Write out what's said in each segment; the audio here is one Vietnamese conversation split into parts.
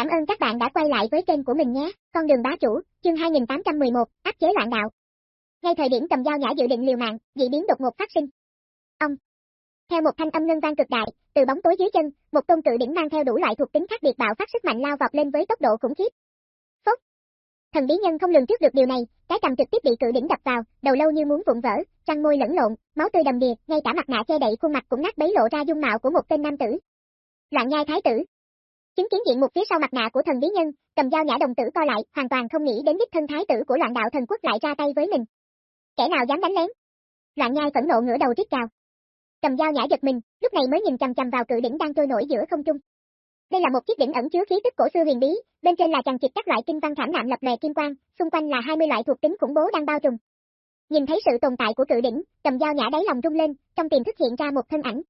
Cảm ơn các bạn đã quay lại với kênh của mình nhé. Con đường bá chủ, chương 2811, áp chế loạn đạo. Ngay thời điểm cầm dao nhã dự định liều mạng, dị biến đột ngột phát sinh. Ông. Theo một thanh âm ngân vang cực đại, từ bóng tối dưới chân, một tôn cự đỉnh mang theo đủ loại thuộc tính khác biệt bạo phát sức mạnh lao vọt lên với tốc độ khủng khiếp. Phốc. Thần bí nhân không lường trước được điều này, cái cầm trực tiếp bị cự đỉnh đập vào, đầu lâu như muốn vụn vỡ, răng môi lẫn lộn, máu tươi đầm đìa, ngay cả mặt nạ che đậy khuôn mặt cũng nát bấy lộ ra dung mạo của một tên nam tử. Loạn nhai thái tử, Chứng kiến diện mục phía sau mặt nạ của thần bí nhân, cầm dao nhã đồng tử co lại, hoàn toàn không nghĩ đến đích thân thái tử của loạn đạo thần quốc lại ra tay với mình. Kẻ nào dám đánh lén? Loạn nhai phẫn nộ ngửa đầu rít cào. Cầm dao nhã giật mình, lúc này mới nhìn chằm chằm vào cự đỉnh đang trôi nổi giữa không trung. Đây là một chiếc đỉnh ẩn chứa khí tức cổ xưa huyền bí, bên trên là chằng chịt các loại kinh văn thảm nạm lập lòe kim quang, xung quanh là 20 loại thuộc tính khủng bố đang bao trùm. Nhìn thấy sự tồn tại của cự đỉnh, cầm dao nhã đáy lòng rung lên, trong tiềm thức hiện ra một thân ảnh,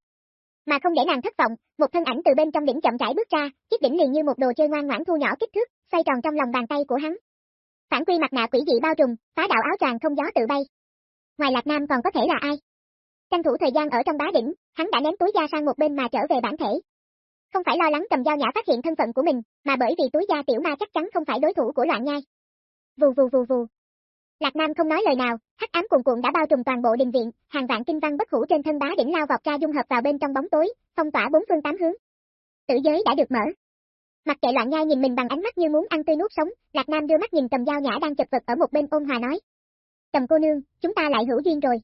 mà không để nàng thất vọng, một thân ảnh từ bên trong đỉnh chậm rãi bước ra, chiếc đỉnh liền như một đồ chơi ngoan ngoãn thu nhỏ kích thước, xoay tròn trong lòng bàn tay của hắn. Phản quy mặt nạ quỷ dị bao trùm, phá đạo áo choàng không gió tự bay. Ngoài Lạc Nam còn có thể là ai? Tranh thủ thời gian ở trong bá đỉnh, hắn đã ném túi da sang một bên mà trở về bản thể. Không phải lo lắng cầm dao nhã phát hiện thân phận của mình, mà bởi vì túi da tiểu ma chắc chắn không phải đối thủ của loạn nhai. Vù vù vù vù. Lạc Nam không nói lời nào, hắc ám cuồn cuộn đã bao trùm toàn bộ đình viện, hàng vạn kinh văn bất hủ trên thân bá đỉnh lao vọt ra dung hợp vào bên trong bóng tối, phong tỏa bốn phương tám hướng. Tử giới đã được mở. Mặc kệ loạn nhai nhìn mình bằng ánh mắt như muốn ăn tươi nuốt sống, Lạc Nam đưa mắt nhìn cầm dao nhã đang chật vật ở một bên ôn hòa nói. Cầm cô nương, chúng ta lại hữu duyên rồi.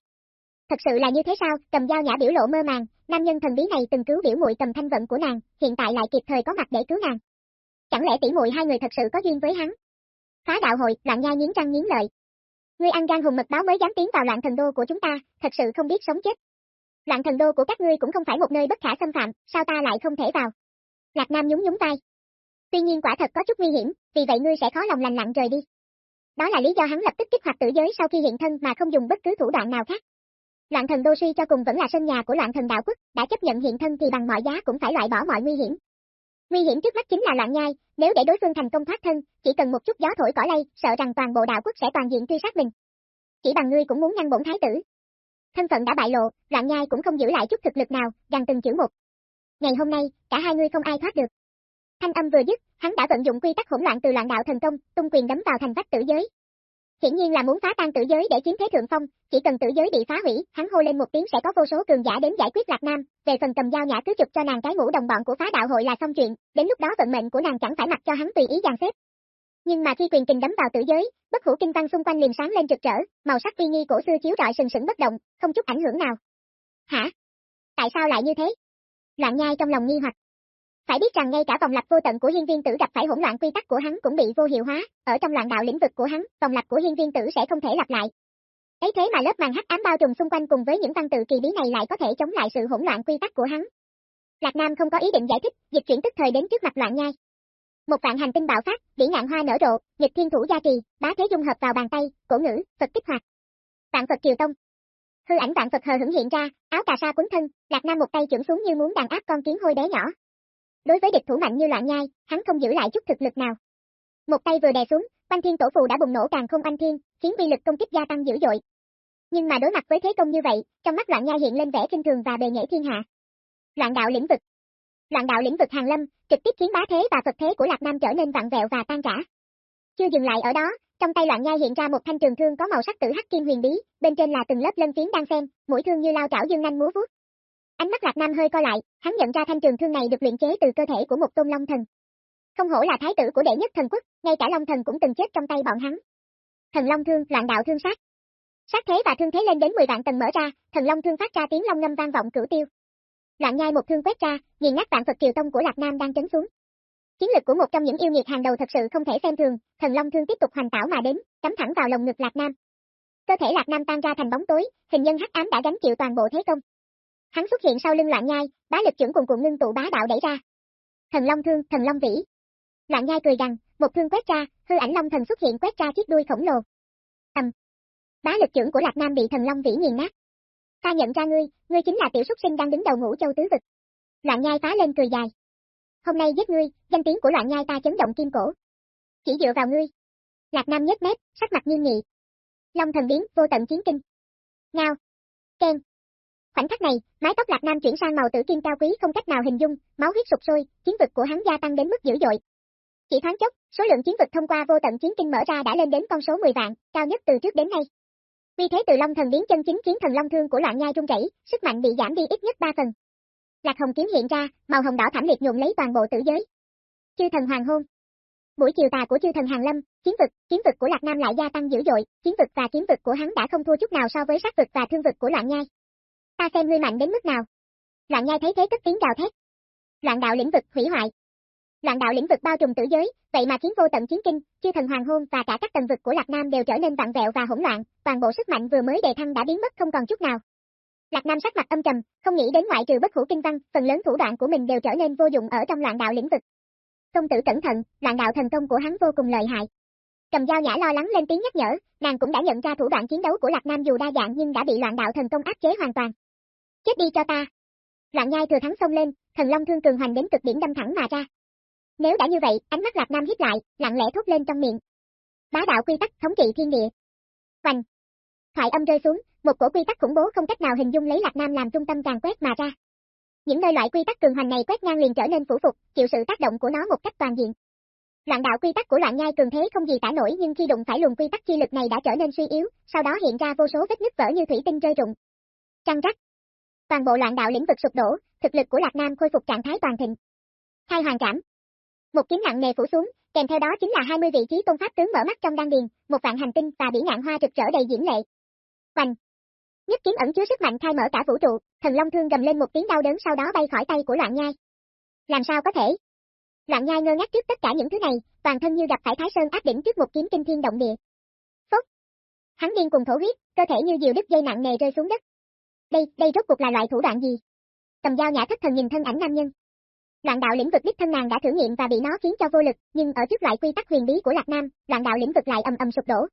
Thật sự là như thế sao, cầm dao nhã biểu lộ mơ màng, nam nhân thần bí này từng cứu biểu muội cầm thanh vận của nàng, hiện tại lại kịp thời có mặt để cứu nàng. Chẳng lẽ tỷ muội hai người thật sự có duyên với hắn? Phá đạo hội, loạn nhai nghiến răng nghiến lợi, Ngươi ăn gan hùng mật báo mới dám tiến vào loạn thần đô của chúng ta, thật sự không biết sống chết. Loạn thần đô của các ngươi cũng không phải một nơi bất khả xâm phạm, sao ta lại không thể vào? Lạc Nam nhún nhún tay. Tuy nhiên quả thật có chút nguy hiểm, vì vậy ngươi sẽ khó lòng lành lặng rời đi. Đó là lý do hắn lập tức kích hoạt tử giới sau khi hiện thân mà không dùng bất cứ thủ đoạn nào khác. Loạn thần đô suy cho cùng vẫn là sân nhà của loạn thần đạo quốc, đã chấp nhận hiện thân thì bằng mọi giá cũng phải loại bỏ mọi nguy hiểm. Nguy hiểm trước mắt chính là loạn nhai, nếu để đối phương thành công thoát thân, chỉ cần một chút gió thổi cỏ lay, sợ rằng toàn bộ đạo quốc sẽ toàn diện truy sát mình. Chỉ bằng ngươi cũng muốn ngăn bổn thái tử. Thân phận đã bại lộ, loạn nhai cũng không giữ lại chút thực lực nào, gằn từng chữ một. Ngày hôm nay, cả hai ngươi không ai thoát được. Thanh âm vừa dứt, hắn đã vận dụng quy tắc hỗn loạn từ loạn đạo thần công, tung quyền đấm vào thành vách tử giới, Hiển nhiên là muốn phá tan tử giới để chiếm thế thượng phong, chỉ cần tử giới bị phá hủy, hắn hô lên một tiếng sẽ có vô số cường giả đến giải quyết Lạc Nam, về phần cầm dao nhã cứ chụp cho nàng cái ngũ đồng bọn của phá đạo hội là xong chuyện, đến lúc đó vận mệnh của nàng chẳng phải mặc cho hắn tùy ý dàn xếp. Nhưng mà khi quyền kình đấm vào tử giới, bất hủ kinh văn xung quanh liền sáng lên rực rỡ, màu sắc uy nghi cổ xưa chiếu rọi sừng sững bất động, không chút ảnh hưởng nào. Hả? Tại sao lại như thế? Loạn nhai trong lòng nghi hoặc. Phải biết rằng ngay cả vòng lặp vô tận của hiên viên tử gặp phải hỗn loạn quy tắc của hắn cũng bị vô hiệu hóa, ở trong loạn đạo lĩnh vực của hắn, vòng lặp của hiên viên tử sẽ không thể lặp lại. Ấy thế mà lớp màn hắc ám bao trùm xung quanh cùng với những văn tự kỳ bí này lại có thể chống lại sự hỗn loạn quy tắc của hắn. Lạc Nam không có ý định giải thích, dịch chuyển tức thời đến trước mặt loạn nhai. Một vạn hành tinh bạo phát, biển ngạn hoa nở rộ, nghịch thiên thủ gia trì, bá thế dung hợp vào bàn tay, cổ ngữ, Phật kích hoạt. Vạn Phật Kiều Tông. Hư ảnh vạn Phật hờ hững hiện ra, áo cà sa quấn thân, Lạc Nam một tay chưởng xuống như muốn đàn áp con kiến hôi bé nhỏ, Đối với địch thủ mạnh như loạn nhai, hắn không giữ lại chút thực lực nào. Một tay vừa đè xuống, quanh thiên tổ phù đã bùng nổ càng không anh thiên, khiến uy lực công kích gia tăng dữ dội. Nhưng mà đối mặt với thế công như vậy, trong mắt loạn nhai hiện lên vẻ kinh thường và bề nghệ thiên hạ. Loạn đạo lĩnh vực. Loạn đạo lĩnh vực hàng lâm, trực tiếp khiến bá thế và phật thế của Lạc Nam trở nên vặn vẹo và tan rã. Chưa dừng lại ở đó, trong tay loạn nhai hiện ra một thanh trường thương có màu sắc tử hắc kim huyền bí, bên trên là từng lớp lân phiến đang xem, mũi thương như lao trảo dương nhanh múa vuốt. Ánh mắt Lạc Nam hơi co lại, hắn nhận ra thanh trường thương này được luyện chế từ cơ thể của một tôn long thần. Không hổ là thái tử của đệ nhất thần quốc, ngay cả long thần cũng từng chết trong tay bọn hắn. Thần long thương, loạn đạo thương sát. Sát thế và thương thế lên đến 10 vạn tầng mở ra, thần long thương phát ra tiếng long ngâm vang vọng cửu tiêu. Loạn nhai một thương quét ra, nghiền nát vạn Phật Kiều Tông của Lạc Nam đang chấn xuống. Chiến lực của một trong những yêu nghiệt hàng đầu thật sự không thể xem thường, thần long thương tiếp tục hoành tảo mà đến, cắm thẳng vào lồng ngực Lạc Nam. Cơ thể Lạc Nam tan ra thành bóng tối, hình nhân hắc ám đã gánh chịu toàn bộ thế công. Hắn xuất hiện sau lưng loạn nhai, bá lực trưởng cùng cuộn ngưng tụ bá đạo đẩy ra. Thần Long thương, thần Long vĩ. Loạn nhai cười gằn, một thương quét ra, hư ảnh Long thần xuất hiện quét ra chiếc đuôi khổng lồ. Ầm. Bá lực trưởng của Lạc Nam bị thần Long vĩ nghiền nát. Ta nhận ra ngươi, ngươi chính là tiểu súc sinh đang đứng đầu ngũ châu tứ vực. Loạn nhai phá lên cười dài. Hôm nay giết ngươi, danh tiếng của loạn nhai ta chấn động kim cổ. Chỉ dựa vào ngươi. Lạc Nam nhếch mép, sắc mặt nghiêm nghị. Long thần biến, vô tận chiến kinh. Ngao. Ken, Khoảnh khắc này, mái tóc Lạc Nam chuyển sang màu tử kim cao quý không cách nào hình dung, máu huyết sụp sôi, chiến vực của hắn gia tăng đến mức dữ dội. Chỉ thoáng chốc, số lượng chiến vực thông qua vô tận chiến kinh mở ra đã lên đến con số 10 vạn, cao nhất từ trước đến nay. Vì thế từ Long Thần biến chân chính chiến thần Long Thương của Loạn Nhai rung rẩy, sức mạnh bị giảm đi ít nhất 3 phần. Lạc Hồng kiếm hiện ra, màu hồng đỏ thảm liệt nhuộm lấy toàn bộ tử giới. Chư thần hoàng hôn. Buổi chiều tà của chư thần hàng lâm, chiến vực, chiến vực của Lạc Nam lại gia tăng dữ dội, chiến vực và kiếm vực của hắn đã không thua chút nào so với sát vực và thương vực của Loạn Nhai. Ta xem ngươi mạnh đến mức nào. Loạn Nhai thấy thế tức tiếng gào thét. Loạn đạo lĩnh vực hủy hoại, Loạn đạo lĩnh vực bao trùm tử giới, vậy mà khiến vô tận chiến kinh, chư thần hoàng hôn và cả các tầng vực của Lạc Nam đều trở nên vặn vẹo và hỗn loạn, toàn bộ sức mạnh vừa mới đề thăng đã biến mất không còn chút nào. Lạc Nam sắc mặt âm trầm, không nghĩ đến ngoại trừ bất hủ kinh văn, phần lớn thủ đoạn của mình đều trở nên vô dụng ở trong loạn đạo lĩnh vực. Công tử cẩn thận, loạn đạo thần công của hắn vô cùng lợi hại. Cầm dao nhã lo lắng lên tiếng nhắc nhở, nàng cũng đã nhận ra thủ đoạn chiến đấu của Lạc Nam dù đa dạng nhưng đã bị loạn đạo thần công áp chế hoàn toàn. Chết đi cho ta. Loạn nhai thừa thắng xông lên, thần long thương cường hoành đến cực điểm đâm thẳng mà ra. Nếu đã như vậy, ánh mắt Lạc Nam hít lại, lặng lẽ thốt lên trong miệng. Bá đạo quy tắc thống trị thiên địa. Hoành. Thoại âm rơi xuống, một cổ quy tắc khủng bố không cách nào hình dung lấy Lạc Nam làm trung tâm càng quét mà ra. Những nơi loại quy tắc cường hoành này quét ngang liền trở nên phủ phục, chịu sự tác động của nó một cách toàn diện. Loạn đạo quy tắc của loạn nhai cường thế không gì tả nổi nhưng khi đụng phải luồng quy tắc chi lực này đã trở nên suy yếu, sau đó hiện ra vô số vết nứt vỡ như thủy tinh rơi rụng. Trăng rắc. Toàn bộ loạn đạo lĩnh vực sụp đổ, thực lực của Lạc Nam khôi phục trạng thái toàn thịnh. Khai hoàng cảm. một kiếm nặng nề phủ xuống, kèm theo đó chính là 20 vị trí tôn pháp tướng mở mắt trong đan điền, một vạn hành tinh và biển ngạn hoa rực rỡ đầy diễm lệ. Hoành. Nhất kiếm ẩn chứa sức mạnh khai mở cả vũ trụ, thần long thương gầm lên một tiếng đau đớn sau đó bay khỏi tay của Loạn Nhai. Làm sao có thể? Loạn Nhai ngơ ngác trước tất cả những thứ này, toàn thân như gặp phải Thái Sơn áp đỉnh trước một kiếm kinh thiên động địa. Phốc. Hắn điên cùng thổ huyết, cơ thể như diều đứt dây nặng nề rơi xuống đất. Đây, đây rốt cuộc là loại thủ đoạn gì? Tầm giao nhã thất thần nhìn thân ảnh nam nhân, Loạn đạo lĩnh vực đích thân nàng đã thử nghiệm và bị nó khiến cho vô lực, nhưng ở trước loại quy tắc huyền bí của Lạc Nam, loạn đạo lĩnh vực lại ầm ầm sụp đổ.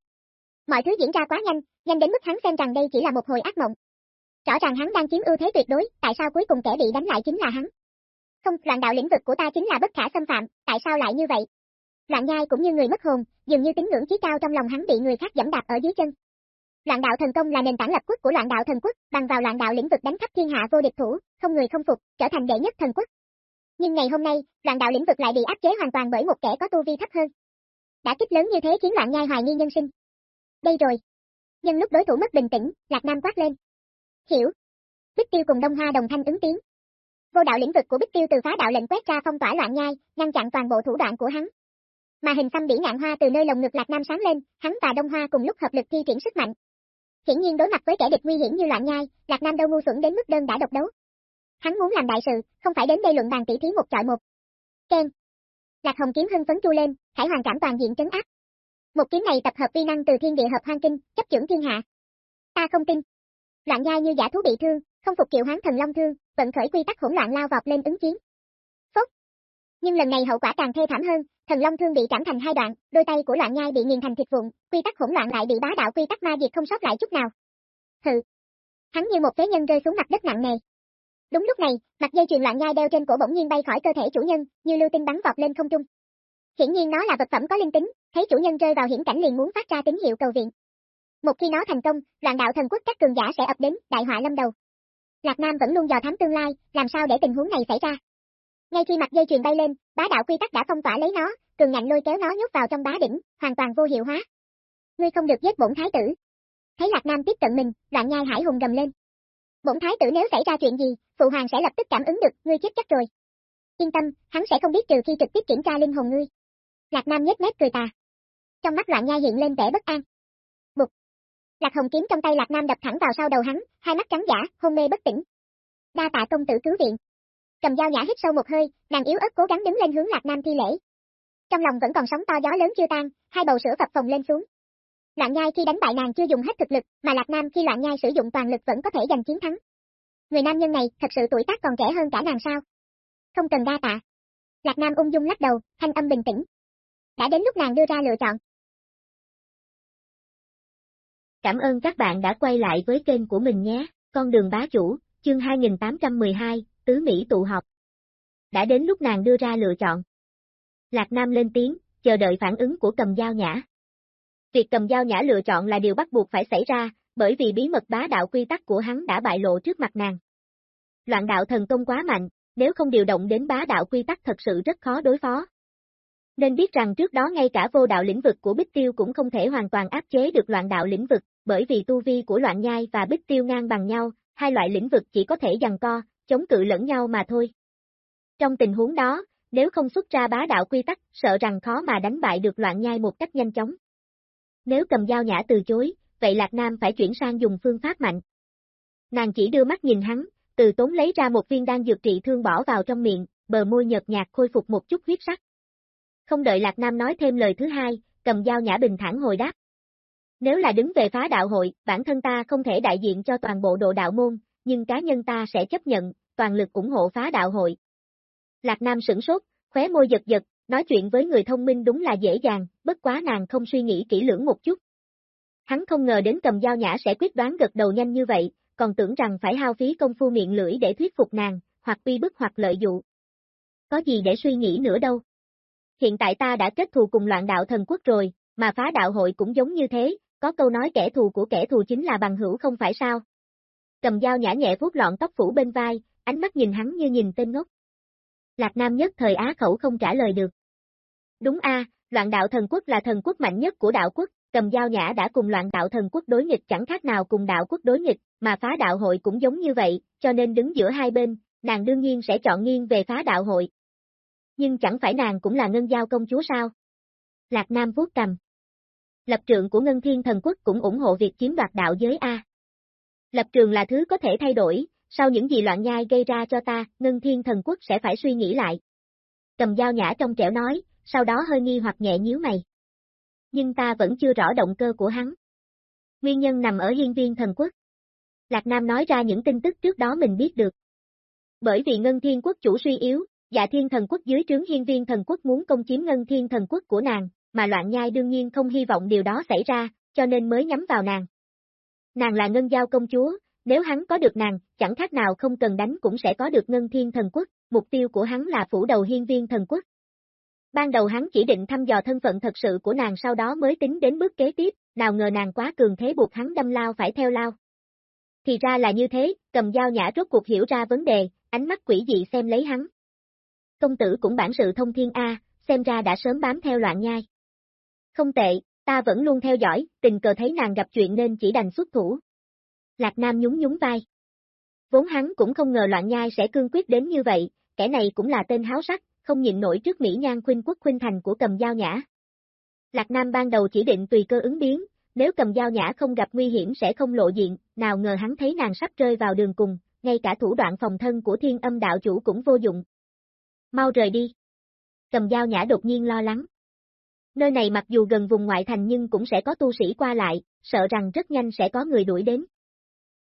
Mọi thứ diễn ra quá nhanh, nhanh đến mức hắn xem rằng đây chỉ là một hồi ác mộng. Rõ ràng hắn đang chiếm ưu thế tuyệt đối, tại sao cuối cùng kẻ bị đánh lại chính là hắn? Không, loạn đạo lĩnh vực của ta chính là bất khả xâm phạm, tại sao lại như vậy? Loạn nhai cũng như người mất hồn, dường như tính ngưỡng chí cao trong lòng hắn bị người khác dẫm đạp ở dưới chân. Loạn đạo thần công là nền tảng lập quốc của loạn đạo thần quốc, bằng vào loạn đạo lĩnh vực đánh khắp thiên hạ vô địch thủ, không người không phục, trở thành đệ nhất thần quốc, nhưng ngày hôm nay, loạn đạo lĩnh vực lại bị áp chế hoàn toàn bởi một kẻ có tu vi thấp hơn. Đã kích lớn như thế khiến loạn nhai hoài nghi nhân sinh. Đây rồi. Nhân lúc đối thủ mất bình tĩnh, Lạc Nam quát lên. Hiểu. Bích Tiêu cùng Đông Hoa đồng thanh ứng tiếng. Vô đạo lĩnh vực của Bích Tiêu từ phá đạo lệnh quét ra phong tỏa loạn nhai, ngăn chặn toàn bộ thủ đoạn của hắn. Mà hình xăm bỉ ngạn hoa từ nơi lồng ngực Lạc Nam sáng lên, hắn và Đông Hoa cùng lúc hợp lực thi triển sức mạnh. Hiển nhiên đối mặt với kẻ địch nguy hiểm như loạn nhai, Lạc Nam đâu ngu xuẩn đến mức đơn đã độc đấu. Hắn muốn làm đại sự, không phải đến đây luận bàn tỷ thí một trọi một. Ken. Lạc Hồng kiếm hưng phấn chu lên, Khải Hoàng cảm toàn diện trấn áp. Một kiếm này tập hợp vi năng từ thiên địa hợp hoang kinh, chấp trưởng thiên hạ. Ta không tin. Loạn nhai như giả thú bị thương, không phục kiệu hắn thần long thương, vận khởi quy tắc hỗn loạn lao vọt lên ứng chiến. Phốc. Nhưng lần này hậu quả càng thê thảm hơn, thần long thương bị trảm thành hai đoạn, đôi tay của loạn nhai bị nghiền thành thịt vụn, quy tắc hỗn loạn lại bị bá đạo quy tắc ma diệt không sót lại chút nào. Hừ. Hắn như một phế nhân rơi xuống mặt đất nặng nề, Đúng lúc này, mặt dây chuyền loạn nhai đeo trên cổ bỗng nhiên bay khỏi cơ thể chủ nhân, như lưu tinh bắn vọt lên không trung. Hiển nhiên nó là vật phẩm có linh tính, thấy chủ nhân rơi vào hiểm cảnh liền muốn phát ra tín hiệu cầu viện. Một khi nó thành công, loạn đạo thần quốc các cường giả sẽ ập đến, đại họa lâm đầu. Lạc Nam vẫn luôn dò thám tương lai, làm sao để tình huống này xảy ra. Ngay khi mặt dây chuyền bay lên, bá đạo quy tắc đã phong tỏa lấy nó, cường ngạnh lôi kéo nó nhốt vào trong bá đỉnh, hoàn toàn vô hiệu hóa. Ngươi không được giết bổn thái tử. Thấy Lạc Nam tiếp cận mình, loạn nhai hải hùng gầm lên. Bổn thái tử nếu xảy ra chuyện gì, phụ hoàng sẽ lập tức cảm ứng được, ngươi chết chắc rồi. Yên tâm, hắn sẽ không biết trừ khi trực tiếp kiểm tra linh hồn ngươi. Lạc Nam nhếch mép cười tà. Trong mắt loạn nha hiện lên vẻ bất an. Bụt. Lạc Hồng kiếm trong tay Lạc Nam đập thẳng vào sau đầu hắn, hai mắt trắng giả, hôn mê bất tỉnh. Đa tạ công tử cứu viện. Cầm dao nhã hít sâu một hơi, nàng yếu ớt cố gắng đứng lên hướng Lạc Nam thi lễ. Trong lòng vẫn còn sóng to gió lớn chưa tan, hai bầu sữa phập phồng lên xuống. Loạn nhai khi đánh bại nàng chưa dùng hết thực lực, mà Lạc Nam khi loạn nhai sử dụng toàn lực vẫn có thể giành chiến thắng. Người nam nhân này thật sự tuổi tác còn trẻ hơn cả nàng sao? Không cần đa tạ. Lạc Nam ung dung lắc đầu, thanh âm bình tĩnh. Đã đến lúc nàng đưa ra lựa chọn. Cảm ơn các bạn đã quay lại với kênh của mình nhé, con đường bá chủ, chương 2812, tứ Mỹ tụ họp. Đã đến lúc nàng đưa ra lựa chọn. Lạc Nam lên tiếng, chờ đợi phản ứng của cầm dao nhã. Việc cầm dao nhã lựa chọn là điều bắt buộc phải xảy ra, bởi vì bí mật bá đạo quy tắc của hắn đã bại lộ trước mặt nàng. Loạn đạo thần công quá mạnh, nếu không điều động đến bá đạo quy tắc thật sự rất khó đối phó. Nên biết rằng trước đó ngay cả vô đạo lĩnh vực của Bích Tiêu cũng không thể hoàn toàn áp chế được loạn đạo lĩnh vực, bởi vì tu vi của loạn nhai và Bích Tiêu ngang bằng nhau, hai loại lĩnh vực chỉ có thể giằng co, chống cự lẫn nhau mà thôi. Trong tình huống đó, nếu không xuất ra bá đạo quy tắc, sợ rằng khó mà đánh bại được loạn nhai một cách nhanh chóng. Nếu cầm dao nhã từ chối, vậy Lạc Nam phải chuyển sang dùng phương pháp mạnh. Nàng chỉ đưa mắt nhìn hắn, từ tốn lấy ra một viên đan dược trị thương bỏ vào trong miệng, bờ môi nhợt nhạt khôi phục một chút huyết sắc. Không đợi Lạc Nam nói thêm lời thứ hai, cầm dao nhã bình thản hồi đáp. Nếu là đứng về phá đạo hội, bản thân ta không thể đại diện cho toàn bộ độ đạo môn, nhưng cá nhân ta sẽ chấp nhận, toàn lực ủng hộ phá đạo hội. Lạc Nam sửng sốt, khóe môi giật giật, nói chuyện với người thông minh đúng là dễ dàng, bất quá nàng không suy nghĩ kỹ lưỡng một chút. Hắn không ngờ đến cầm dao nhã sẽ quyết đoán gật đầu nhanh như vậy, còn tưởng rằng phải hao phí công phu miệng lưỡi để thuyết phục nàng, hoặc uy bức hoặc lợi dụ. Có gì để suy nghĩ nữa đâu. Hiện tại ta đã kết thù cùng loạn đạo thần quốc rồi, mà phá đạo hội cũng giống như thế, có câu nói kẻ thù của kẻ thù chính là bằng hữu không phải sao. Cầm dao nhã nhẹ vuốt lọn tóc phủ bên vai, ánh mắt nhìn hắn như nhìn tên ngốc. Lạc Nam nhất thời á khẩu không trả lời được. Đúng a, loạn đạo thần quốc là thần quốc mạnh nhất của đạo quốc, cầm dao nhã đã cùng loạn đạo thần quốc đối nghịch chẳng khác nào cùng đạo quốc đối nghịch, mà phá đạo hội cũng giống như vậy, cho nên đứng giữa hai bên, nàng đương nhiên sẽ chọn nghiêng về phá đạo hội. Nhưng chẳng phải nàng cũng là ngân giao công chúa sao? Lạc Nam vuốt cầm. Lập trường của Ngân Thiên Thần Quốc cũng ủng hộ việc chiếm đoạt đạo giới A. Lập trường là thứ có thể thay đổi, sau những gì loạn nhai gây ra cho ta, Ngân Thiên Thần Quốc sẽ phải suy nghĩ lại. Cầm dao nhã trong trẻo nói, sau đó hơi nghi hoặc nhẹ nhíu mày. Nhưng ta vẫn chưa rõ động cơ của hắn. Nguyên nhân nằm ở hiên viên thần quốc. Lạc Nam nói ra những tin tức trước đó mình biết được. Bởi vì Ngân Thiên Quốc chủ suy yếu, dạ thiên thần quốc dưới trướng hiên viên thần quốc muốn công chiếm Ngân Thiên thần quốc của nàng, mà loạn nhai đương nhiên không hy vọng điều đó xảy ra, cho nên mới nhắm vào nàng. Nàng là Ngân Giao công chúa, nếu hắn có được nàng, chẳng khác nào không cần đánh cũng sẽ có được Ngân Thiên thần quốc, mục tiêu của hắn là phủ đầu hiên viên thần quốc. Ban đầu hắn chỉ định thăm dò thân phận thật sự của nàng sau đó mới tính đến bước kế tiếp, nào ngờ nàng quá cường thế buộc hắn đâm lao phải theo lao. Thì ra là như thế, cầm dao nhã rốt cuộc hiểu ra vấn đề, ánh mắt quỷ dị xem lấy hắn. Công tử cũng bản sự thông thiên A, xem ra đã sớm bám theo loạn nhai. Không tệ, ta vẫn luôn theo dõi, tình cờ thấy nàng gặp chuyện nên chỉ đành xuất thủ. Lạc Nam nhún nhún vai. Vốn hắn cũng không ngờ loạn nhai sẽ cương quyết đến như vậy, kẻ này cũng là tên háo sắc, không nhịn nổi trước Mỹ Nhan khuynh quốc khuynh thành của cầm dao nhã. Lạc Nam ban đầu chỉ định tùy cơ ứng biến, nếu cầm dao nhã không gặp nguy hiểm sẽ không lộ diện, nào ngờ hắn thấy nàng sắp rơi vào đường cùng, ngay cả thủ đoạn phòng thân của thiên âm đạo chủ cũng vô dụng. Mau rời đi. Cầm dao nhã đột nhiên lo lắng. Nơi này mặc dù gần vùng ngoại thành nhưng cũng sẽ có tu sĩ qua lại, sợ rằng rất nhanh sẽ có người đuổi đến.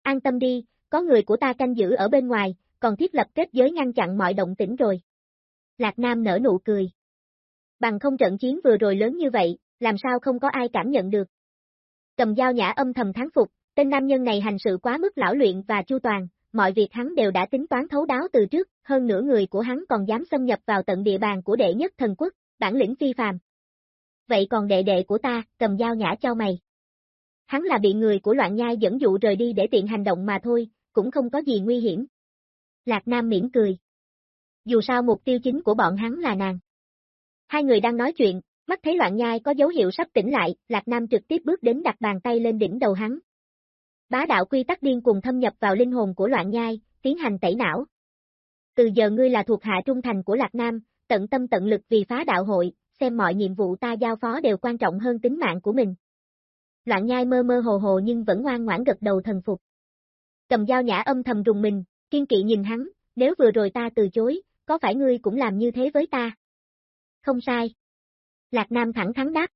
An tâm đi, có người của ta canh giữ ở bên ngoài, còn thiết lập kết giới ngăn chặn mọi động tĩnh rồi. Lạc Nam nở nụ cười. Bằng không trận chiến vừa rồi lớn như vậy, làm sao không có ai cảm nhận được. Cầm dao nhã âm thầm thắng phục, tên nam nhân này hành sự quá mức lão luyện và chu toàn, mọi việc hắn đều đã tính toán thấu đáo từ trước, hơn nửa người của hắn còn dám xâm nhập vào tận địa bàn của đệ nhất thần quốc, bản lĩnh phi phàm. Vậy còn đệ đệ của ta, cầm dao nhã cho mày. Hắn là bị người của loạn nhai dẫn dụ rời đi để tiện hành động mà thôi, cũng không có gì nguy hiểm. Lạc Nam mỉm cười. Dù sao mục tiêu chính của bọn hắn là nàng. Hai người đang nói chuyện, mắt thấy loạn nhai có dấu hiệu sắp tỉnh lại, Lạc Nam trực tiếp bước đến đặt bàn tay lên đỉnh đầu hắn. Bá đạo quy tắc điên cùng thâm nhập vào linh hồn của loạn nhai, tiến hành tẩy não. Từ giờ ngươi là thuộc hạ trung thành của Lạc Nam, tận tâm tận lực vì phá đạo hội, xem mọi nhiệm vụ ta giao phó đều quan trọng hơn tính mạng của mình. Loạn nhai mơ mơ hồ hồ nhưng vẫn ngoan ngoãn gật đầu thần phục. Cầm dao nhã âm thầm rùng mình, kiên kỵ nhìn hắn, nếu vừa rồi ta từ chối, có phải ngươi cũng làm như thế với ta? Không sai. Lạc Nam thẳng thắn đáp.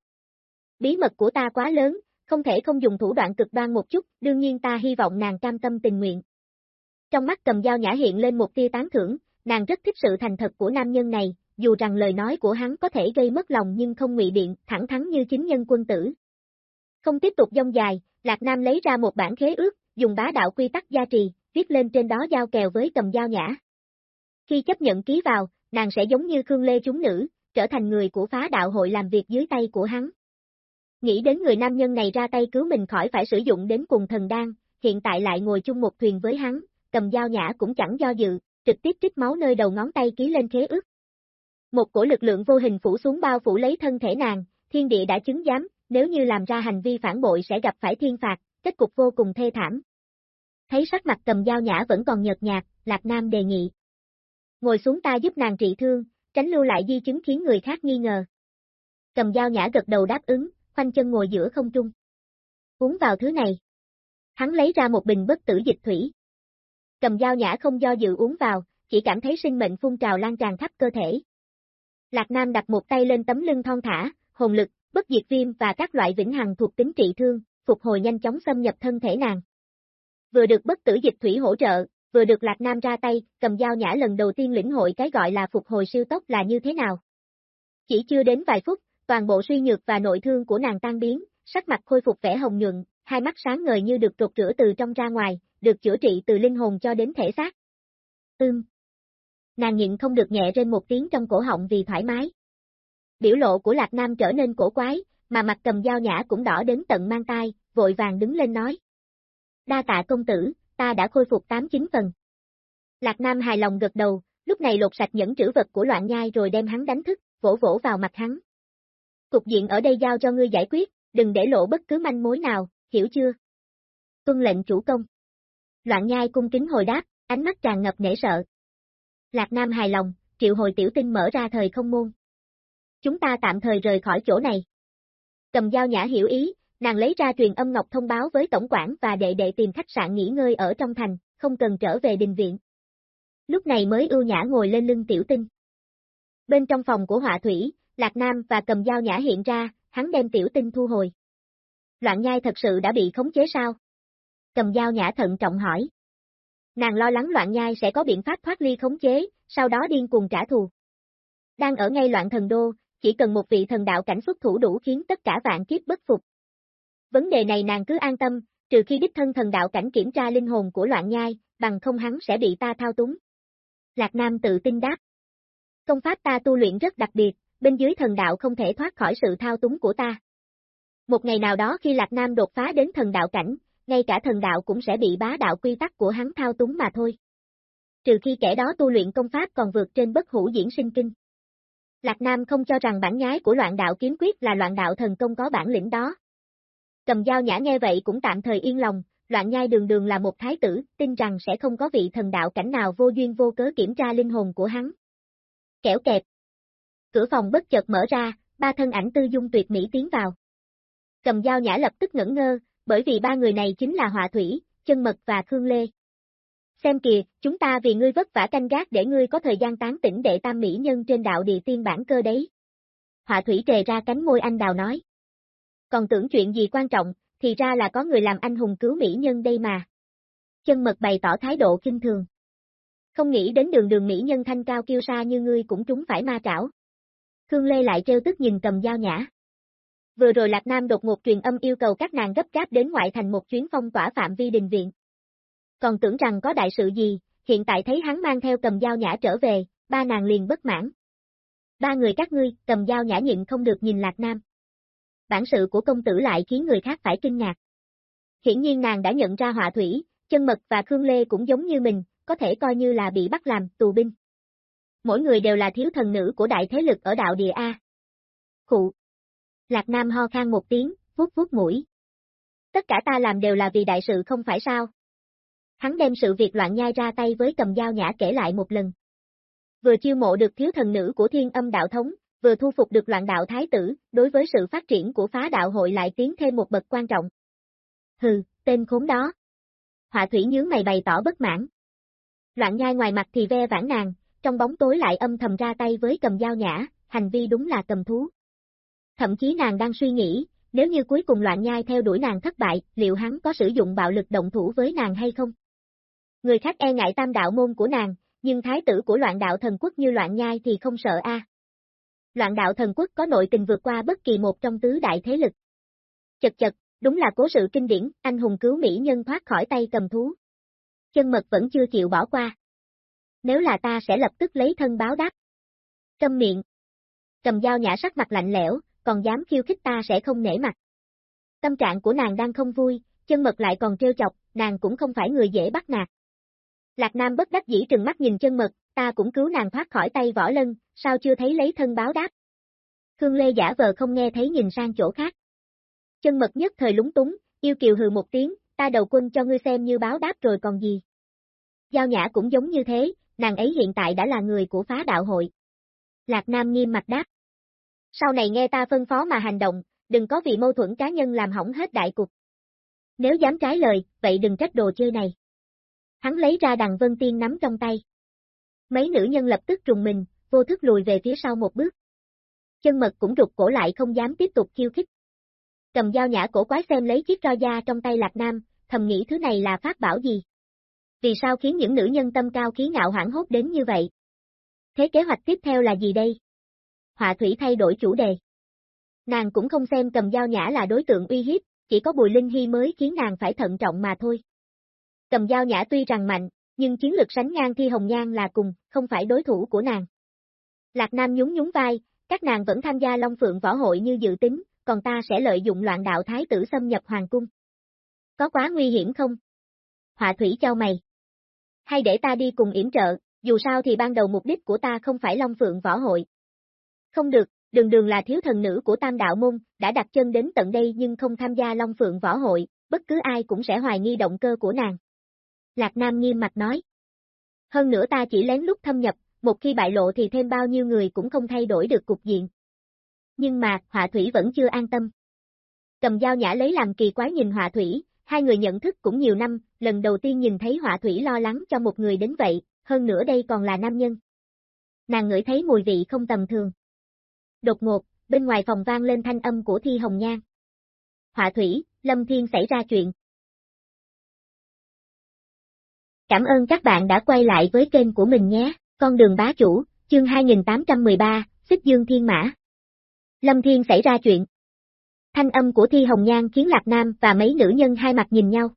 Bí mật của ta quá lớn, không thể không dùng thủ đoạn cực đoan một chút, đương nhiên ta hy vọng nàng cam tâm tình nguyện. Trong mắt cầm dao nhã hiện lên một tia tán thưởng, nàng rất thích sự thành thật của nam nhân này, dù rằng lời nói của hắn có thể gây mất lòng nhưng không ngụy biện, thẳng thắn như chính nhân quân tử. Không tiếp tục dông dài, Lạc Nam lấy ra một bản khế ước, dùng bá đạo quy tắc gia trì, viết lên trên đó giao kèo với cầm dao nhã. Khi chấp nhận ký vào, nàng sẽ giống như Khương Lê chúng nữ, trở thành người của phá đạo hội làm việc dưới tay của hắn. Nghĩ đến người nam nhân này ra tay cứu mình khỏi phải sử dụng đến cùng thần đan, hiện tại lại ngồi chung một thuyền với hắn, cầm dao nhã cũng chẳng do dự, trực tiếp trích máu nơi đầu ngón tay ký lên khế ước. Một cổ lực lượng vô hình phủ xuống bao phủ lấy thân thể nàng, thiên địa đã chứng giám, nếu như làm ra hành vi phản bội sẽ gặp phải thiên phạt, kết cục vô cùng thê thảm. Thấy sắc mặt cầm dao nhã vẫn còn nhợt nhạt, Lạc Nam đề nghị. Ngồi xuống ta giúp nàng trị thương, tránh lưu lại di chứng khiến người khác nghi ngờ. Cầm dao nhã gật đầu đáp ứng, khoanh chân ngồi giữa không trung. Uống vào thứ này. Hắn lấy ra một bình bất tử dịch thủy. Cầm dao nhã không do dự uống vào, chỉ cảm thấy sinh mệnh phun trào lan tràn khắp cơ thể. Lạc Nam đặt một tay lên tấm lưng thon thả, hồn lực, bất diệt viêm và các loại vĩnh hằng thuộc tính trị thương, phục hồi nhanh chóng xâm nhập thân thể nàng. Vừa được bất tử dịch thủy hỗ trợ, vừa được Lạc Nam ra tay, cầm dao nhã lần đầu tiên lĩnh hội cái gọi là phục hồi siêu tốc là như thế nào. Chỉ chưa đến vài phút, toàn bộ suy nhược và nội thương của nàng tan biến, sắc mặt khôi phục vẻ hồng nhuận, hai mắt sáng ngời như được trột rửa từ trong ra ngoài, được chữa trị từ linh hồn cho đến thể xác. Ưm. Nàng nhịn không được nhẹ trên một tiếng trong cổ họng vì thoải mái. Biểu lộ của Lạc Nam trở nên cổ quái, mà mặt cầm dao nhã cũng đỏ đến tận mang tai, vội vàng đứng lên nói. Đa tạ công tử, ta đã khôi phục 8-9 phần. Lạc Nam hài lòng gật đầu, lúc này lột sạch những trữ vật của loạn nhai rồi đem hắn đánh thức, vỗ vỗ vào mặt hắn. Cục diện ở đây giao cho ngươi giải quyết, đừng để lộ bất cứ manh mối nào, hiểu chưa? Tuân lệnh chủ công. Loạn nhai cung kính hồi đáp, ánh mắt tràn ngập nể sợ. Lạc Nam hài lòng, triệu hồi tiểu tinh mở ra thời không môn. Chúng ta tạm thời rời khỏi chỗ này. Cầm dao nhã hiểu ý, nàng lấy ra truyền âm ngọc thông báo với tổng quản và đệ đệ tìm khách sạn nghỉ ngơi ở trong thành, không cần trở về đình viện. Lúc này mới ưu nhã ngồi lên lưng tiểu tinh. Bên trong phòng của họa thủy, Lạc Nam và cầm dao nhã hiện ra, hắn đem tiểu tinh thu hồi. Loạn nhai thật sự đã bị khống chế sao? Cầm dao nhã thận trọng hỏi. Nàng lo lắng loạn nhai sẽ có biện pháp thoát ly khống chế, sau đó điên cuồng trả thù. Đang ở ngay loạn thần đô, chỉ cần một vị thần đạo cảnh xuất thủ đủ khiến tất cả vạn kiếp bất phục. Vấn đề này nàng cứ an tâm, trừ khi đích thân thần đạo cảnh kiểm tra linh hồn của loạn nhai, bằng không hắn sẽ bị ta thao túng. Lạc Nam tự tin đáp. Công pháp ta tu luyện rất đặc biệt, bên dưới thần đạo không thể thoát khỏi sự thao túng của ta. Một ngày nào đó khi Lạc Nam đột phá đến thần đạo cảnh, ngay cả thần đạo cũng sẽ bị bá đạo quy tắc của hắn thao túng mà thôi. Trừ khi kẻ đó tu luyện công pháp còn vượt trên bất hủ diễn sinh kinh. Lạc Nam không cho rằng bản nhái của loạn đạo kiếm quyết là loạn đạo thần công có bản lĩnh đó. Cầm dao nhã nghe vậy cũng tạm thời yên lòng, loạn nhai đường đường là một thái tử, tin rằng sẽ không có vị thần đạo cảnh nào vô duyên vô cớ kiểm tra linh hồn của hắn. Kẻo kẹp. Cửa phòng bất chợt mở ra, ba thân ảnh tư dung tuyệt mỹ tiến vào. Cầm dao nhã lập tức ngẩn ngơ, bởi vì ba người này chính là Họa Thủy, Chân Mật và Khương Lê. Xem kìa, chúng ta vì ngươi vất vả canh gác để ngươi có thời gian tán tỉnh đệ tam mỹ nhân trên đạo địa tiên bản cơ đấy. Họa Thủy trề ra cánh môi anh đào nói. Còn tưởng chuyện gì quan trọng, thì ra là có người làm anh hùng cứu mỹ nhân đây mà. Chân Mật bày tỏ thái độ kinh thường. Không nghĩ đến đường đường mỹ nhân thanh cao kiêu sa như ngươi cũng trúng phải ma trảo. Khương Lê lại trêu tức nhìn cầm dao nhã. Vừa rồi Lạc Nam đột ngột truyền âm yêu cầu các nàng gấp gáp đến ngoại thành một chuyến phong tỏa phạm vi đình viện. Còn tưởng rằng có đại sự gì, hiện tại thấy hắn mang theo cầm dao nhã trở về, ba nàng liền bất mãn. Ba người các ngươi, cầm dao nhã nhịn không được nhìn Lạc Nam. Bản sự của công tử lại khiến người khác phải kinh ngạc. Hiển nhiên nàng đã nhận ra họa thủy, chân mật và Khương Lê cũng giống như mình, có thể coi như là bị bắt làm tù binh. Mỗi người đều là thiếu thần nữ của đại thế lực ở đạo địa A. Khụ, Lạc Nam ho khan một tiếng, vuốt vuốt mũi. Tất cả ta làm đều là vì đại sự không phải sao? Hắn đem sự việc loạn nhai ra tay với cầm dao nhã kể lại một lần. Vừa chiêu mộ được thiếu thần nữ của thiên âm đạo thống, vừa thu phục được loạn đạo thái tử, đối với sự phát triển của phá đạo hội lại tiến thêm một bậc quan trọng. Hừ, tên khốn đó. Họa thủy nhướng mày bày tỏ bất mãn. Loạn nhai ngoài mặt thì ve vãn nàng, trong bóng tối lại âm thầm ra tay với cầm dao nhã, hành vi đúng là cầm thú. Thậm chí nàng đang suy nghĩ, nếu như cuối cùng loạn nhai theo đuổi nàng thất bại, liệu hắn có sử dụng bạo lực động thủ với nàng hay không? Người khác e ngại tam đạo môn của nàng, nhưng thái tử của loạn đạo thần quốc như loạn nhai thì không sợ a. Loạn đạo thần quốc có nội tình vượt qua bất kỳ một trong tứ đại thế lực. Chật chật, đúng là cố sự kinh điển, anh hùng cứu mỹ nhân thoát khỏi tay cầm thú. Chân mật vẫn chưa chịu bỏ qua. Nếu là ta sẽ lập tức lấy thân báo đáp. Câm miệng. Cầm dao nhã sắc mặt lạnh lẽo, còn dám khiêu khích ta sẽ không nể mặt. Tâm trạng của nàng đang không vui, chân mật lại còn trêu chọc, nàng cũng không phải người dễ bắt nạt. Lạc Nam bất đắc dĩ trừng mắt nhìn chân mật, ta cũng cứu nàng thoát khỏi tay võ lân, sao chưa thấy lấy thân báo đáp. Khương Lê giả vờ không nghe thấy nhìn sang chỗ khác. Chân mật nhất thời lúng túng, yêu kiều hừ một tiếng, ta đầu quân cho ngươi xem như báo đáp rồi còn gì. Giao Nhã cũng giống như thế, nàng ấy hiện tại đã là người của phá đạo hội. Lạc Nam nghiêm mặt đáp. Sau này nghe ta phân phó mà hành động, đừng có vì mâu thuẫn cá nhân làm hỏng hết đại cục. Nếu dám trái lời, vậy đừng trách đồ chơi này. Hắn lấy ra đằng vân tiên nắm trong tay. Mấy nữ nhân lập tức trùng mình, vô thức lùi về phía sau một bước. Chân mật cũng rụt cổ lại không dám tiếp tục khiêu khích. Cầm dao nhã cổ quái xem lấy chiếc roi da trong tay Lạc Nam, thầm nghĩ thứ này là pháp bảo gì. Vì sao khiến những nữ nhân tâm cao khí ngạo hoảng hốt đến như vậy? Thế kế hoạch tiếp theo là gì đây? Họa thủy thay đổi chủ đề. Nàng cũng không xem cầm dao nhã là đối tượng uy hiếp, chỉ có Bùi Linh Hy mới khiến nàng phải thận trọng mà thôi. Cầm dao nhã tuy rằng mạnh, nhưng chiến lực sánh ngang Thi Hồng Nhan là cùng, không phải đối thủ của nàng. Lạc Nam nhún nhún vai, các nàng vẫn tham gia Long Phượng Võ Hội như dự tính, còn ta sẽ lợi dụng loạn đạo thái tử xâm nhập hoàng cung. Có quá nguy hiểm không? Họa thủy cho mày. Hay để ta đi cùng yểm trợ, dù sao thì ban đầu mục đích của ta không phải Long Phượng Võ Hội. Không được, đường đường là thiếu thần nữ của tam đạo môn, đã đặt chân đến tận đây nhưng không tham gia Long Phượng Võ Hội, bất cứ ai cũng sẽ hoài nghi động cơ của nàng. Lạc Nam nghiêm mặt nói. Hơn nữa ta chỉ lén lút thâm nhập, một khi bại lộ thì thêm bao nhiêu người cũng không thay đổi được cục diện. Nhưng mà, họa thủy vẫn chưa an tâm. Cầm dao nhã lấy làm kỳ quái nhìn họa thủy, hai người nhận thức cũng nhiều năm, lần đầu tiên nhìn thấy họa thủy lo lắng cho một người đến vậy, hơn nữa đây còn là nam nhân. Nàng ngửi thấy mùi vị không tầm thường. Đột ngột, bên ngoài phòng vang lên thanh âm của Thi Hồng Nhan. Họa thủy, Lâm Thiên xảy ra chuyện. Cảm ơn các bạn đã quay lại với kênh của mình nhé, con đường bá chủ, chương 2813, Xích Dương Thiên Mã. Lâm Thiên xảy ra chuyện. Thanh âm của Thi Hồng Nhan khiến Lạc Nam và mấy nữ nhân hai mặt nhìn nhau.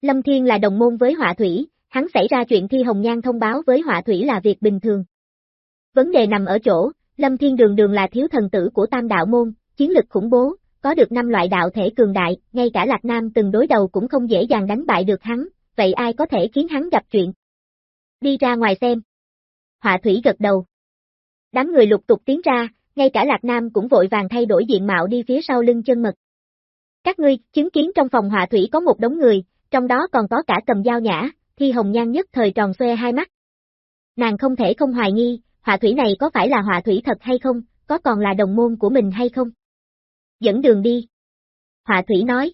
Lâm Thiên là đồng môn với họa thủy, hắn xảy ra chuyện Thi Hồng Nhan thông báo với họa thủy là việc bình thường. Vấn đề nằm ở chỗ, Lâm Thiên đường đường là thiếu thần tử của tam đạo môn, chiến lực khủng bố, có được năm loại đạo thể cường đại, ngay cả Lạc Nam từng đối đầu cũng không dễ dàng đánh bại được hắn, vậy ai có thể khiến hắn gặp chuyện? Đi ra ngoài xem. Họa thủy gật đầu. Đám người lục tục tiến ra, ngay cả Lạc Nam cũng vội vàng thay đổi diện mạo đi phía sau lưng chân mật. Các ngươi, chứng kiến trong phòng họa thủy có một đống người, trong đó còn có cả cầm dao nhã, thi hồng nhan nhất thời tròn xoe hai mắt. Nàng không thể không hoài nghi, họa thủy này có phải là họa thủy thật hay không, có còn là đồng môn của mình hay không? Dẫn đường đi. Họa thủy nói.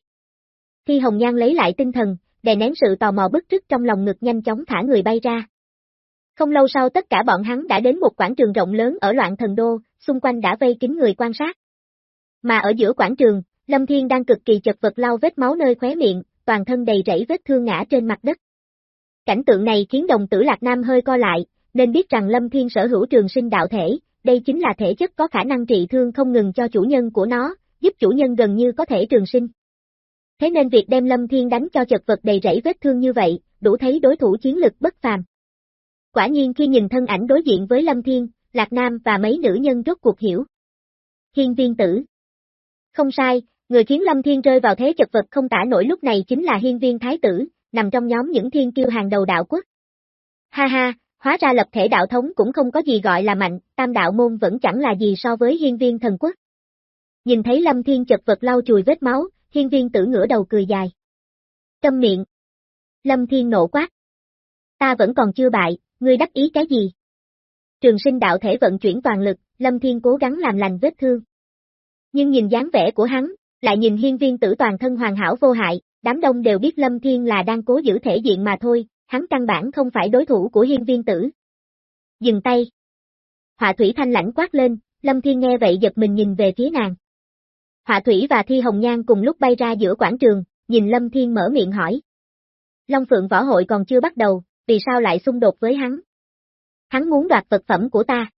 Thi hồng nhan lấy lại tinh thần, đè nén sự tò mò bức rứt trong lòng ngực nhanh chóng thả người bay ra. Không lâu sau tất cả bọn hắn đã đến một quảng trường rộng lớn ở loạn thần đô, xung quanh đã vây kín người quan sát. Mà ở giữa quảng trường, Lâm Thiên đang cực kỳ chật vật lau vết máu nơi khóe miệng, toàn thân đầy rẫy vết thương ngã trên mặt đất. Cảnh tượng này khiến đồng tử Lạc Nam hơi co lại, nên biết rằng Lâm Thiên sở hữu trường sinh đạo thể, đây chính là thể chất có khả năng trị thương không ngừng cho chủ nhân của nó, giúp chủ nhân gần như có thể trường sinh. Thế nên việc đem Lâm Thiên đánh cho chật vật đầy rẫy vết thương như vậy, đủ thấy đối thủ chiến lực bất phàm. Quả nhiên khi nhìn thân ảnh đối diện với Lâm Thiên, Lạc Nam và mấy nữ nhân rốt cuộc hiểu. Hiên viên tử. Không sai, người khiến Lâm Thiên rơi vào thế chật vật không tả nổi lúc này chính là hiên viên thái tử, nằm trong nhóm những thiên kiêu hàng đầu đạo quốc. Ha ha, hóa ra lập thể đạo thống cũng không có gì gọi là mạnh, tam đạo môn vẫn chẳng là gì so với hiên viên thần quốc. Nhìn thấy Lâm Thiên chật vật lau chùi vết máu, hiên viên tử ngửa đầu cười dài. Câm miệng. Lâm Thiên nộ quát. Ta vẫn còn chưa bại, ngươi đắc ý cái gì? Trường sinh đạo thể vận chuyển toàn lực, Lâm Thiên cố gắng làm lành vết thương. Nhưng nhìn dáng vẻ của hắn, lại nhìn hiên viên tử toàn thân hoàn hảo vô hại, đám đông đều biết Lâm Thiên là đang cố giữ thể diện mà thôi, hắn căn bản không phải đối thủ của hiên viên tử. Dừng tay. Họa thủy thanh lãnh quát lên, Lâm Thiên nghe vậy giật mình nhìn về phía nàng. Họa thủy và Thi Hồng Nhan cùng lúc bay ra giữa quảng trường, nhìn Lâm Thiên mở miệng hỏi. Long Phượng Võ Hội còn chưa bắt đầu, vì sao lại xung đột với hắn? Hắn muốn đoạt vật phẩm của ta.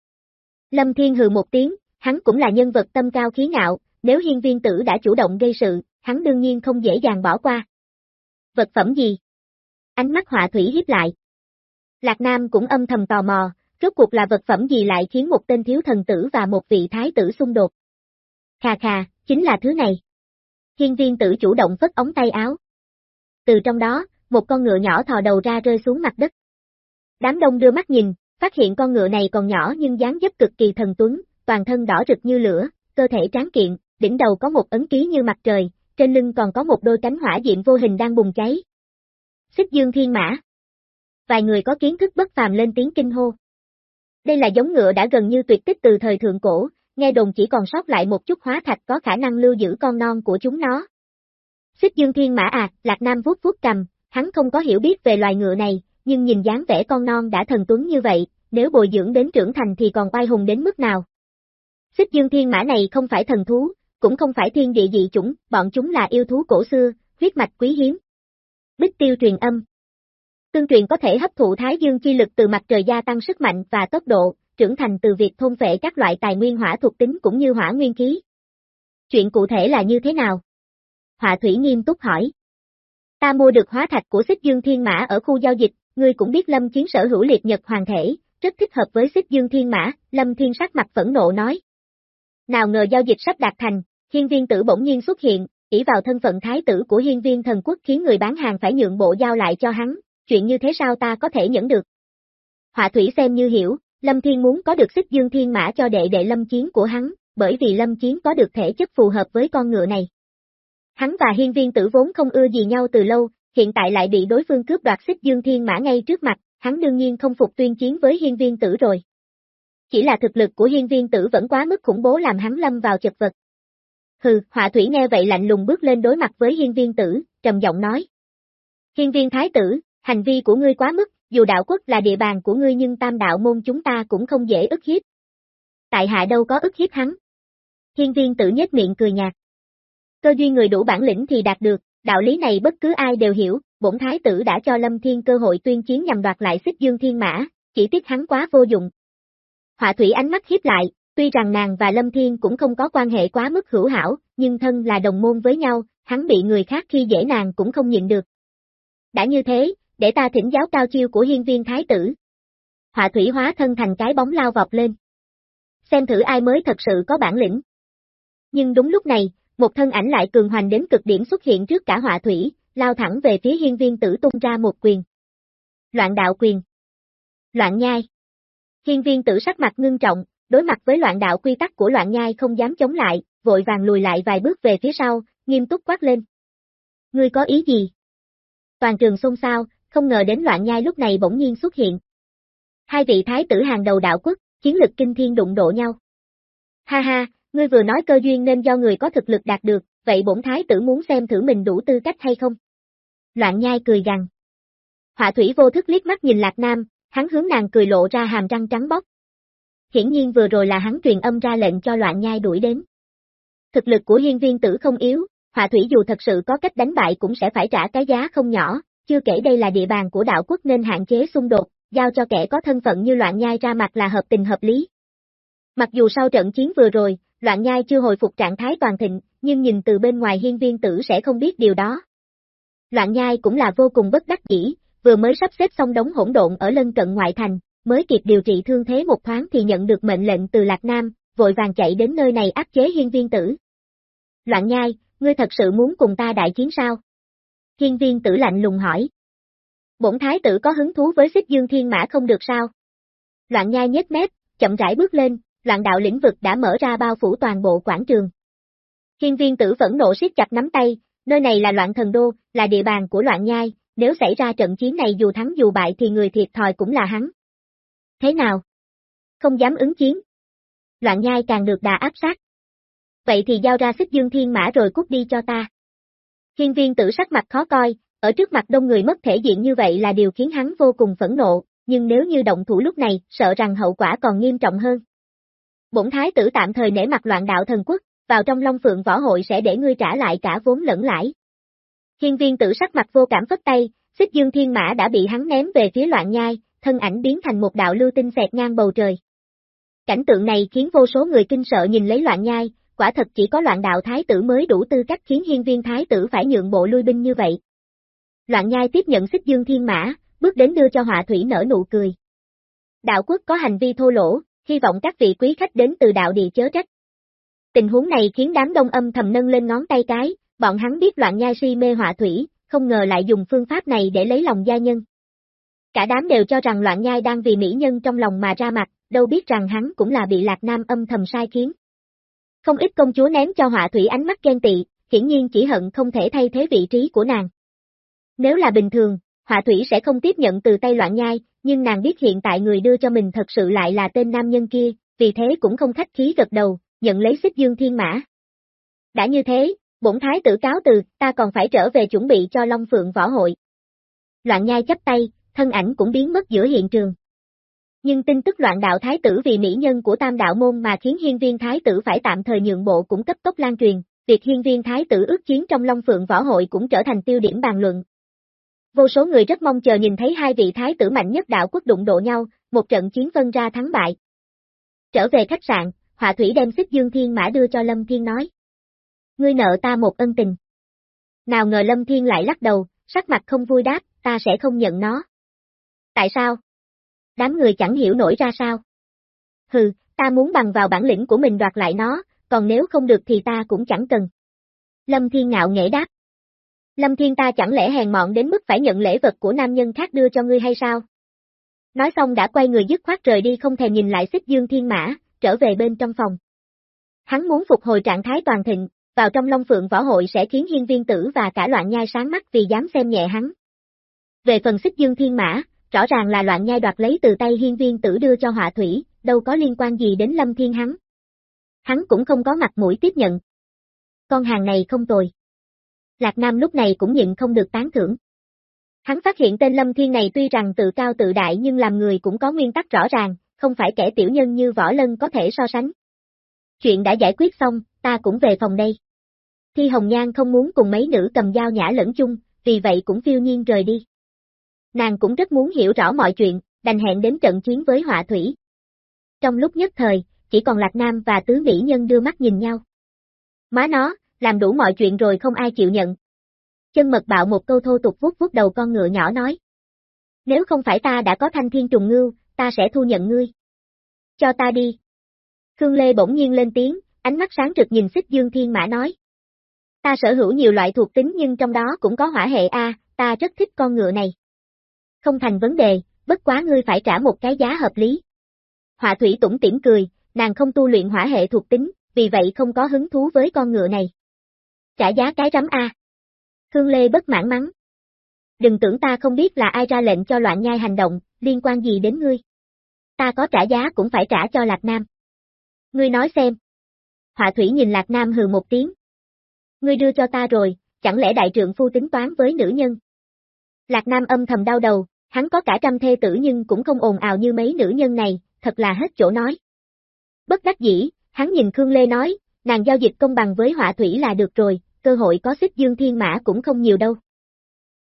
Lâm Thiên hừ một tiếng, hắn cũng là nhân vật tâm cao khí ngạo, nếu hiên viên tử đã chủ động gây sự, hắn đương nhiên không dễ dàng bỏ qua. Vật phẩm gì? Ánh mắt họa thủy hiếp lại. Lạc Nam cũng âm thầm tò mò, rốt cuộc là vật phẩm gì lại khiến một tên thiếu thần tử và một vị thái tử xung đột. Khà khà, chính là thứ này. Hiên viên tử chủ động phất ống tay áo. Từ trong đó, một con ngựa nhỏ thò đầu ra rơi xuống mặt đất. Đám đông đưa mắt nhìn, phát hiện con ngựa này còn nhỏ nhưng dáng dấp cực kỳ thần tuấn, toàn thân đỏ rực như lửa, cơ thể tráng kiện, đỉnh đầu có một ấn ký như mặt trời, trên lưng còn có một đôi cánh hỏa diệm vô hình đang bùng cháy. Xích dương thiên mã. Vài người có kiến thức bất phàm lên tiếng kinh hô. Đây là giống ngựa đã gần như tuyệt tích từ thời thượng cổ, nghe đồn chỉ còn sót lại một chút hóa thạch có khả năng lưu giữ con non của chúng nó. Xích dương thiên mã à, Lạc Nam vuốt vuốt cầm, hắn không có hiểu biết về loài ngựa này, nhưng nhìn dáng vẻ con non đã thần tuấn như vậy, nếu bồi dưỡng đến trưởng thành thì còn oai hùng đến mức nào. Xích dương thiên mã này không phải thần thú, cũng không phải thiên địa dị chủng, bọn chúng là yêu thú cổ xưa, huyết mạch quý hiếm. Bích tiêu truyền âm. Tương truyền có thể hấp thụ thái dương chi lực từ mặt trời gia tăng sức mạnh và tốc độ, trưởng thành từ việc thôn phệ các loại tài nguyên hỏa thuộc tính cũng như hỏa nguyên khí. Chuyện cụ thể là như thế nào? Họa thủy nghiêm túc hỏi. Ta mua được hóa thạch của xích dương thiên mã ở khu giao dịch, ngươi cũng biết lâm chiến sở hữu liệt nhật hoàng thể, rất thích hợp với xích dương thiên mã, lâm thiên sắc mặt phẫn nộ nói. Nào ngờ giao dịch sắp đạt thành, hiên viên tử bỗng nhiên xuất hiện, ỷ vào thân phận thái tử của hiên viên thần quốc khiến người bán hàng phải nhượng bộ giao lại cho hắn, chuyện như thế sao ta có thể nhẫn được. Họa thủy xem như hiểu, Lâm Thiên muốn có được xích dương thiên mã cho đệ đệ Lâm Chiến của hắn, bởi vì Lâm Chiến có được thể chất phù hợp với con ngựa này. Hắn và hiên viên tử vốn không ưa gì nhau từ lâu, hiện tại lại bị đối phương cướp đoạt xích dương thiên mã ngay trước mặt, hắn đương nhiên không phục tuyên chiến với hiên viên tử rồi. Chỉ là thực lực của hiên viên tử vẫn quá mức khủng bố làm hắn lâm vào chật vật. Hừ, họa thủy nghe vậy lạnh lùng bước lên đối mặt với hiên viên tử, trầm giọng nói. Hiên viên thái tử, hành vi của ngươi quá mức, dù đạo quốc là địa bàn của ngươi nhưng tam đạo môn chúng ta cũng không dễ ức hiếp. Tại hạ đâu có ức hiếp hắn. Hiên viên tử nhếch miệng cười nhạt. Cơ duy người đủ bản lĩnh thì đạt được, đạo lý này bất cứ ai đều hiểu, bổn thái tử đã cho Lâm Thiên cơ hội tuyên chiến nhằm đoạt lại xích dương thiên mã, chỉ tiếc hắn quá vô dụng. Họa thủy ánh mắt hiếp lại, tuy rằng nàng và Lâm Thiên cũng không có quan hệ quá mức hữu hảo, nhưng thân là đồng môn với nhau, hắn bị người khác khi dễ nàng cũng không nhịn được. Đã như thế, để ta thỉnh giáo cao chiêu của hiên viên thái tử. Họa thủy hóa thân thành cái bóng lao vọt lên. Xem thử ai mới thật sự có bản lĩnh. Nhưng đúng lúc này, một thân ảnh lại cường hoành đến cực điểm xuất hiện trước cả họa thủy, lao thẳng về phía hiên viên tử tung ra một quyền. Loạn đạo quyền. Loạn nhai. Hiên viên tử sắc mặt ngưng trọng, đối mặt với loạn đạo quy tắc của loạn nhai không dám chống lại, vội vàng lùi lại vài bước về phía sau, nghiêm túc quát lên. Ngươi có ý gì? Toàn trường xôn xao, không ngờ đến loạn nhai lúc này bỗng nhiên xuất hiện. Hai vị thái tử hàng đầu đạo quốc, chiến lực kinh thiên đụng độ nhau. Ha ha, ngươi vừa nói cơ duyên nên do người có thực lực đạt được, vậy bổn thái tử muốn xem thử mình đủ tư cách hay không? Loạn nhai cười gằn. Họa thủy vô thức liếc mắt nhìn Lạc Nam, hắn hướng nàng cười lộ ra hàm răng trắng bóc. Hiển nhiên vừa rồi là hắn truyền âm ra lệnh cho loạn nhai đuổi đến. Thực lực của hiên viên tử không yếu, họa thủy dù thật sự có cách đánh bại cũng sẽ phải trả cái giá không nhỏ, chưa kể đây là địa bàn của đạo quốc nên hạn chế xung đột, giao cho kẻ có thân phận như loạn nhai ra mặt là hợp tình hợp lý. Mặc dù sau trận chiến vừa rồi, loạn nhai chưa hồi phục trạng thái toàn thịnh, nhưng nhìn từ bên ngoài hiên viên tử sẽ không biết điều đó. Loạn nhai cũng là vô cùng bất đắc dĩ, vừa mới sắp xếp xong đống hỗn độn ở lân cận ngoại thành, mới kịp điều trị thương thế một thoáng thì nhận được mệnh lệnh từ Lạc Nam, vội vàng chạy đến nơi này áp chế hiên viên tử. Loạn nhai, ngươi thật sự muốn cùng ta đại chiến sao? Hiên viên tử lạnh lùng hỏi. Bổn thái tử có hứng thú với xích dương thiên mã không được sao? Loạn nhai nhếch mép, chậm rãi bước lên, loạn đạo lĩnh vực đã mở ra bao phủ toàn bộ quảng trường. Hiên viên tử vẫn nộ siết chặt nắm tay, nơi này là loạn thần đô, là địa bàn của loạn nhai, nếu xảy ra trận chiến này dù thắng dù bại thì người thiệt thòi cũng là hắn. Thế nào? Không dám ứng chiến. Loạn nhai càng được đà áp sát. Vậy thì giao ra xích dương thiên mã rồi cút đi cho ta. Hiên viên tử sắc mặt khó coi, ở trước mặt đông người mất thể diện như vậy là điều khiến hắn vô cùng phẫn nộ, nhưng nếu như động thủ lúc này, sợ rằng hậu quả còn nghiêm trọng hơn. Bổn thái tử tạm thời nể mặt loạn đạo thần quốc, vào trong Long Phượng võ hội sẽ để ngươi trả lại cả vốn lẫn lãi. Hiên viên tử sắc mặt vô cảm phất tay, xích dương thiên mã đã bị hắn ném về phía loạn nhai, thân ảnh biến thành một đạo lưu tinh xẹt ngang bầu trời. Cảnh tượng này khiến vô số người kinh sợ nhìn lấy loạn nhai, quả thật chỉ có loạn đạo thái tử mới đủ tư cách khiến hiên viên thái tử phải nhượng bộ lui binh như vậy. Loạn nhai tiếp nhận xích dương thiên mã, bước đến đưa cho họa thủy nở nụ cười. Đạo quốc có hành vi thô lỗ, hy vọng các vị quý khách đến từ đạo địa chớ trách. Tình huống này khiến đám đông âm thầm nâng lên ngón tay cái, bọn hắn biết loạn nhai si mê họa thủy, không ngờ lại dùng phương pháp này để lấy lòng gia nhân. Cả đám đều cho rằng loạn nhai đang vì mỹ nhân trong lòng mà ra mặt, đâu biết rằng hắn cũng là bị Lạc Nam âm thầm sai khiến. Không ít công chúa ném cho họa thủy ánh mắt ghen tị, hiển nhiên chỉ hận không thể thay thế vị trí của nàng. Nếu là bình thường, họa thủy sẽ không tiếp nhận từ tay loạn nhai, nhưng nàng biết hiện tại người đưa cho mình thật sự lại là tên nam nhân kia, vì thế cũng không khách khí gật đầu, nhận lấy xích dương thiên mã. Đã như thế, bổn thái tử cáo từ, ta còn phải trở về chuẩn bị cho Long Phượng võ hội. Loạn nhai chấp tay, thân ảnh cũng biến mất giữa hiện trường. Nhưng tin tức loạn đạo thái tử vì mỹ nhân của tam đạo môn mà khiến hiên viên thái tử phải tạm thời nhượng bộ cũng cấp tốc lan truyền, việc hiên viên thái tử ước chiến trong Long Phượng võ hội cũng trở thành tiêu điểm bàn luận. Vô số người rất mong chờ nhìn thấy hai vị thái tử mạnh nhất đạo quốc đụng độ nhau, một trận chiến phân ra thắng bại. Trở về khách sạn, Họa Thủy đem xích dương thiên mã đưa cho Lâm Thiên nói. Ngươi nợ ta một ân tình. Nào ngờ Lâm Thiên lại lắc đầu, sắc mặt không vui đáp, ta sẽ không nhận nó. Tại sao? Đám người chẳng hiểu nổi ra sao. Hừ, ta muốn bằng vào bản lĩnh của mình đoạt lại nó, còn nếu không được thì ta cũng chẳng cần. Lâm Thiên ngạo nghễ đáp. Lâm Thiên ta chẳng lẽ hèn mọn đến mức phải nhận lễ vật của nam nhân khác đưa cho ngươi hay sao? Nói xong đã quay người dứt khoát rời đi không thèm nhìn lại xích dương thiên mã, trở về bên trong phòng. Hắn muốn phục hồi trạng thái toàn thịnh, vào trong Long Phượng võ hội sẽ khiến hiên viên tử và cả loạn nhai sáng mắt vì dám xem nhẹ hắn. Về phần xích dương thiên mã, rõ ràng là loạn nhai đoạt lấy từ tay hiên viên tử đưa cho họa thủy, đâu có liên quan gì đến lâm thiên hắn. Hắn cũng không có mặt mũi tiếp nhận. Con hàng này không tồi. Lạc Nam lúc này cũng nhịn không được tán thưởng. Hắn phát hiện tên Lâm Thiên này tuy rằng tự cao tự đại nhưng làm người cũng có nguyên tắc rõ ràng, không phải kẻ tiểu nhân như Võ Lân có thể so sánh. Chuyện đã giải quyết xong, ta cũng về phòng đây. Thi Hồng Nhan không muốn cùng mấy nữ cầm dao nhã lẫn chung, vì vậy cũng phiêu nhiên rời đi. Nàng cũng rất muốn hiểu rõ mọi chuyện, đành hẹn đến trận chiến với họa thủy. Trong lúc nhất thời, chỉ còn Lạc Nam và Tứ Mỹ Nhân đưa mắt nhìn nhau. Má nó, làm đủ mọi chuyện rồi không ai chịu nhận. Chân mật bạo một câu thô tục vuốt vuốt đầu con ngựa nhỏ nói. Nếu không phải ta đã có thanh thiên trùng ngưu, ta sẽ thu nhận ngươi. Cho ta đi. Khương Lê bỗng nhiên lên tiếng, ánh mắt sáng rực nhìn xích dương thiên mã nói. Ta sở hữu nhiều loại thuộc tính nhưng trong đó cũng có hỏa hệ A, ta rất thích con ngựa này. Không thành vấn đề, bất quá ngươi phải trả một cái giá hợp lý. Họa thủy tủng tỉm cười, nàng không tu luyện hỏa hệ thuộc tính, vì vậy không có hứng thú với con ngựa này. Trả giá cái rắm A. Khương Lê bất mãn mắng. Đừng tưởng ta không biết là ai ra lệnh cho loạn nhai hành động, liên quan gì đến ngươi. Ta có trả giá cũng phải trả cho Lạc Nam. Ngươi nói xem. Họa thủy nhìn Lạc Nam hừ một tiếng. Ngươi đưa cho ta rồi, chẳng lẽ đại trượng phu tính toán với nữ nhân? Lạc Nam âm thầm đau đầu, hắn có cả trăm thê tử nhưng cũng không ồn ào như mấy nữ nhân này, thật là hết chỗ nói. Bất đắc dĩ, hắn nhìn Khương Lê nói, nàng giao dịch công bằng với họa thủy là được rồi, cơ hội có xích dương thiên mã cũng không nhiều đâu.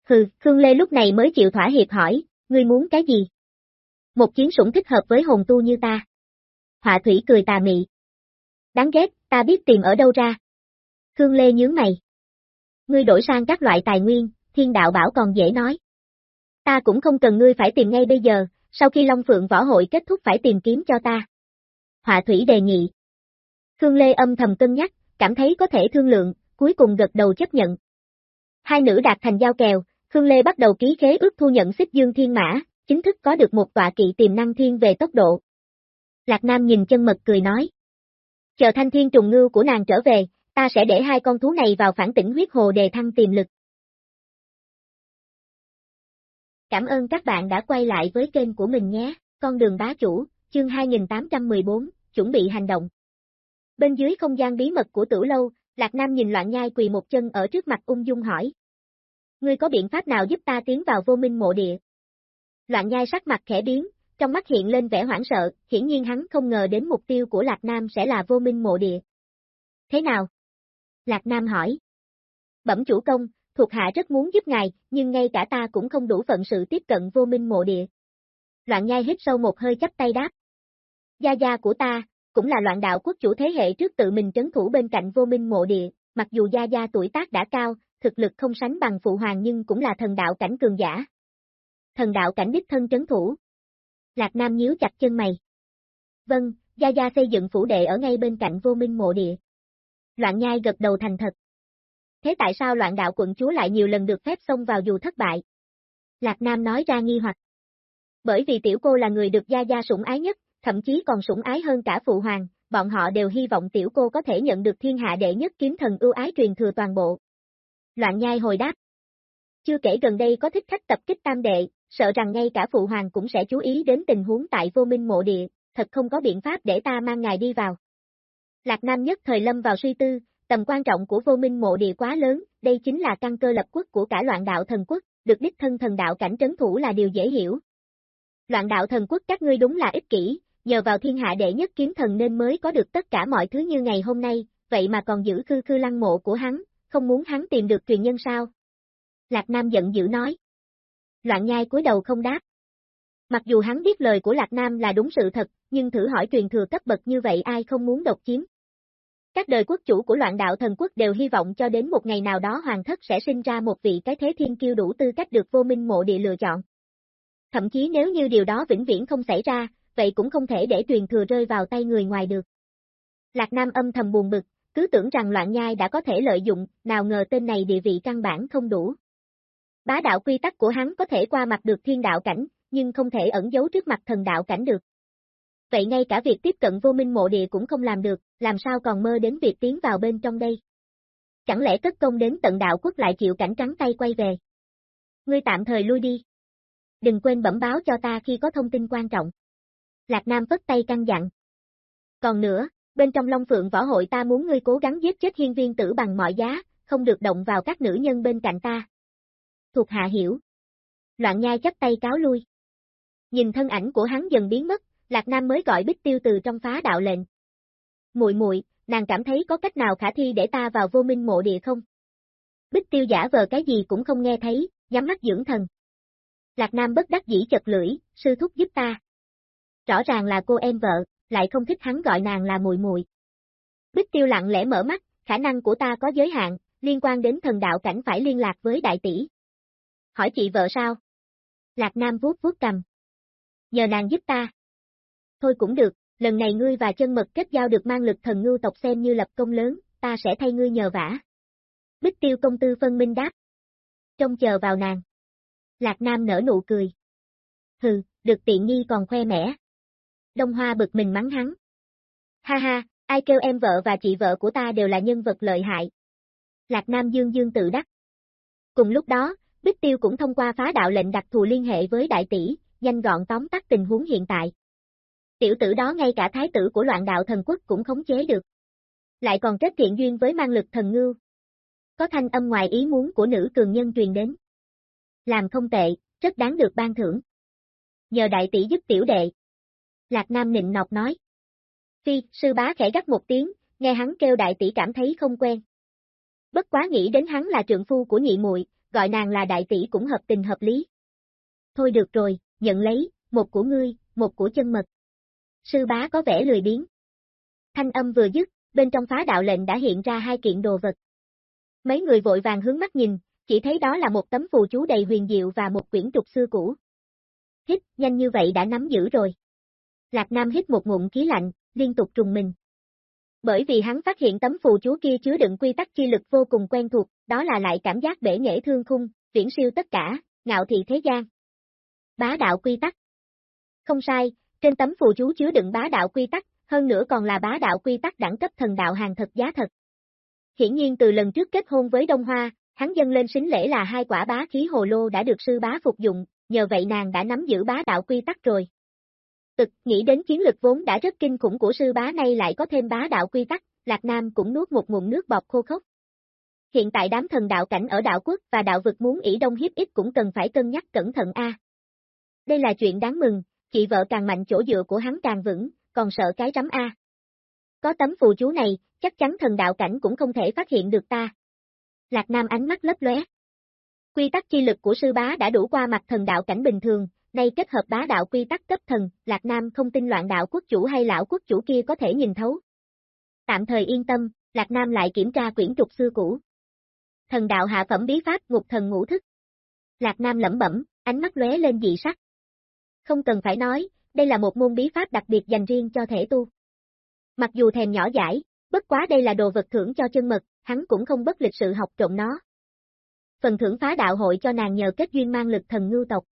Hừ, Khương Lê lúc này mới chịu thỏa hiệp hỏi, ngươi muốn cái gì? Một chiến sủng thích hợp với hồn tu như ta. Họa thủy cười tà mị. Đáng ghét, ta biết tìm ở đâu ra. Khương Lê nhướng mày. Ngươi đổi sang các loại tài nguyên, thiên đạo bảo còn dễ nói. Ta cũng không cần ngươi phải tìm ngay bây giờ, sau khi Long Phượng võ hội kết thúc phải tìm kiếm cho ta. Họa thủy đề nghị. Khương Lê âm thầm cân nhắc, cảm thấy có thể thương lượng, cuối cùng gật đầu chấp nhận. Hai nữ đạt thành giao kèo, Khương Lê bắt đầu ký khế ước thu nhận xích dương thiên mã, chính thức có được một tọa kỵ tiềm năng thiên về tốc độ. Lạc Nam nhìn chân mật cười nói. Chờ thanh thiên trùng ngưu của nàng trở về, ta sẽ để hai con thú này vào phản tỉnh huyết hồ đề thăng tiềm lực. Cảm ơn các bạn đã quay lại với kênh của mình nhé, con đường bá chủ, chương 2814, chuẩn bị hành động. Bên dưới không gian bí mật của tử lâu, Lạc Nam nhìn loạn nhai quỳ một chân ở trước mặt ung dung hỏi. Ngươi có biện pháp nào giúp ta tiến vào vô minh mộ địa? Loạn nhai sắc mặt khẽ biến, trong mắt hiện lên vẻ hoảng sợ, hiển nhiên hắn không ngờ đến mục tiêu của Lạc Nam sẽ là vô minh mộ địa. Thế nào? Lạc Nam hỏi. Bẩm chủ công, thuộc hạ rất muốn giúp ngài, nhưng ngay cả ta cũng không đủ phận sự tiếp cận vô minh mộ địa. Loạn nhai hít sâu một hơi chấp tay đáp. Gia gia của ta, cũng là loạn đạo quốc chủ thế hệ trước tự mình trấn thủ bên cạnh vô minh mộ địa, mặc dù gia gia tuổi tác đã cao, thực lực không sánh bằng phụ hoàng nhưng cũng là thần đạo cảnh cường giả. Thần đạo cảnh đích thân trấn thủ. Lạc Nam nhíu chặt chân mày. Vâng, gia gia xây dựng phủ đệ ở ngay bên cạnh vô minh mộ địa. Loạn nhai gật đầu thành thật. Thế tại sao loạn đạo quận chúa lại nhiều lần được phép xông vào dù thất bại? Lạc Nam nói ra nghi hoặc. Bởi vì tiểu cô là người được gia gia sủng ái nhất, thậm chí còn sủng ái hơn cả phụ hoàng, bọn họ đều hy vọng tiểu cô có thể nhận được thiên hạ đệ nhất kiếm thần ưu ái truyền thừa toàn bộ. Loạn nhai hồi đáp. Chưa kể gần đây có thích khách tập kích tam đệ, sợ rằng ngay cả phụ hoàng cũng sẽ chú ý đến tình huống tại vô minh mộ địa, thật không có biện pháp để ta mang ngài đi vào. Lạc Nam nhất thời lâm vào suy tư, tầm quan trọng của vô minh mộ địa quá lớn, đây chính là căn cơ lập quốc của cả loạn đạo thần quốc, được đích thân thần đạo cảnh trấn thủ là điều dễ hiểu. Loạn đạo thần quốc các ngươi đúng là ích kỷ, nhờ vào thiên hạ đệ nhất kiếm thần nên mới có được tất cả mọi thứ như ngày hôm nay, vậy mà còn giữ khư khư lăng mộ của hắn, không muốn hắn tìm được truyền nhân sao? Lạc Nam giận dữ nói. Loạn nhai cúi đầu không đáp. Mặc dù hắn biết lời của Lạc Nam là đúng sự thật, nhưng thử hỏi truyền thừa cấp bậc như vậy ai không muốn độc chiếm. Các đời quốc chủ của loạn đạo thần quốc đều hy vọng cho đến một ngày nào đó hoàng thất sẽ sinh ra một vị cái thế thiên kiêu đủ tư cách được vô minh mộ địa lựa chọn. Thậm chí nếu như điều đó vĩnh viễn không xảy ra, vậy cũng không thể để truyền thừa rơi vào tay người ngoài được. Lạc Nam âm thầm buồn bực, cứ tưởng rằng loạn nhai đã có thể lợi dụng, nào ngờ tên này địa vị căn bản không đủ. Bá đạo quy tắc của hắn có thể qua mặt được thiên đạo cảnh, nhưng không thể ẩn giấu trước mặt thần đạo cảnh được. Vậy ngay cả việc tiếp cận vô minh mộ địa cũng không làm được, làm sao còn mơ đến việc tiến vào bên trong đây? Chẳng lẽ tất công đến tận đạo quốc lại chịu cảnh trắng tay quay về? Ngươi tạm thời lui đi. Đừng quên bẩm báo cho ta khi có thông tin quan trọng. Lạc Nam vất tay căng dặn. Còn nữa, bên trong Long Phượng Võ Hội ta muốn ngươi cố gắng giết chết hiên viên tử bằng mọi giá, không được động vào các nữ nhân bên cạnh ta. Thuộc hạ hiểu. Loạn nhai chấp tay cáo lui. Nhìn thân ảnh của hắn dần biến mất, Lạc Nam mới gọi Bích Tiêu từ trong phá đạo lệnh. Muội muội, nàng cảm thấy có cách nào khả thi để ta vào vô minh mộ địa không? Bích Tiêu giả vờ cái gì cũng không nghe thấy, nhắm mắt dưỡng thần. Lạc Nam bất đắc dĩ chật lưỡi, sư thúc giúp ta. Rõ ràng là cô em vợ, lại không thích hắn gọi nàng là muội muội. Bích Tiêu lặng lẽ mở mắt, khả năng của ta có giới hạn, liên quan đến thần đạo cảnh phải liên lạc với đại tỷ. Hỏi chị vợ sao? Lạc Nam vuốt vuốt cầm. Nhờ nàng giúp ta. Thôi cũng được, lần này ngươi và chân mật kết giao được mang lực thần ngưu tộc xem như lập công lớn, ta sẽ thay ngươi nhờ vả. Bích tiêu công tư phân minh đáp. Trông chờ vào nàng. Lạc Nam nở nụ cười. Hừ, được tiện nghi còn khoe mẽ. Đông Hoa bực mình mắng hắn. Ha ha, ai kêu em vợ và chị vợ của ta đều là nhân vật lợi hại. Lạc Nam dương dương tự đắc. Cùng lúc đó, Bích Tiêu cũng thông qua phá đạo lệnh đặc thù liên hệ với đại tỷ, nhanh gọn tóm tắt tình huống hiện tại. Tiểu tử đó ngay cả thái tử của loạn đạo thần quốc cũng khống chế được. Lại còn kết thiện duyên với mang lực thần ngưu. Có thanh âm ngoài ý muốn của nữ cường nhân truyền đến. Làm không tệ, rất đáng được ban thưởng. Nhờ đại tỷ giúp tiểu đệ. Lạc Nam nịnh nọc nói. Phi, sư bá khẽ gắt một tiếng, nghe hắn kêu đại tỷ cảm thấy không quen. Bất quá nghĩ đến hắn là trượng phu của nhị muội, gọi nàng là đại tỷ cũng hợp tình hợp lý. Thôi được rồi, nhận lấy, một của ngươi, một của chân mật. Sư bá có vẻ lười biếng. Thanh âm vừa dứt, bên trong phá đạo lệnh đã hiện ra hai kiện đồ vật. Mấy người vội vàng hướng mắt nhìn, chỉ thấy đó là một tấm phù chú đầy huyền diệu và một quyển trục xưa cũ. Hít, nhanh như vậy đã nắm giữ rồi. Lạc Nam hít một ngụm khí lạnh, liên tục trùng mình. Bởi vì hắn phát hiện tấm phù chú kia chứa đựng quy tắc chi lực vô cùng quen thuộc, đó là lại cảm giác bể nghệ thương khung, viễn siêu tất cả, ngạo thị thế gian. Bá đạo quy tắc. Không sai, trên tấm phù chú chứa đựng bá đạo quy tắc, hơn nữa còn là bá đạo quy tắc đẳng cấp thần đạo hàng thật giá thật. Hiển nhiên từ lần trước kết hôn với Đông Hoa, hắn dâng lên xính lễ là hai quả bá khí hồ lô đã được sư bá phục dụng, nhờ vậy nàng đã nắm giữ bá đạo quy tắc rồi. Tực, nghĩ đến chiến lực vốn đã rất kinh khủng của sư bá nay lại có thêm bá đạo quy tắc, Lạc Nam cũng nuốt một ngụm nước bọt khô khốc. Hiện tại đám thần đạo cảnh ở đạo quốc và đạo vực muốn ỷ đông hiếp ít cũng cần phải cân nhắc cẩn thận a. Đây là chuyện đáng mừng, chị vợ càng mạnh chỗ dựa của hắn càng vững, còn sợ cái rắm a. Có tấm phù chú này, chắc chắn thần đạo cảnh cũng không thể phát hiện được ta. Lạc Nam ánh mắt lấp lóe. Quy tắc chi lực của sư bá đã đủ qua mặt thần đạo cảnh bình thường, nay kết hợp bá đạo quy tắc cấp thần, Lạc Nam không tin loạn đạo quốc chủ hay lão quốc chủ kia có thể nhìn thấu. Tạm thời yên tâm, Lạc Nam lại kiểm tra quyển trục xưa cũ. Thần đạo hạ phẩm bí pháp ngục thần ngũ thức. Lạc Nam lẩm bẩm, ánh mắt lóe lên dị sắc. Không cần phải nói, đây là một môn bí pháp đặc biệt dành riêng cho thể tu. Mặc dù thèm nhỏ giải, bất quá đây là đồ vật thưởng cho chân mật, hắn cũng không bất lịch sự học trộm nó. Phần thưởng phá đạo hội cho nàng nhờ kết duyên mang lực thần ngưu tộc.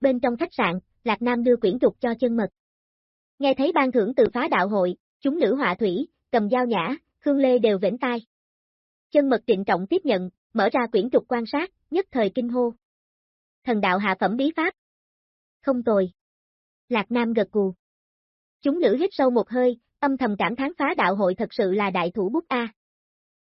Bên trong khách sạn, Lạc Nam đưa quyển trục cho chân mật. Nghe thấy ban thưởng từ phá đạo hội, chúng nữ họa thủy, cầm dao nhã, Khương Lê đều vĩnh tai. Chân mật trịnh trọng tiếp nhận, mở ra quyển trục quan sát, nhất thời kinh hô. Thần đạo hạ phẩm bí pháp. Không tồi. Lạc Nam gật cù. Chúng nữ hít sâu một hơi, âm thầm cảm thán phá đạo hội thật sự là đại thủ bút A.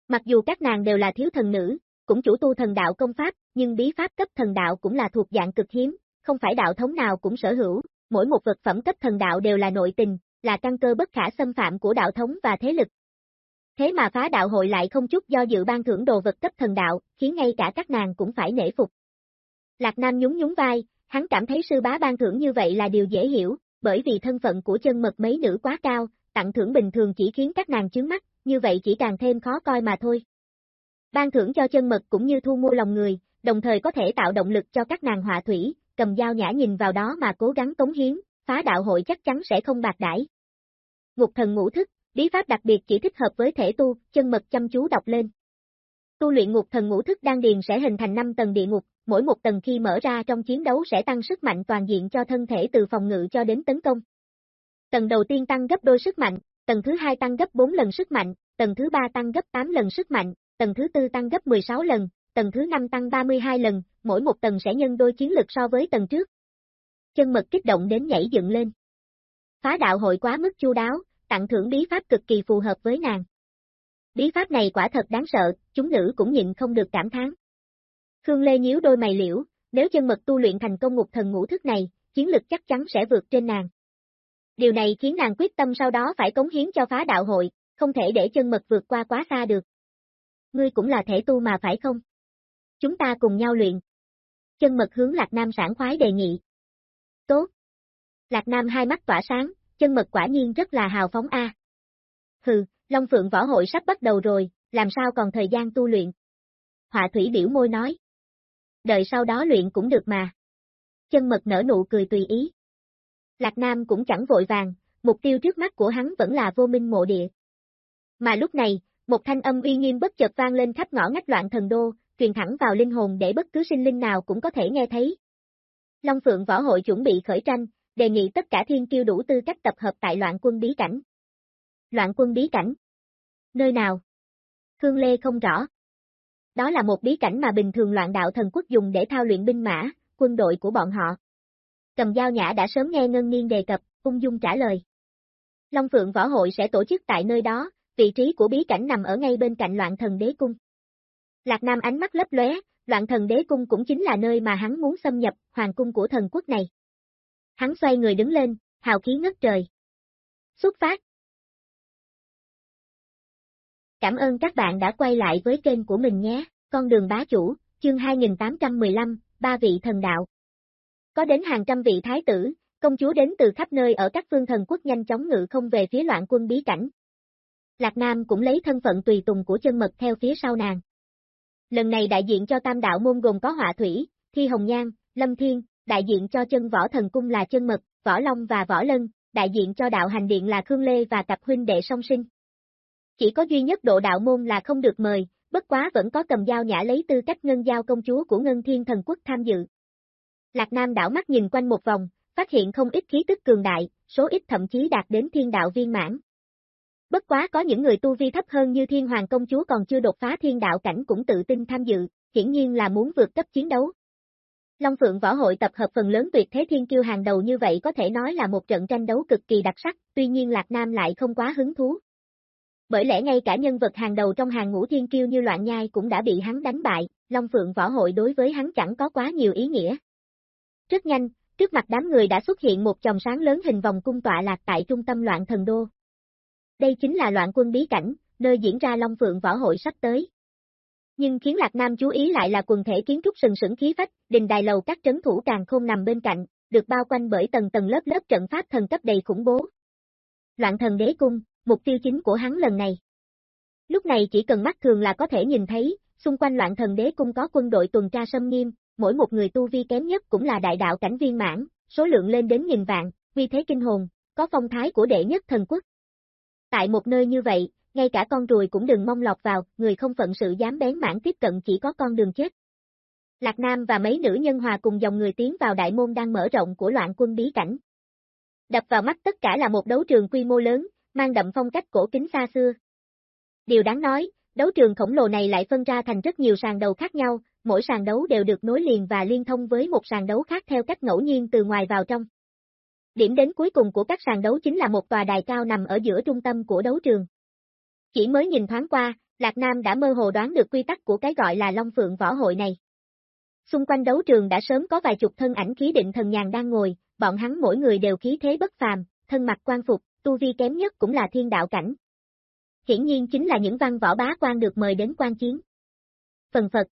Mặc dù các nàng đều là thiếu thần nữ, cũng chủ tu thần đạo công pháp, nhưng bí pháp cấp thần đạo cũng là thuộc dạng cực hiếm, không phải đạo thống nào cũng sở hữu, mỗi một vật phẩm cấp thần đạo đều là nội tình, là căn cơ bất khả xâm phạm của đạo thống và thế lực. Thế mà phá đạo hội lại không chút do dự ban thưởng đồ vật cấp thần đạo, khiến ngay cả các nàng cũng phải nể phục. Lạc Nam nhún nhún vai, hắn cảm thấy sư bá ban thưởng như vậy là điều dễ hiểu, bởi vì thân phận của chân mật mấy nữ quá cao, tặng thưởng bình thường chỉ khiến các nàng chướng mắt, như vậy chỉ càng thêm khó coi mà thôi. Ban thưởng cho chân mật cũng như thu mua lòng người, đồng thời có thể tạo động lực cho các nàng họa thủy, cầm dao nhã nhìn vào đó mà cố gắng cống hiến, phá đạo hội chắc chắn sẽ không bạc đãi. Ngục thần ngũ thức, bí pháp đặc biệt chỉ thích hợp với thể tu, chân mật chăm chú đọc lên. Tu luyện ngục thần ngũ thức đan điền sẽ hình thành 5 tầng địa ngục, mỗi một tầng khi mở ra trong chiến đấu sẽ tăng sức mạnh toàn diện cho thân thể từ phòng ngự cho đến tấn công. Tầng đầu tiên tăng gấp đôi sức mạnh, tầng thứ hai tăng gấp 4 lần sức mạnh, tầng thứ ba tăng gấp 8 lần sức mạnh, tầng thứ tư tăng gấp 16 lần, tầng thứ năm tăng 32 lần, mỗi một tầng sẽ nhân đôi chiến lực so với tầng trước. Chân mật kích động đến nhảy dựng lên. Phá đạo hội quá mức chu đáo, tặng thưởng bí pháp cực kỳ phù hợp với nàng. Bí pháp này quả thật đáng sợ, chúng nữ cũng nhịn không được cảm thán. Khương Lê nhíu đôi mày liễu, nếu chân mật tu luyện thành công ngục thần ngũ thức này, chiến lực chắc chắn sẽ vượt trên nàng. Điều này khiến nàng quyết tâm sau đó phải cống hiến cho phá đạo hội, không thể để chân mật vượt qua quá xa được. Ngươi cũng là thể tu mà phải không? Chúng ta cùng nhau luyện. Chân mật hướng Lạc Nam sảng khoái đề nghị. Tốt. Lạc Nam hai mắt tỏa sáng, chân mật quả nhiên rất là hào phóng a. Hừ, Long Phượng Võ Hội sắp bắt đầu rồi, làm sao còn thời gian tu luyện? Họa thủy biểu môi nói. Đợi sau đó luyện cũng được mà. Chân mật nở nụ cười tùy ý. Lạc Nam cũng chẳng vội vàng, mục tiêu trước mắt của hắn vẫn là vô minh mộ địa. Mà lúc này, một thanh âm uy nghiêm bất chợt vang lên khắp ngõ ngách loạn thần đô, truyền thẳng vào linh hồn để bất cứ sinh linh nào cũng có thể nghe thấy. Long Phượng Võ Hội chuẩn bị khởi tranh, đề nghị tất cả thiên kiêu đủ tư cách tập hợp tại loạn quân bí cảnh. Loạn quân bí cảnh? Nơi nào? Khương Lê không rõ. Đó là một bí cảnh mà bình thường loạn đạo thần quốc dùng để thao luyện binh mã, quân đội của bọn họ. Cầm dao nhã đã sớm nghe Ngân Niên đề cập, ung dung trả lời. Long Phượng Võ Hội sẽ tổ chức tại nơi đó, vị trí của bí cảnh nằm ở ngay bên cạnh loạn thần đế cung. Lạc Nam ánh mắt lấp lóe, loạn thần đế cung cũng chính là nơi mà hắn muốn xâm nhập, hoàng cung của thần quốc này. Hắn xoay người đứng lên, hào khí ngất trời. Xuất phát. Cảm ơn các bạn đã quay lại với kênh của mình nhé, con đường bá chủ, chương 2815, ba vị thần đạo. Có đến hàng trăm vị thái tử, công chúa đến từ khắp nơi ở các phương thần quốc nhanh chóng ngự không về phía loạn quân bí cảnh. Lạc Nam cũng lấy thân phận tùy tùng của chân mật theo phía sau nàng. Lần này đại diện cho tam đạo môn gồm có họa thủy, thi hồng nhan, lâm thiên, đại diện cho chân võ thần cung là chân mật, võ long và võ lân, đại diện cho đạo hành điện là Khương Lê và cặp huynh đệ song sinh. Chỉ có duy nhất độ đạo môn là không được mời, bất quá vẫn có cầm dao nhã lấy tư cách ngân giao công chúa của ngân thiên thần quốc tham dự. Lạc Nam đảo mắt nhìn quanh một vòng, phát hiện không ít khí tức cường đại, số ít thậm chí đạt đến thiên đạo viên mãn. Bất quá có những người tu vi thấp hơn như thiên hoàng công chúa còn chưa đột phá thiên đạo cảnh cũng tự tin tham dự, hiển nhiên là muốn vượt cấp chiến đấu. Long Phượng Võ Hội tập hợp phần lớn tuyệt thế thiên kiêu hàng đầu như vậy có thể nói là một trận tranh đấu cực kỳ đặc sắc, tuy nhiên Lạc Nam lại không quá hứng thú. Bởi lẽ ngay cả nhân vật hàng đầu trong hàng ngũ thiên kiêu như Loạn Nhai cũng đã bị hắn đánh bại, Long Phượng Võ Hội đối với hắn chẳng có quá nhiều ý nghĩa. Rất nhanh, trước mặt đám người đã xuất hiện một chồng sáng lớn hình vòng cung tọa lạc tại trung tâm loạn thần đô. Đây chính là loạn quân bí cảnh, nơi diễn ra Long Phượng Võ Hội sắp tới. Nhưng khiến Lạc Nam chú ý lại là quần thể kiến trúc sừng sững khí phách, đình đài lầu các trấn thủ càng không nằm bên cạnh, được bao quanh bởi tầng tầng lớp lớp trận pháp thần cấp đầy khủng bố. Loạn thần đế cung, mục tiêu chính của hắn lần này. Lúc này chỉ cần mắt thường là có thể nhìn thấy, xung quanh loạn thần đế cung có quân đội tuần tra xâm nghiêm, mỗi một người tu vi kém nhất cũng là đại đạo cảnh viên mãn, số lượng lên đến nghìn vạn, vì thế kinh hồn, có phong thái của đệ nhất thần quốc. Tại một nơi như vậy, ngay cả con ruồi cũng đừng mong lọt vào, người không phận sự dám bén mãn tiếp cận chỉ có con đường chết. Lạc Nam và mấy nữ nhân hòa cùng dòng người tiến vào đại môn đang mở rộng của loạn quân bí cảnh. Đập vào mắt tất cả là một đấu trường quy mô lớn, mang đậm phong cách cổ kính xa xưa. Điều đáng nói, đấu trường khổng lồ này lại phân ra thành rất nhiều sàn đấu khác nhau, mỗi sàn đấu đều được nối liền và liên thông với một sàn đấu khác theo cách ngẫu nhiên từ ngoài vào trong. Điểm đến cuối cùng của các sàn đấu chính là một tòa đài cao nằm ở giữa trung tâm của đấu trường. Chỉ mới nhìn thoáng qua, Lạc Nam đã mơ hồ đoán được quy tắc của cái gọi là Long Phượng Võ Hội này. Xung quanh đấu trường đã sớm có vài chục thân ảnh khí định thần nhàn đang ngồi, bọn hắn mỗi người đều khí thế bất phàm, thân mặc quan phục, tu vi kém nhất cũng là thiên đạo cảnh. Hiển nhiên chính là những văn võ bá quan được mời đến quan chiến. Phần phật.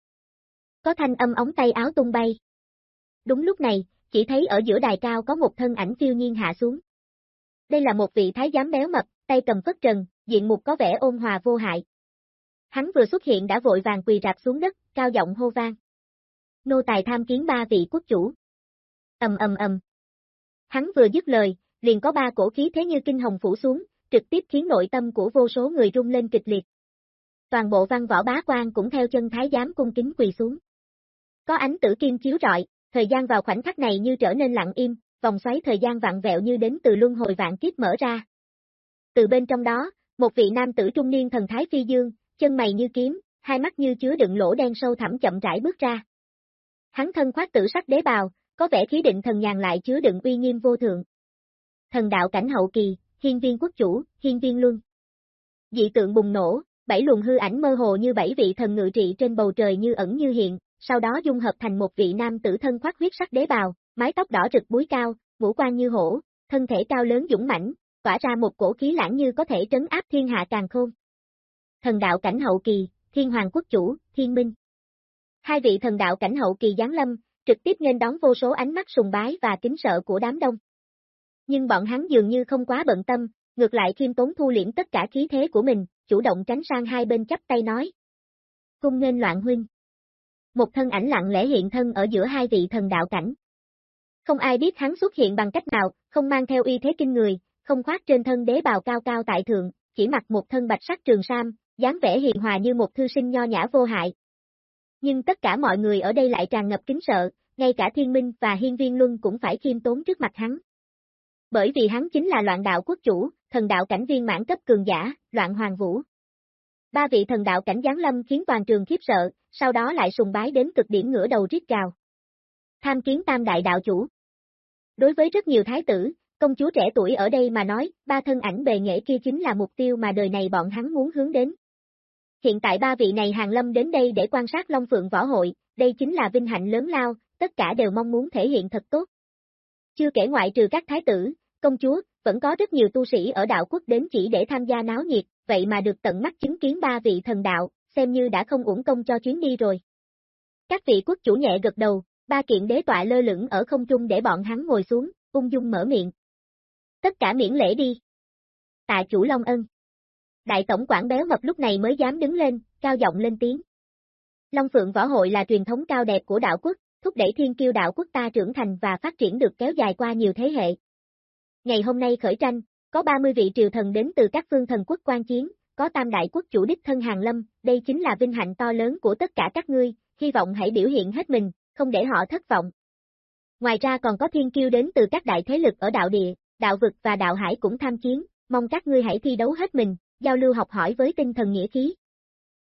Có thanh âm ống tay áo tung bay. Đúng lúc này, chỉ thấy ở giữa đài cao có một thân ảnh phiêu nhiên hạ xuống. Đây là một vị thái giám béo mập, tay cầm phất trần, diện mục có vẻ ôn hòa vô hại. Hắn vừa xuất hiện đã vội vàng quỳ rạp xuống đất, cao giọng hô vang. Nô tài tham kiến ba vị quốc chủ. Ầm ầm ầm. Hắn vừa dứt lời, liền có ba cổ khí thế như kinh hồng phủ xuống, trực tiếp khiến nội tâm của vô số người rung lên kịch liệt. Toàn bộ văn võ bá quan cũng theo chân thái giám cung kính quỳ xuống. Có ánh tử kim chiếu rọi, thời gian vào khoảnh khắc này như trở nên lặng im, vòng xoáy thời gian vặn vẹo như đến từ luân hồi vạn kiếp mở ra. Từ bên trong đó, một vị nam tử trung niên thần thái phi dương, chân mày như kiếm, hai mắt như chứa đựng lỗ đen sâu thẳm chậm rãi bước ra. Hắn thân khoác tử sắc đế bào, có vẻ khí định thần nhàn lại chứa đựng uy nghiêm vô thượng. Thần đạo cảnh hậu kỳ, hiên viên quốc chủ, hiên viên luân. Dị tượng bùng nổ, bảy luồng hư ảnh mơ hồ như bảy vị thần ngự trị trên bầu trời như ẩn như hiện, sau đó dung hợp thành một vị nam tử thân khoác huyết sắc đế bào, mái tóc đỏ rực búi cao, ngũ quan như hổ, thân thể cao lớn dũng mãnh, tỏa ra một cổ khí lãng như có thể trấn áp thiên hạ càng khôn. Thần đạo cảnh hậu kỳ, thiên hoàng quốc chủ, thiên minh. Hai vị thần đạo cảnh hậu kỳ giáng lâm, trực tiếp nên đón vô số ánh mắt sùng bái và kính sợ của đám đông. Nhưng bọn hắn dường như không quá bận tâm, ngược lại khiêm tốn thu liễm tất cả khí thế của mình, chủ động tránh sang hai bên chắp tay nói. Cung nên loạn huynh. Một thân ảnh lặng lẽ hiện thân ở giữa hai vị thần đạo cảnh. Không ai biết hắn xuất hiện bằng cách nào, không mang theo uy thế kinh người, không khoác trên thân đế bào cao cao tại thượng, chỉ mặc một thân bạch sắc trường sam, dáng vẻ hiền hòa như một thư sinh nho nhã vô hại. Nhưng tất cả mọi người ở đây lại tràn ngập kính sợ, ngay cả thiên minh và hiên viên luân cũng phải khiêm tốn trước mặt hắn. Bởi vì hắn chính là loạn đạo quốc chủ, thần đạo cảnh viên mãn cấp cường giả, loạn hoàng vũ. Ba vị thần đạo cảnh giáng lâm khiến toàn trường khiếp sợ, sau đó lại sùng bái đến cực điểm ngửa đầu rít gào. Tham kiến tam đại đạo chủ. Đối với rất nhiều thái tử, công chúa trẻ tuổi ở đây mà nói, ba thân ảnh bề nghệ kia chính là mục tiêu mà đời này bọn hắn muốn hướng đến. Hiện tại ba vị này hàng lâm đến đây để quan sát Long Phượng Võ Hội, đây chính là vinh hạnh lớn lao, tất cả đều mong muốn thể hiện thật tốt. Chưa kể ngoại trừ các thái tử, công chúa, vẫn có rất nhiều tu sĩ ở đạo quốc đến chỉ để tham gia náo nhiệt, vậy mà được tận mắt chứng kiến ba vị thần đạo, xem như đã không uổng công cho chuyến đi rồi. Các vị quốc chủ nhẹ gật đầu, ba kiện đế tọa lơ lửng ở không trung để bọn hắn ngồi xuống, ung dung mở miệng. Tất cả miễn lễ đi. Tạ chủ Long Ân. Đại tổng quản béo mập lúc này mới dám đứng lên, cao giọng lên tiếng. Long Phượng Võ Hội là truyền thống cao đẹp của đạo quốc, thúc đẩy thiên kiêu đạo quốc ta trưởng thành và phát triển được kéo dài qua nhiều thế hệ. Ngày hôm nay khởi tranh, có 30 vị triều thần đến từ các phương thần quốc quan chiến, có tam đại quốc chủ đích thân hàng lâm, đây chính là vinh hạnh to lớn của tất cả các ngươi, hy vọng hãy biểu hiện hết mình, không để họ thất vọng. Ngoài ra còn có thiên kiêu đến từ các đại thế lực ở đạo địa, đạo vực và đạo hải cũng tham chiến, mong các ngươi hãy thi đấu hết mình, giao lưu học hỏi với tinh thần nghĩa khí.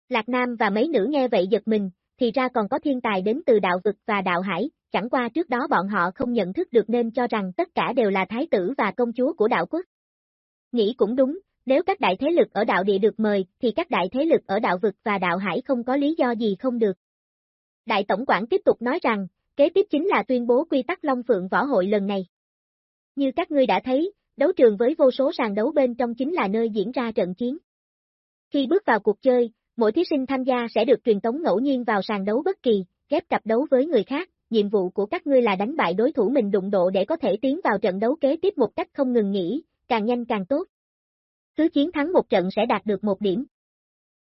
Lạc Nam và mấy nữ nghe vậy giật mình, thì ra còn có thiên tài đến từ đạo vực và đạo hải, chẳng qua trước đó bọn họ không nhận thức được nên cho rằng tất cả đều là thái tử và công chúa của đạo quốc. Nghĩ cũng đúng, nếu các đại thế lực ở đạo địa được mời, thì các đại thế lực ở đạo vực và đạo hải không có lý do gì không được. Đại tổng quản tiếp tục nói rằng, kế tiếp chính là tuyên bố quy tắc Long Phượng Võ Hội lần này. Như các ngươi đã thấy, đấu trường với vô số sàn đấu bên trong chính là nơi diễn ra trận chiến. Khi bước vào cuộc chơi, mỗi thí sinh tham gia sẽ được truyền tống ngẫu nhiên vào sàn đấu bất kỳ, ghép cặp đấu với người khác, nhiệm vụ của các ngươi là đánh bại đối thủ mình đụng độ để có thể tiến vào trận đấu kế tiếp một cách không ngừng nghỉ, càng nhanh càng tốt. Cứ chiến thắng một trận sẽ đạt được một điểm.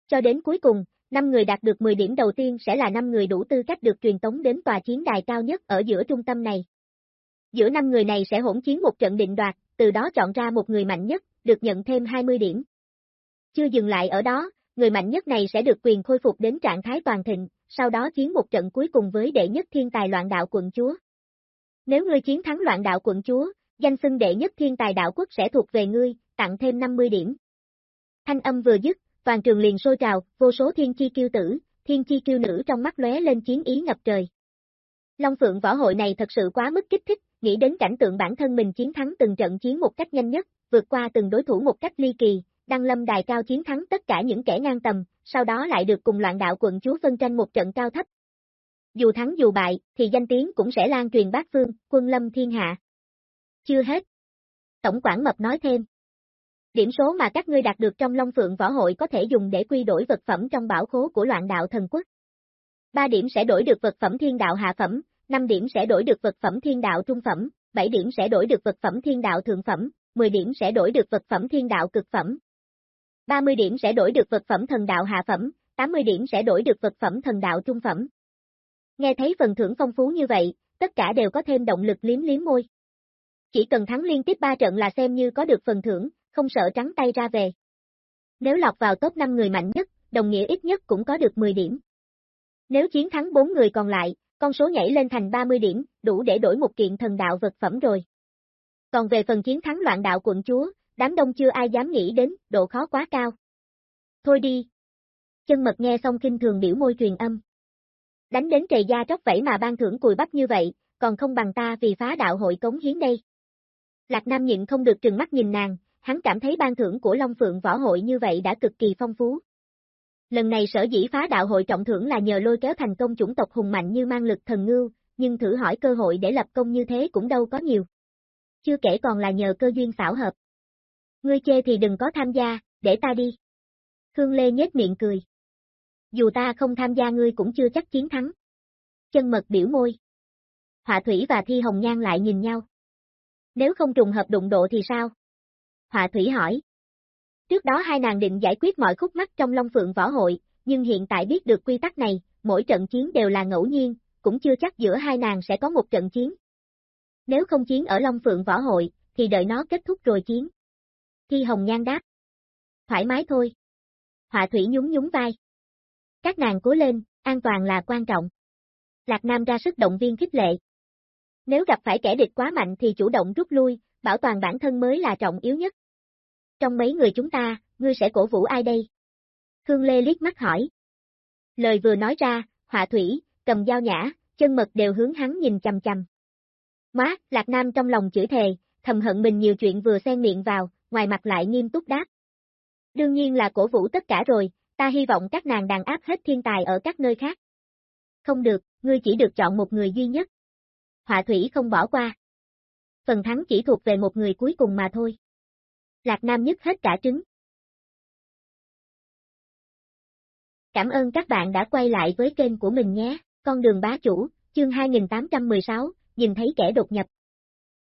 Cho đến cuối cùng, 5 người đạt được 10 điểm đầu tiên sẽ là 5 người đủ tư cách được truyền tống đến tòa chiến đài cao nhất ở giữa trung tâm này. Giữa 5 người này sẽ hỗn chiến một trận định đoạt, từ đó chọn ra một người mạnh nhất, được nhận thêm 20 điểm. Chưa dừng lại ở đó, người mạnh nhất này sẽ được quyền khôi phục đến trạng thái toàn thịnh, sau đó chiến một trận cuối cùng với đệ nhất thiên tài loạn đạo quận chúa. Nếu ngươi chiến thắng loạn đạo quận chúa, danh xưng đệ nhất thiên tài đạo quốc sẽ thuộc về ngươi, tặng thêm 50 điểm. Thanh âm vừa dứt, toàn trường liền sôi trào, vô số thiên chi kiêu tử, thiên chi kiêu nữ trong mắt lóe lên chiến ý ngập trời. Long Phượng võ hội này thật sự quá mức kích thích, nghĩ đến cảnh tượng bản thân mình chiến thắng từng trận chiến một cách nhanh nhất, vượt qua từng đối thủ một cách ly kỳ, đăng lâm đài cao chiến thắng tất cả những kẻ ngang tầm, sau đó lại được cùng loạn đạo quận chúa phân tranh một trận cao thấp. Dù thắng dù bại, thì danh tiếng cũng sẽ lan truyền bát phương, quân lâm thiên hạ. Chưa hết. Tổng quản mập nói thêm. Điểm số mà các ngươi đạt được trong Long Phượng Võ Hội có thể dùng để quy đổi vật phẩm trong bảo khố của loạn đạo thần quốc. 3 điểm sẽ đổi được vật phẩm thiên đạo hạ phẩm, 5 điểm sẽ đổi được vật phẩm thiên đạo trung phẩm, 7 điểm sẽ đổi được vật phẩm thiên đạo thượng phẩm, 10 điểm sẽ đổi được vật phẩm thiên đạo cực phẩm. 30 điểm sẽ đổi được vật phẩm thần đạo hạ phẩm, 80 điểm sẽ đổi được vật phẩm thần đạo trung phẩm. Nghe thấy phần thưởng phong phú như vậy, tất cả đều có thêm động lực liếm liếm môi. Chỉ cần thắng liên tiếp 3 trận là xem như có được phần thưởng, không sợ trắng tay ra về. Nếu lọt vào top 5 người mạnh nhất, đồng nghĩa ít nhất cũng có được 10 điểm. Nếu chiến thắng 4 người còn lại, con số nhảy lên thành 30 điểm, đủ để đổi một kiện thần đạo vật phẩm rồi. Còn về phần chiến thắng loạn đạo quận chúa, đám đông chưa ai dám nghĩ đến, độ khó quá cao. Thôi đi. Chân mật nghe xong kinh thường biểu môi truyền âm. Đánh đến trầy da tróc vẫy mà ban thưởng cùi bắp như vậy, còn không bằng ta vì phá đạo hội cống hiến đây. Lạc Nam nhịn không được trừng mắt nhìn nàng, hắn cảm thấy ban thưởng của Long Phượng Võ Hội như vậy đã cực kỳ phong phú. Lần này sở dĩ phá đạo hội trọng thưởng là nhờ lôi kéo thành công chủng tộc hùng mạnh như mang lực thần ngưu, nhưng thử hỏi cơ hội để lập công như thế cũng đâu có nhiều. Chưa kể còn là nhờ cơ duyên xảo hợp. Ngươi chê thì đừng có tham gia, để ta đi. Khương Lê nhếch miệng cười. Dù ta không tham gia ngươi cũng chưa chắc chiến thắng. Chân mật biểu môi. Họa Thủy và Thi Hồng Nhan lại nhìn nhau. Nếu không trùng hợp đụng độ thì sao? Họa Thủy hỏi. Trước đó hai nàng định giải quyết mọi khúc mắc trong Long Phượng Võ Hội, nhưng hiện tại biết được quy tắc này, mỗi trận chiến đều là ngẫu nhiên, cũng chưa chắc giữa hai nàng sẽ có một trận chiến. Nếu không chiến ở Long Phượng Võ Hội, thì đợi nó kết thúc rồi chiến. Thi Hồng Nhan đáp. Thoải mái thôi. Họa Thủy nhún nhún vai. Các nàng cố lên, an toàn là quan trọng. Lạc Nam ra sức động viên khích lệ. Nếu gặp phải kẻ địch quá mạnh thì chủ động rút lui, bảo toàn bản thân mới là trọng yếu nhất. Trong mấy người chúng ta, ngươi sẽ cổ vũ ai đây? Khương Lê liếc mắt hỏi. Lời vừa nói ra, họa thủy, cầm dao nhã, chân mật đều hướng hắn nhìn chầm chầm. Má, Lạc Nam trong lòng chửi thề, thầm hận mình nhiều chuyện vừa xen miệng vào, ngoài mặt lại nghiêm túc đáp. Đương nhiên là cổ vũ tất cả rồi, ta hy vọng các nàng đàn áp hết thiên tài ở các nơi khác. Không được, ngươi chỉ được chọn một người duy nhất. Họa thủy không bỏ qua. Phần thắng chỉ thuộc về một người cuối cùng mà thôi. Lạc Nam nhất hết cả trứng. Cảm ơn các bạn đã quay lại với kênh của mình nhé, con đường bá chủ, chương 2816, nhìn thấy kẻ đột nhập.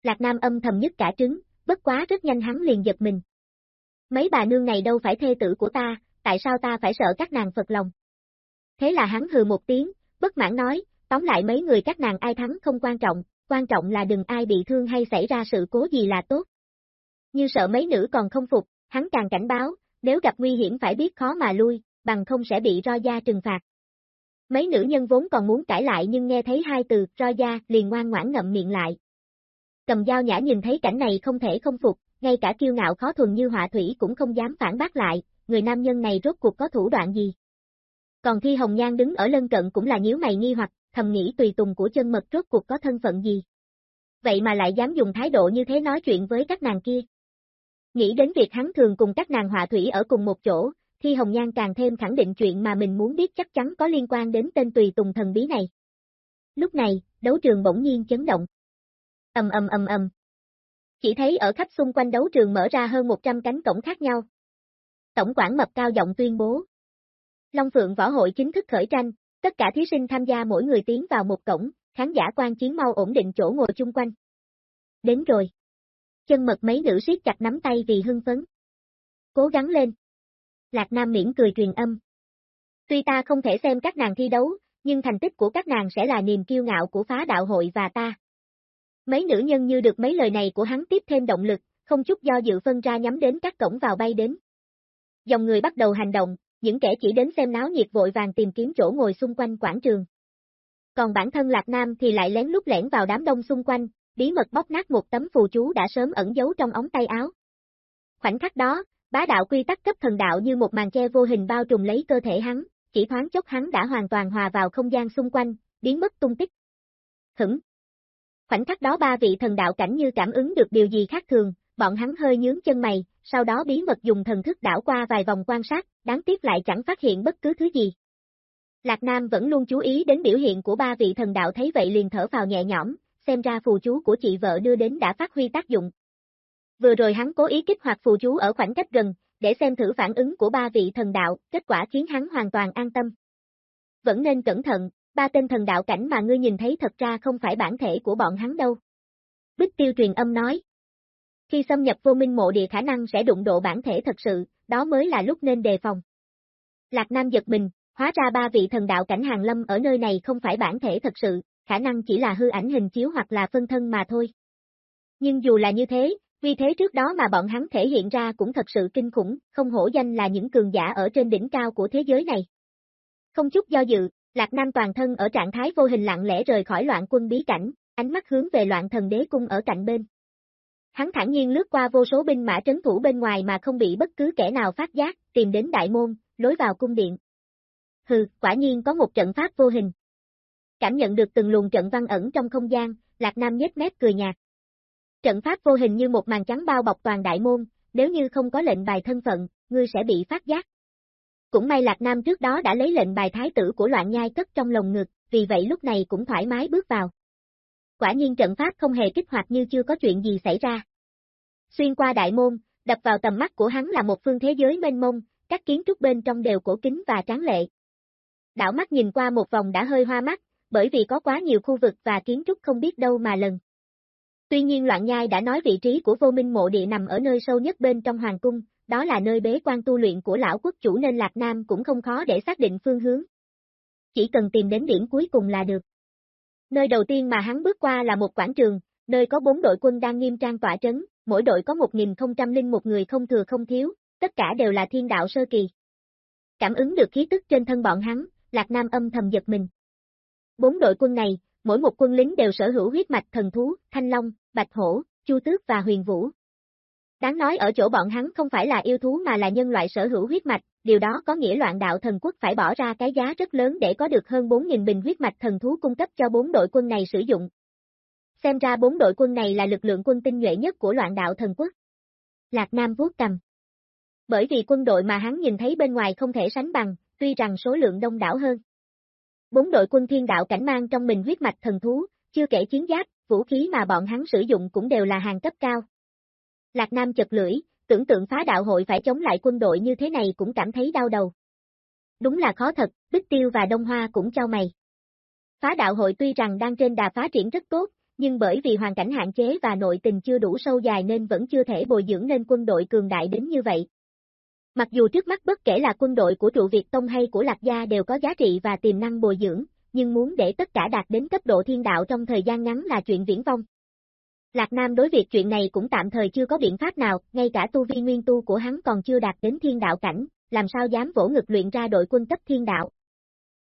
Lạc Nam âm thầm nhất cả trứng, bất quá rất nhanh hắn liền giật mình. Mấy bà nương này đâu phải thê tử của ta, tại sao ta phải sợ các nàng phật lòng? Thế là hắn hừ một tiếng, bất mãn nói, tóm lại mấy người các nàng ai thắng không quan trọng, quan trọng là đừng ai bị thương hay xảy ra sự cố gì là tốt. Như sợ mấy nữ còn không phục, hắn càng cảnh báo, nếu gặp nguy hiểm phải biết khó mà lui, bằng không sẽ bị ro gia trừng phạt. Mấy nữ nhân vốn còn muốn cãi lại nhưng nghe thấy hai từ ro gia liền ngoan ngoãn ngậm miệng lại. Cầm dao nhã nhìn thấy cảnh này không thể không phục, ngay cả kiêu ngạo khó thuần như họa thủy cũng không dám phản bác lại, người nam nhân này rốt cuộc có thủ đoạn gì. Còn Thi Hồng Nhan đứng ở lân cận cũng là nhíu mày nghi hoặc, thầm nghĩ tùy tùng của chân mật rốt cuộc có thân phận gì. Vậy mà lại dám dùng thái độ như thế nói chuyện với các nàng kia. Nghĩ đến việc hắn thường cùng các nàng họa thủy ở cùng một chỗ, Thi Hồng Nhan càng thêm khẳng định chuyện mà mình muốn biết chắc chắn có liên quan đến tên tùy tùng thần bí này. Lúc này, đấu trường bỗng nhiên chấn động. Ầm ầm ầm ầm. Chỉ thấy ở khắp xung quanh đấu trường mở ra hơn 100 cánh cổng khác nhau. Tổng quản mập cao giọng tuyên bố. Long Phượng Võ hội chính thức khởi tranh, tất cả thí sinh tham gia mỗi người tiến vào một cổng, khán giả quan chiến mau ổn định chỗ ngồi chung quanh. Đến rồi. Chân mật mấy nữ siết chặt nắm tay vì hưng phấn. Cố gắng lên. Lạc Nam miễn cười truyền âm. Tuy ta không thể xem các nàng thi đấu, nhưng thành tích của các nàng sẽ là niềm kiêu ngạo của phá đạo hội và ta. Mấy nữ nhân như được mấy lời này của hắn tiếp thêm động lực, không chút do dự phân ra nhắm đến các cổng vào bay đến. Dòng người bắt đầu hành động, những kẻ chỉ đến xem náo nhiệt vội vàng tìm kiếm chỗ ngồi xung quanh quảng trường. Còn bản thân Lạc Nam thì lại lén lút lẻn vào đám đông xung quanh, bí mật bóc nát một tấm phù chú đã sớm ẩn giấu trong ống tay áo. Khoảnh khắc đó, bá đạo quy tắc cấp thần đạo như một màn che vô hình bao trùm lấy cơ thể hắn, chỉ thoáng chốc hắn đã hoàn toàn hòa vào không gian xung quanh, biến mất tung tích. Hửng. Khoảnh khắc đó ba vị thần đạo cảnh như cảm ứng được điều gì khác thường, bọn hắn hơi nhướng chân mày, sau đó bí mật dùng thần thức đảo qua vài vòng quan sát, đáng tiếc lại chẳng phát hiện bất cứ thứ gì. Lạc Nam vẫn luôn chú ý đến biểu hiện của ba vị thần đạo thấy vậy liền thở vào nhẹ nhõm, xem ra phù chú của chị vợ đưa đến đã phát huy tác dụng. Vừa rồi hắn cố ý kích hoạt phù chú ở khoảng cách gần, để xem thử phản ứng của ba vị thần đạo, kết quả khiến hắn hoàn toàn an tâm. Vẫn nên cẩn thận, ba tên thần đạo cảnh mà ngươi nhìn thấy thật ra không phải bản thể của bọn hắn đâu. Bích tiêu truyền âm nói. Khi xâm nhập vô minh mộ địa khả năng sẽ đụng độ bản thể thật sự, đó mới là lúc nên đề phòng. Lạc Nam giật mình, hóa ra ba vị thần đạo cảnh hàng lâm ở nơi này không phải bản thể thật sự, khả năng chỉ là hư ảnh hình chiếu hoặc là phân thân mà thôi. Nhưng dù là như thế, vì thế trước đó mà bọn hắn thể hiện ra cũng thật sự kinh khủng, không hổ danh là những cường giả ở trên đỉnh cao của thế giới này. Không chút do dự, Lạc Nam toàn thân ở trạng thái vô hình lặng lẽ rời khỏi loạn quân bí cảnh, ánh mắt hướng về loạn thần đế cung ở cạnh bên. Hắn thản nhiên lướt qua vô số binh mã trấn thủ bên ngoài mà không bị bất cứ kẻ nào phát giác, tìm đến đại môn, lối vào cung điện. Hừ, quả nhiên có một trận pháp vô hình. Cảm nhận được từng luồng trận văn ẩn trong không gian, Lạc Nam nhếch mép cười nhạt. Trận pháp vô hình như một màn trắng bao bọc toàn đại môn, nếu như không có lệnh bài thân phận, ngươi sẽ bị phát giác. Cũng may Lạc Nam trước đó đã lấy lệnh bài thái tử của loạn nhai cất trong lồng ngực, vì vậy lúc này cũng thoải mái bước vào. Quả nhiên trận pháp không hề kích hoạt như chưa có chuyện gì xảy ra. Xuyên qua đại môn, đập vào tầm mắt của hắn là một phương thế giới mênh mông, các kiến trúc bên trong đều cổ kính và tráng lệ. Đảo mắt nhìn qua một vòng đã hơi hoa mắt, bởi vì có quá nhiều khu vực và kiến trúc không biết đâu mà lần. Tuy nhiên Loạn Nhai đã nói vị trí của vô minh mộ địa nằm ở nơi sâu nhất bên trong hoàng cung, đó là nơi bế quan tu luyện của lão quốc chủ nên Lạc Nam cũng không khó để xác định phương hướng. Chỉ cần tìm đến điểm cuối cùng là được. Nơi đầu tiên mà hắn bước qua là một quảng trường, nơi có bốn đội quân đang nghiêm trang tỏa trấn, mỗi đội có 1001 người không thừa không thiếu, tất cả đều là thiên đạo sơ kỳ. Cảm ứng được khí tức trên thân bọn hắn, Lạc Nam âm thầm giật mình. Bốn đội quân này, mỗi một quân lính đều sở hữu huyết mạch thần thú, thanh long, bạch hổ, chu tước và huyền vũ. Đáng nói ở chỗ bọn hắn không phải là yêu thú mà là nhân loại sở hữu huyết mạch, điều đó có nghĩa loạn đạo thần quốc phải bỏ ra cái giá rất lớn để có được hơn 4.000 bình huyết mạch thần thú cung cấp cho bốn đội quân này sử dụng. Xem ra bốn đội quân này là lực lượng quân tinh nhuệ nhất của loạn đạo thần quốc. Lạc Nam vuốt cầm. Bởi vì quân đội mà hắn nhìn thấy bên ngoài không thể sánh bằng, tuy rằng số lượng đông đảo hơn. Bốn đội quân thiên đạo cảnh mang trong mình huyết mạch thần thú, chưa kể chiến giáp, vũ khí mà bọn hắn sử dụng cũng đều là hàng cấp cao. Lạc Nam chật lưỡi, tưởng tượng phá đạo hội phải chống lại quân đội như thế này cũng cảm thấy đau đầu. Đúng là khó thật, Bích Tiêu và Đông Hoa cũng trao mày. Phá đạo hội tuy rằng đang trên đà phá triển rất tốt, nhưng bởi vì hoàn cảnh hạn chế và nội tình chưa đủ sâu dài nên vẫn chưa thể bồi dưỡng nên quân đội cường đại đến như vậy. Mặc dù trước mắt bất kể là quân đội của trụ Việt Tông hay của Lạc Gia đều có giá trị và tiềm năng bồi dưỡng, nhưng muốn để tất cả đạt đến cấp độ thiên đạo trong thời gian ngắn là chuyện viễn vông. Lạc Nam đối việc chuyện này cũng tạm thời chưa có biện pháp nào, ngay cả tu vi nguyên tu của hắn còn chưa đạt đến thiên đạo cảnh, làm sao dám vỗ ngực luyện ra đội quân cấp thiên đạo.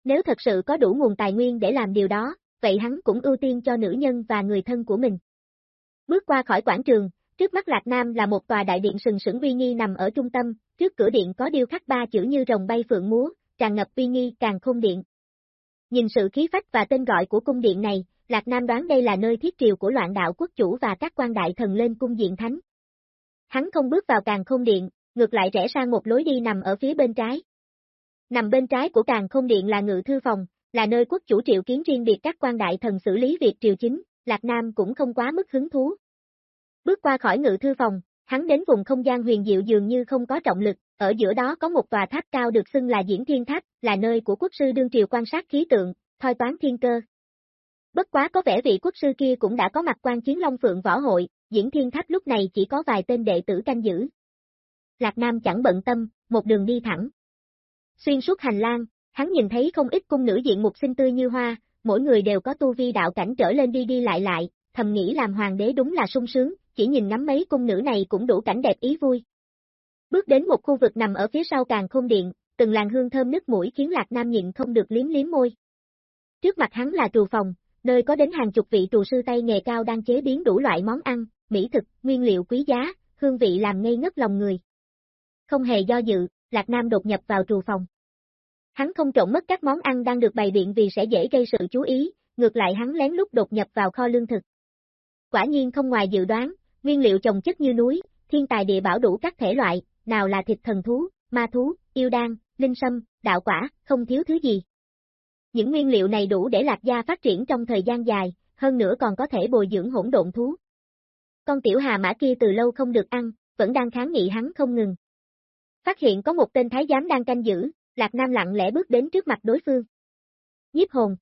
Nếu thật sự có đủ nguồn tài nguyên để làm điều đó, vậy hắn cũng ưu tiên cho nữ nhân và người thân của mình. Bước qua khỏi quảng trường, trước mắt Lạc Nam là một tòa đại điện sừng sững uy nghi nằm ở trung tâm, trước cửa điện có điêu khắc ba chữ như rồng bay phượng múa, tràn ngập uy nghi càng không điện. Nhìn sự khí phách và tên gọi của cung điện này, Lạc Nam đoán đây là nơi thiết triều của loạn đạo quốc chủ và các quan đại thần lên cung diện thánh. Hắn không bước vào càng không điện, ngược lại rẽ sang một lối đi nằm ở phía bên trái. Nằm bên trái của càng không điện là ngự thư phòng, là nơi quốc chủ triệu kiến riêng biệt các quan đại thần xử lý việc triều chính, Lạc Nam cũng không quá mức hứng thú. Bước qua khỏi ngự thư phòng, hắn đến vùng không gian huyền diệu dường như không có trọng lực, ở giữa đó có một tòa tháp cao được xưng là diễn thiên tháp, là nơi của quốc sư đương triều quan sát khí tượng, thoi toán thiên cơ. Bất quá có vẻ vị quốc sư kia cũng đã có mặt quan chiến Long Phượng Võ Hội, diễn thiên tháp lúc này chỉ có vài tên đệ tử canh giữ. Lạc Nam chẳng bận tâm, một đường đi thẳng. Xuyên suốt hành lang, hắn nhìn thấy không ít cung nữ diện mục xinh tươi như hoa, mỗi người đều có tu vi đạo cảnh trở lên đi đi lại lại, thầm nghĩ làm hoàng đế đúng là sung sướng, chỉ nhìn ngắm mấy cung nữ này cũng đủ cảnh đẹp ý vui. Bước đến một khu vực nằm ở phía sau càng không điện, từng làn hương thơm nức mũi khiến Lạc Nam nhịn không được liếm liếm môi. Trước mặt hắn là trù phòng, nơi có đến hàng chục vị trù sư tay nghề cao đang chế biến đủ loại món ăn, mỹ thực, nguyên liệu quý giá, hương vị làm ngây ngất lòng người. Không hề do dự, Lạc Nam đột nhập vào trù phòng. Hắn không trộn mất các món ăn đang được bày biện vì sẽ dễ gây sự chú ý, ngược lại hắn lén lút đột nhập vào kho lương thực. Quả nhiên không ngoài dự đoán, nguyên liệu trồng chất như núi, thiên tài địa bảo đủ các thể loại, nào là thịt thần thú, ma thú, yêu đan, linh sâm, đạo quả, không thiếu thứ gì. Những nguyên liệu này đủ để lạc gia phát triển trong thời gian dài, hơn nữa còn có thể bồi dưỡng hỗn độn thú. Con tiểu hà mã kia từ lâu không được ăn, vẫn đang kháng nghị hắn không ngừng. Phát hiện có một tên thái giám đang canh giữ, Lạc Nam lặng lẽ bước đến trước mặt đối phương. Nhiếp hồn.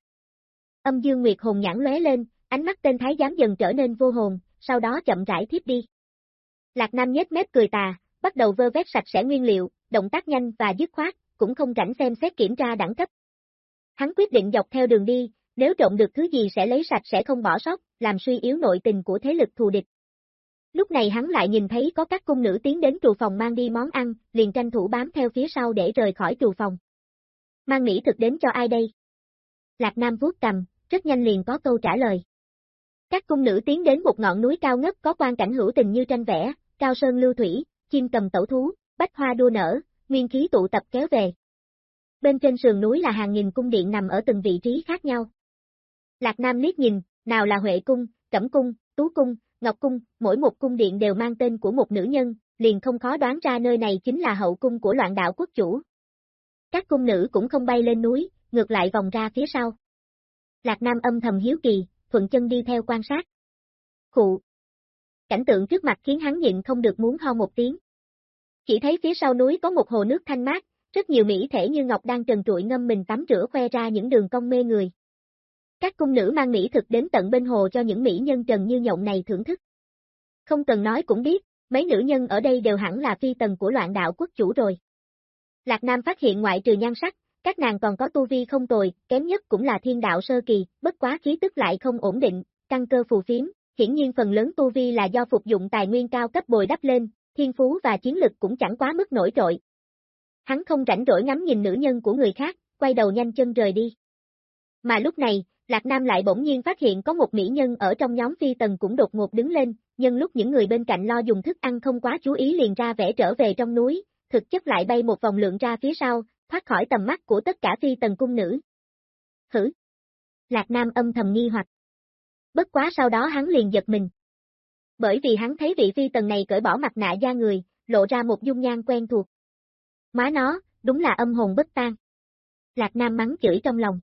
Âm dương nguyệt hồn nhãn lóe lên, ánh mắt tên thái giám dần trở nên vô hồn, sau đó chậm rãi thiếp đi. Lạc Nam nhếch mép cười tà, bắt đầu vơ vét sạch sẽ nguyên liệu, động tác nhanh và dứt khoát, cũng không rảnh xem xét kiểm tra đẳng cấp. Hắn quyết định dọc theo đường đi, nếu trộm được thứ gì sẽ lấy sạch sẽ không bỏ sót, làm suy yếu nội tình của thế lực thù địch. Lúc này hắn lại nhìn thấy có các cung nữ tiến đến trù phòng mang đi món ăn, liền tranh thủ bám theo phía sau để rời khỏi trù phòng. Mang mỹ thực đến cho ai đây? Lạc Nam vuốt cầm, rất nhanh liền có câu trả lời. Các cung nữ tiến đến một ngọn núi cao ngất có quan cảnh hữu tình như tranh vẽ, cao sơn lưu thủy, chim cầm tẩu thú, bách hoa đua nở, nguyên khí tụ tập kéo về. Bên trên sườn núi là hàng nghìn cung điện nằm ở từng vị trí khác nhau. Lạc Nam liếc nhìn, nào là Huệ cung, Cẩm cung, Tú cung, Ngọc cung, mỗi một cung điện đều mang tên của một nữ nhân, liền không khó đoán ra nơi này chính là hậu cung của loạn đạo quốc chủ. Các cung nữ cũng không bay lên núi, ngược lại vòng ra phía sau. Lạc Nam âm thầm hiếu kỳ, thuận chân đi theo quan sát. Khụ. Cảnh tượng trước mặt khiến hắn nhịn không được muốn ho một tiếng. Chỉ thấy phía sau núi có một hồ nước thanh mát, rất nhiều mỹ thể như ngọc đang trần trụi ngâm mình tắm rửa khoe ra những đường cong mê người. Các cung nữ mang mỹ thực đến tận bên hồ cho những mỹ nhân trần như nhộng này thưởng thức. Không cần nói cũng biết, mấy nữ nhân ở đây đều hẳn là phi tần của loạn đạo quốc chủ rồi. Lạc Nam phát hiện ngoại trừ nhan sắc, các nàng còn có tu vi không tồi, kém nhất cũng là thiên đạo sơ kỳ, bất quá khí tức lại không ổn định, căn cơ phù phiếm, hiển nhiên phần lớn tu vi là do phục dụng tài nguyên cao cấp bồi đắp lên, thiên phú và chiến lực cũng chẳng quá mức nổi trội. Hắn không rảnh rỗi ngắm nhìn nữ nhân của người khác, quay đầu nhanh chân rời đi. Mà lúc này, Lạc Nam lại bỗng nhiên phát hiện có một mỹ nhân ở trong nhóm phi tần cũng đột ngột đứng lên, nhân lúc những người bên cạnh lo dùng thức ăn không quá chú ý liền ra vẻ trở về trong núi, thực chất lại bay một vòng lượng ra phía sau, thoát khỏi tầm mắt của tất cả phi tần cung nữ. Hử? Lạc Nam âm thầm nghi hoặc. Bất quá sau đó hắn liền giật mình. Bởi vì hắn thấy vị phi tần này cởi bỏ mặt nạ da người, lộ ra một dung nhan quen thuộc. Má nó, đúng là âm hồn bất tan. Lạc Nam mắng chửi trong lòng.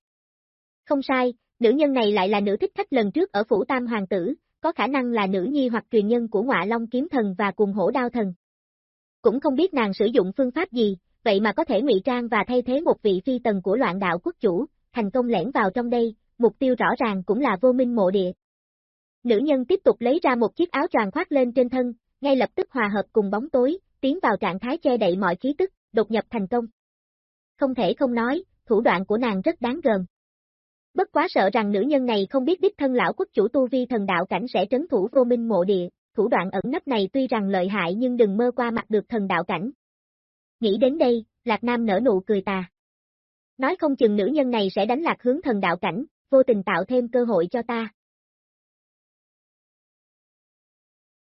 Không sai, nữ nhân này lại là nữ thích khách lần trước ở phủ tam hoàng tử, có khả năng là nữ nhi hoặc truyền nhân của ngọa long kiếm thần và cùng hổ đao thần. Cũng không biết nàng sử dụng phương pháp gì, vậy mà có thể ngụy trang và thay thế một vị phi tần của loạn đạo quốc chủ, thành công lẻn vào trong đây, mục tiêu rõ ràng cũng là vô minh mộ địa. Nữ nhân tiếp tục lấy ra một chiếc áo choàng khoác lên trên thân, ngay lập tức hòa hợp cùng bóng tối, tiến vào trạng thái che đậy mọi khí tức, đột nhập thành công. Không thể không nói, thủ đoạn của nàng rất đáng gờm. Bất quá sợ rằng nữ nhân này không biết đích thân lão quốc chủ tu vi thần đạo cảnh sẽ trấn thủ vô minh mộ địa, thủ đoạn ẩn nấp này tuy rằng lợi hại nhưng đừng mơ qua mặt được thần đạo cảnh. Nghĩ đến đây, Lạc Nam nở nụ cười tà. Nói không chừng nữ nhân này sẽ đánh lạc hướng thần đạo cảnh, vô tình tạo thêm cơ hội cho ta.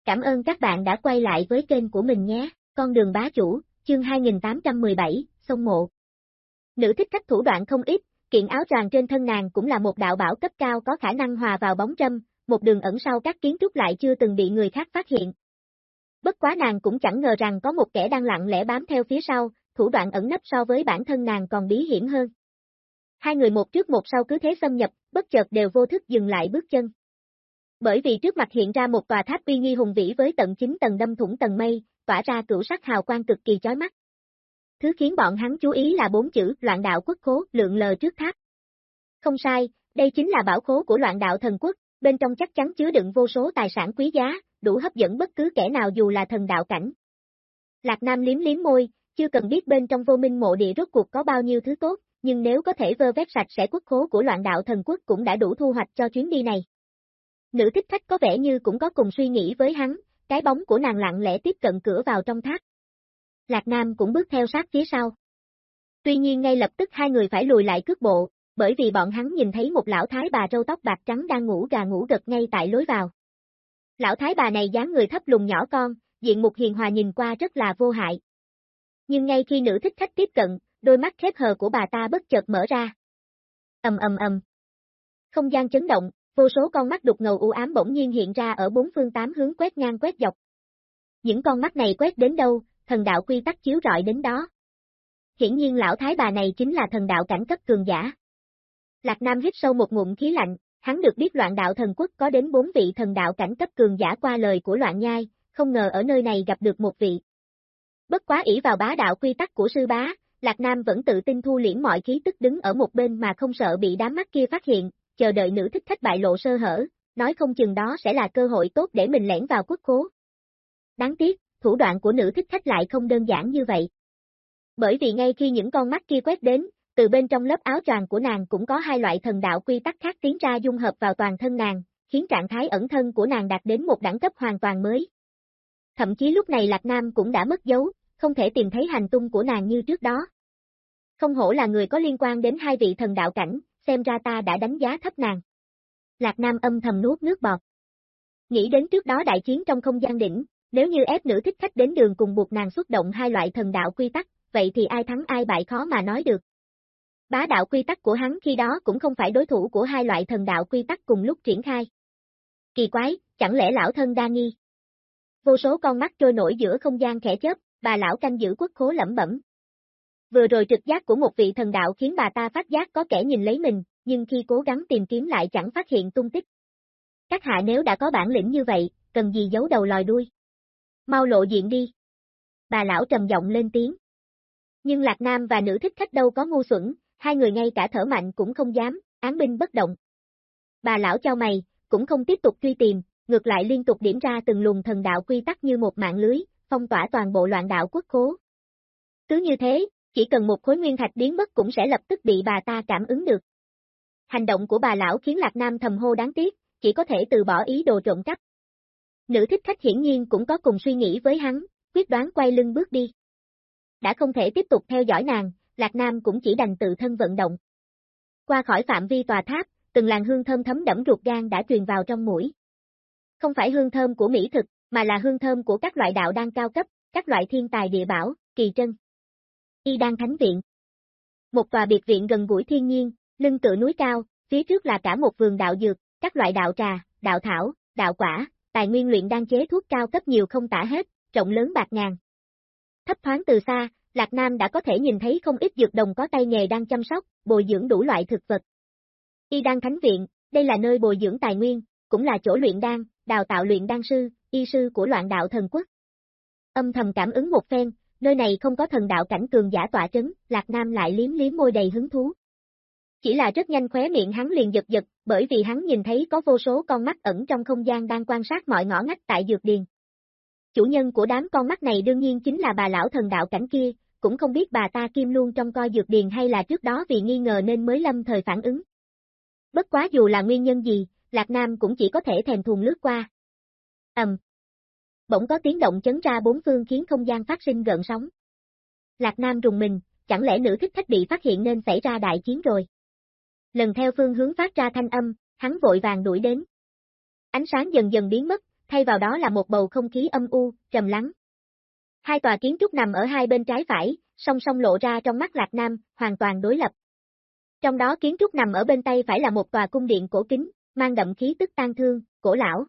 Cảm ơn các bạn đã quay lại với kênh của mình nhé, con đường bá chủ, chương 2817, sông mộ. Nữ thích khách thủ đoạn không ít, kiện áo choàng trên thân nàng cũng là một đạo bảo cấp cao có khả năng hòa vào bóng trâm, một đường ẩn sau các kiến trúc lại chưa từng bị người khác phát hiện. Bất quá nàng cũng chẳng ngờ rằng có một kẻ đang lặng lẽ bám theo phía sau, thủ đoạn ẩn nấp so với bản thân nàng còn bí hiểm hơn. Hai người một trước một sau cứ thế xâm nhập, bất chợt đều vô thức dừng lại bước chân. Bởi vì trước mặt hiện ra một tòa tháp uy nghi hùng vĩ với tận 9 tầng đâm thủng tầng mây, tỏa ra cửu sắc hào quang cực kỳ chói mắt. Thứ khiến bọn hắn chú ý là bốn chữ loạn đạo quốc khố lượng lờ trước tháp. Không sai, đây chính là bảo khố của loạn đạo thần quốc, bên trong chắc chắn chứa đựng vô số tài sản quý giá, đủ hấp dẫn bất cứ kẻ nào dù là thần đạo cảnh. Lạc Nam liếm liếm môi, chưa cần biết bên trong vô minh mộ địa rốt cuộc có bao nhiêu thứ tốt, nhưng nếu có thể vơ vét sạch sẽ quốc khố của loạn đạo thần quốc cũng đã đủ thu hoạch cho chuyến đi này. Nữ thích khách có vẻ như cũng có cùng suy nghĩ với hắn, cái bóng của nàng lặng lẽ tiếp cận cửa vào trong tháp. Lạc Nam cũng bước theo sát phía sau. Tuy nhiên ngay lập tức hai người phải lùi lại cước bộ, bởi vì bọn hắn nhìn thấy một lão thái bà râu tóc bạc trắng đang ngủ gà ngủ gật ngay tại lối vào. Lão thái bà này dáng người thấp lùng nhỏ con, diện mục hiền hòa nhìn qua rất là vô hại. Nhưng ngay khi nữ thích khách tiếp cận, đôi mắt khép hờ của bà ta bất chợt mở ra. Ầm ầm ầm. Không gian chấn động, vô số con mắt đục ngầu u ám bỗng nhiên hiện ra ở bốn phương tám hướng quét ngang quét dọc. Những con mắt này quét đến đâu, thần đạo quy tắc chiếu rọi đến đó. Hiển nhiên lão thái bà này chính là thần đạo cảnh cấp cường giả. Lạc Nam hít sâu một ngụm khí lạnh, hắn được biết loạn đạo thần quốc có đến bốn vị thần đạo cảnh cấp cường giả qua lời của loạn nhai, không ngờ ở nơi này gặp được một vị. Bất quá ỷ vào bá đạo quy tắc của sư bá, Lạc Nam vẫn tự tin thu liễm mọi khí tức đứng ở một bên mà không sợ bị đám mắt kia phát hiện, chờ đợi nữ thích khách bại lộ sơ hở, nói không chừng đó sẽ là cơ hội tốt để mình lẻn vào quốc khố. Đáng tiếc, thủ đoạn của nữ thích khách lại không đơn giản như vậy. Bởi vì ngay khi những con mắt kia quét đến, từ bên trong lớp áo choàng của nàng cũng có hai loại thần đạo quy tắc khác tiến ra dung hợp vào toàn thân nàng, khiến trạng thái ẩn thân của nàng đạt đến một đẳng cấp hoàn toàn mới. Thậm chí lúc này Lạc Nam cũng đã mất dấu, không thể tìm thấy hành tung của nàng như trước đó. Không hổ là người có liên quan đến hai vị thần đạo cảnh, xem ra ta đã đánh giá thấp nàng. Lạc Nam âm thầm nuốt nước bọt. Nghĩ đến trước đó đại chiến trong không gian đỉnh, nếu như ép nữ thích khách đến đường cùng buộc nàng xuất động hai loại thần đạo quy tắc, vậy thì ai thắng ai bại khó mà nói được. Bá đạo quy tắc của hắn khi đó cũng không phải đối thủ của hai loại thần đạo quy tắc cùng lúc triển khai. Kỳ quái, chẳng lẽ lão thân đa nghi? Vô số con mắt trôi nổi giữa không gian khẽ chớp, bà lão canh giữ quốc khố lẩm bẩm. Vừa rồi trực giác của một vị thần đạo khiến bà ta phát giác có kẻ nhìn lấy mình, nhưng khi cố gắng tìm kiếm lại chẳng phát hiện tung tích. Các hạ nếu đã có bản lĩnh như vậy, cần gì giấu đầu lòi đuôi. Mau lộ diện đi. Bà lão trầm giọng lên tiếng. Nhưng Lạc Nam và nữ thích khách đâu có ngu xuẩn, hai người ngay cả thở mạnh cũng không dám, án binh bất động. Bà lão cho mày, cũng không tiếp tục truy tìm, ngược lại liên tục điểm ra từng luồng thần đạo quy tắc như một mạng lưới, phong tỏa toàn bộ loạn đạo quốc khố. Cứ như thế, chỉ cần một khối nguyên thạch biến mất cũng sẽ lập tức bị bà ta cảm ứng được. Hành động của bà lão khiến Lạc Nam thầm hô đáng tiếc, chỉ có thể từ bỏ ý đồ trộm cắp. Nữ thích khách hiển nhiên cũng có cùng suy nghĩ với hắn, quyết đoán quay lưng bước đi. Đã không thể tiếp tục theo dõi nàng, Lạc Nam cũng chỉ đành tự thân vận động. Qua khỏi phạm vi tòa tháp, từng làn hương thơm thấm đẫm ruột gan đã truyền vào trong mũi. Không phải hương thơm của mỹ thực, mà là hương thơm của các loại đạo đan cao cấp, các loại thiên tài địa bảo, kỳ trân. Y đan thánh viện. Một tòa biệt viện gần gũi thiên nhiên, lưng tựa núi cao, phía trước là cả một vườn đạo dược, các loại đạo trà, đạo thảo, đạo quả, tài nguyên luyện đan chế thuốc cao cấp nhiều không tả hết, rộng lớn bạc ngàn. Thấp thoáng từ xa, Lạc Nam đã có thể nhìn thấy không ít dược đồng có tay nghề đang chăm sóc, bồi dưỡng đủ loại thực vật. Y đan thánh viện, đây là nơi bồi dưỡng tài nguyên, cũng là chỗ luyện đan, đào tạo luyện đan sư, y sư của loạn đạo thần quốc. Âm thầm cảm ứng một phen, nơi này không có thần đạo cảnh cường giả tỏa trấn, Lạc Nam lại liếm liếm môi đầy hứng thú. Chỉ là rất nhanh khóe miệng hắn liền giật giật, bởi vì hắn nhìn thấy có vô số con mắt ẩn trong không gian đang quan sát mọi ngõ ngách tại dược điền. Chủ nhân của đám con mắt này đương nhiên chính là bà lão thần đạo cảnh kia, cũng không biết bà ta kim luôn trong coi dược điền hay là trước đó vì nghi ngờ nên mới lâm thời phản ứng. Bất quá dù là nguyên nhân gì, Lạc Nam cũng chỉ có thể thèm thuồng lướt qua. Ầm. Bỗng có tiếng động chấn ra bốn phương khiến không gian phát sinh gợn sóng. Lạc Nam rùng mình, chẳng lẽ nữ thích khách bị phát hiện nên xảy ra đại chiến rồi. Lần theo phương hướng phát ra thanh âm, hắn vội vàng đuổi đến. Ánh sáng dần dần biến mất, thay vào đó là một bầu không khí âm u, trầm lắng. Hai tòa kiến trúc nằm ở hai bên trái phải, song song lộ ra trong mắt Lạc Nam, hoàn toàn đối lập. Trong đó kiến trúc nằm ở bên tay phải là một tòa cung điện cổ kính, mang đậm khí tức tang thương, cổ lão.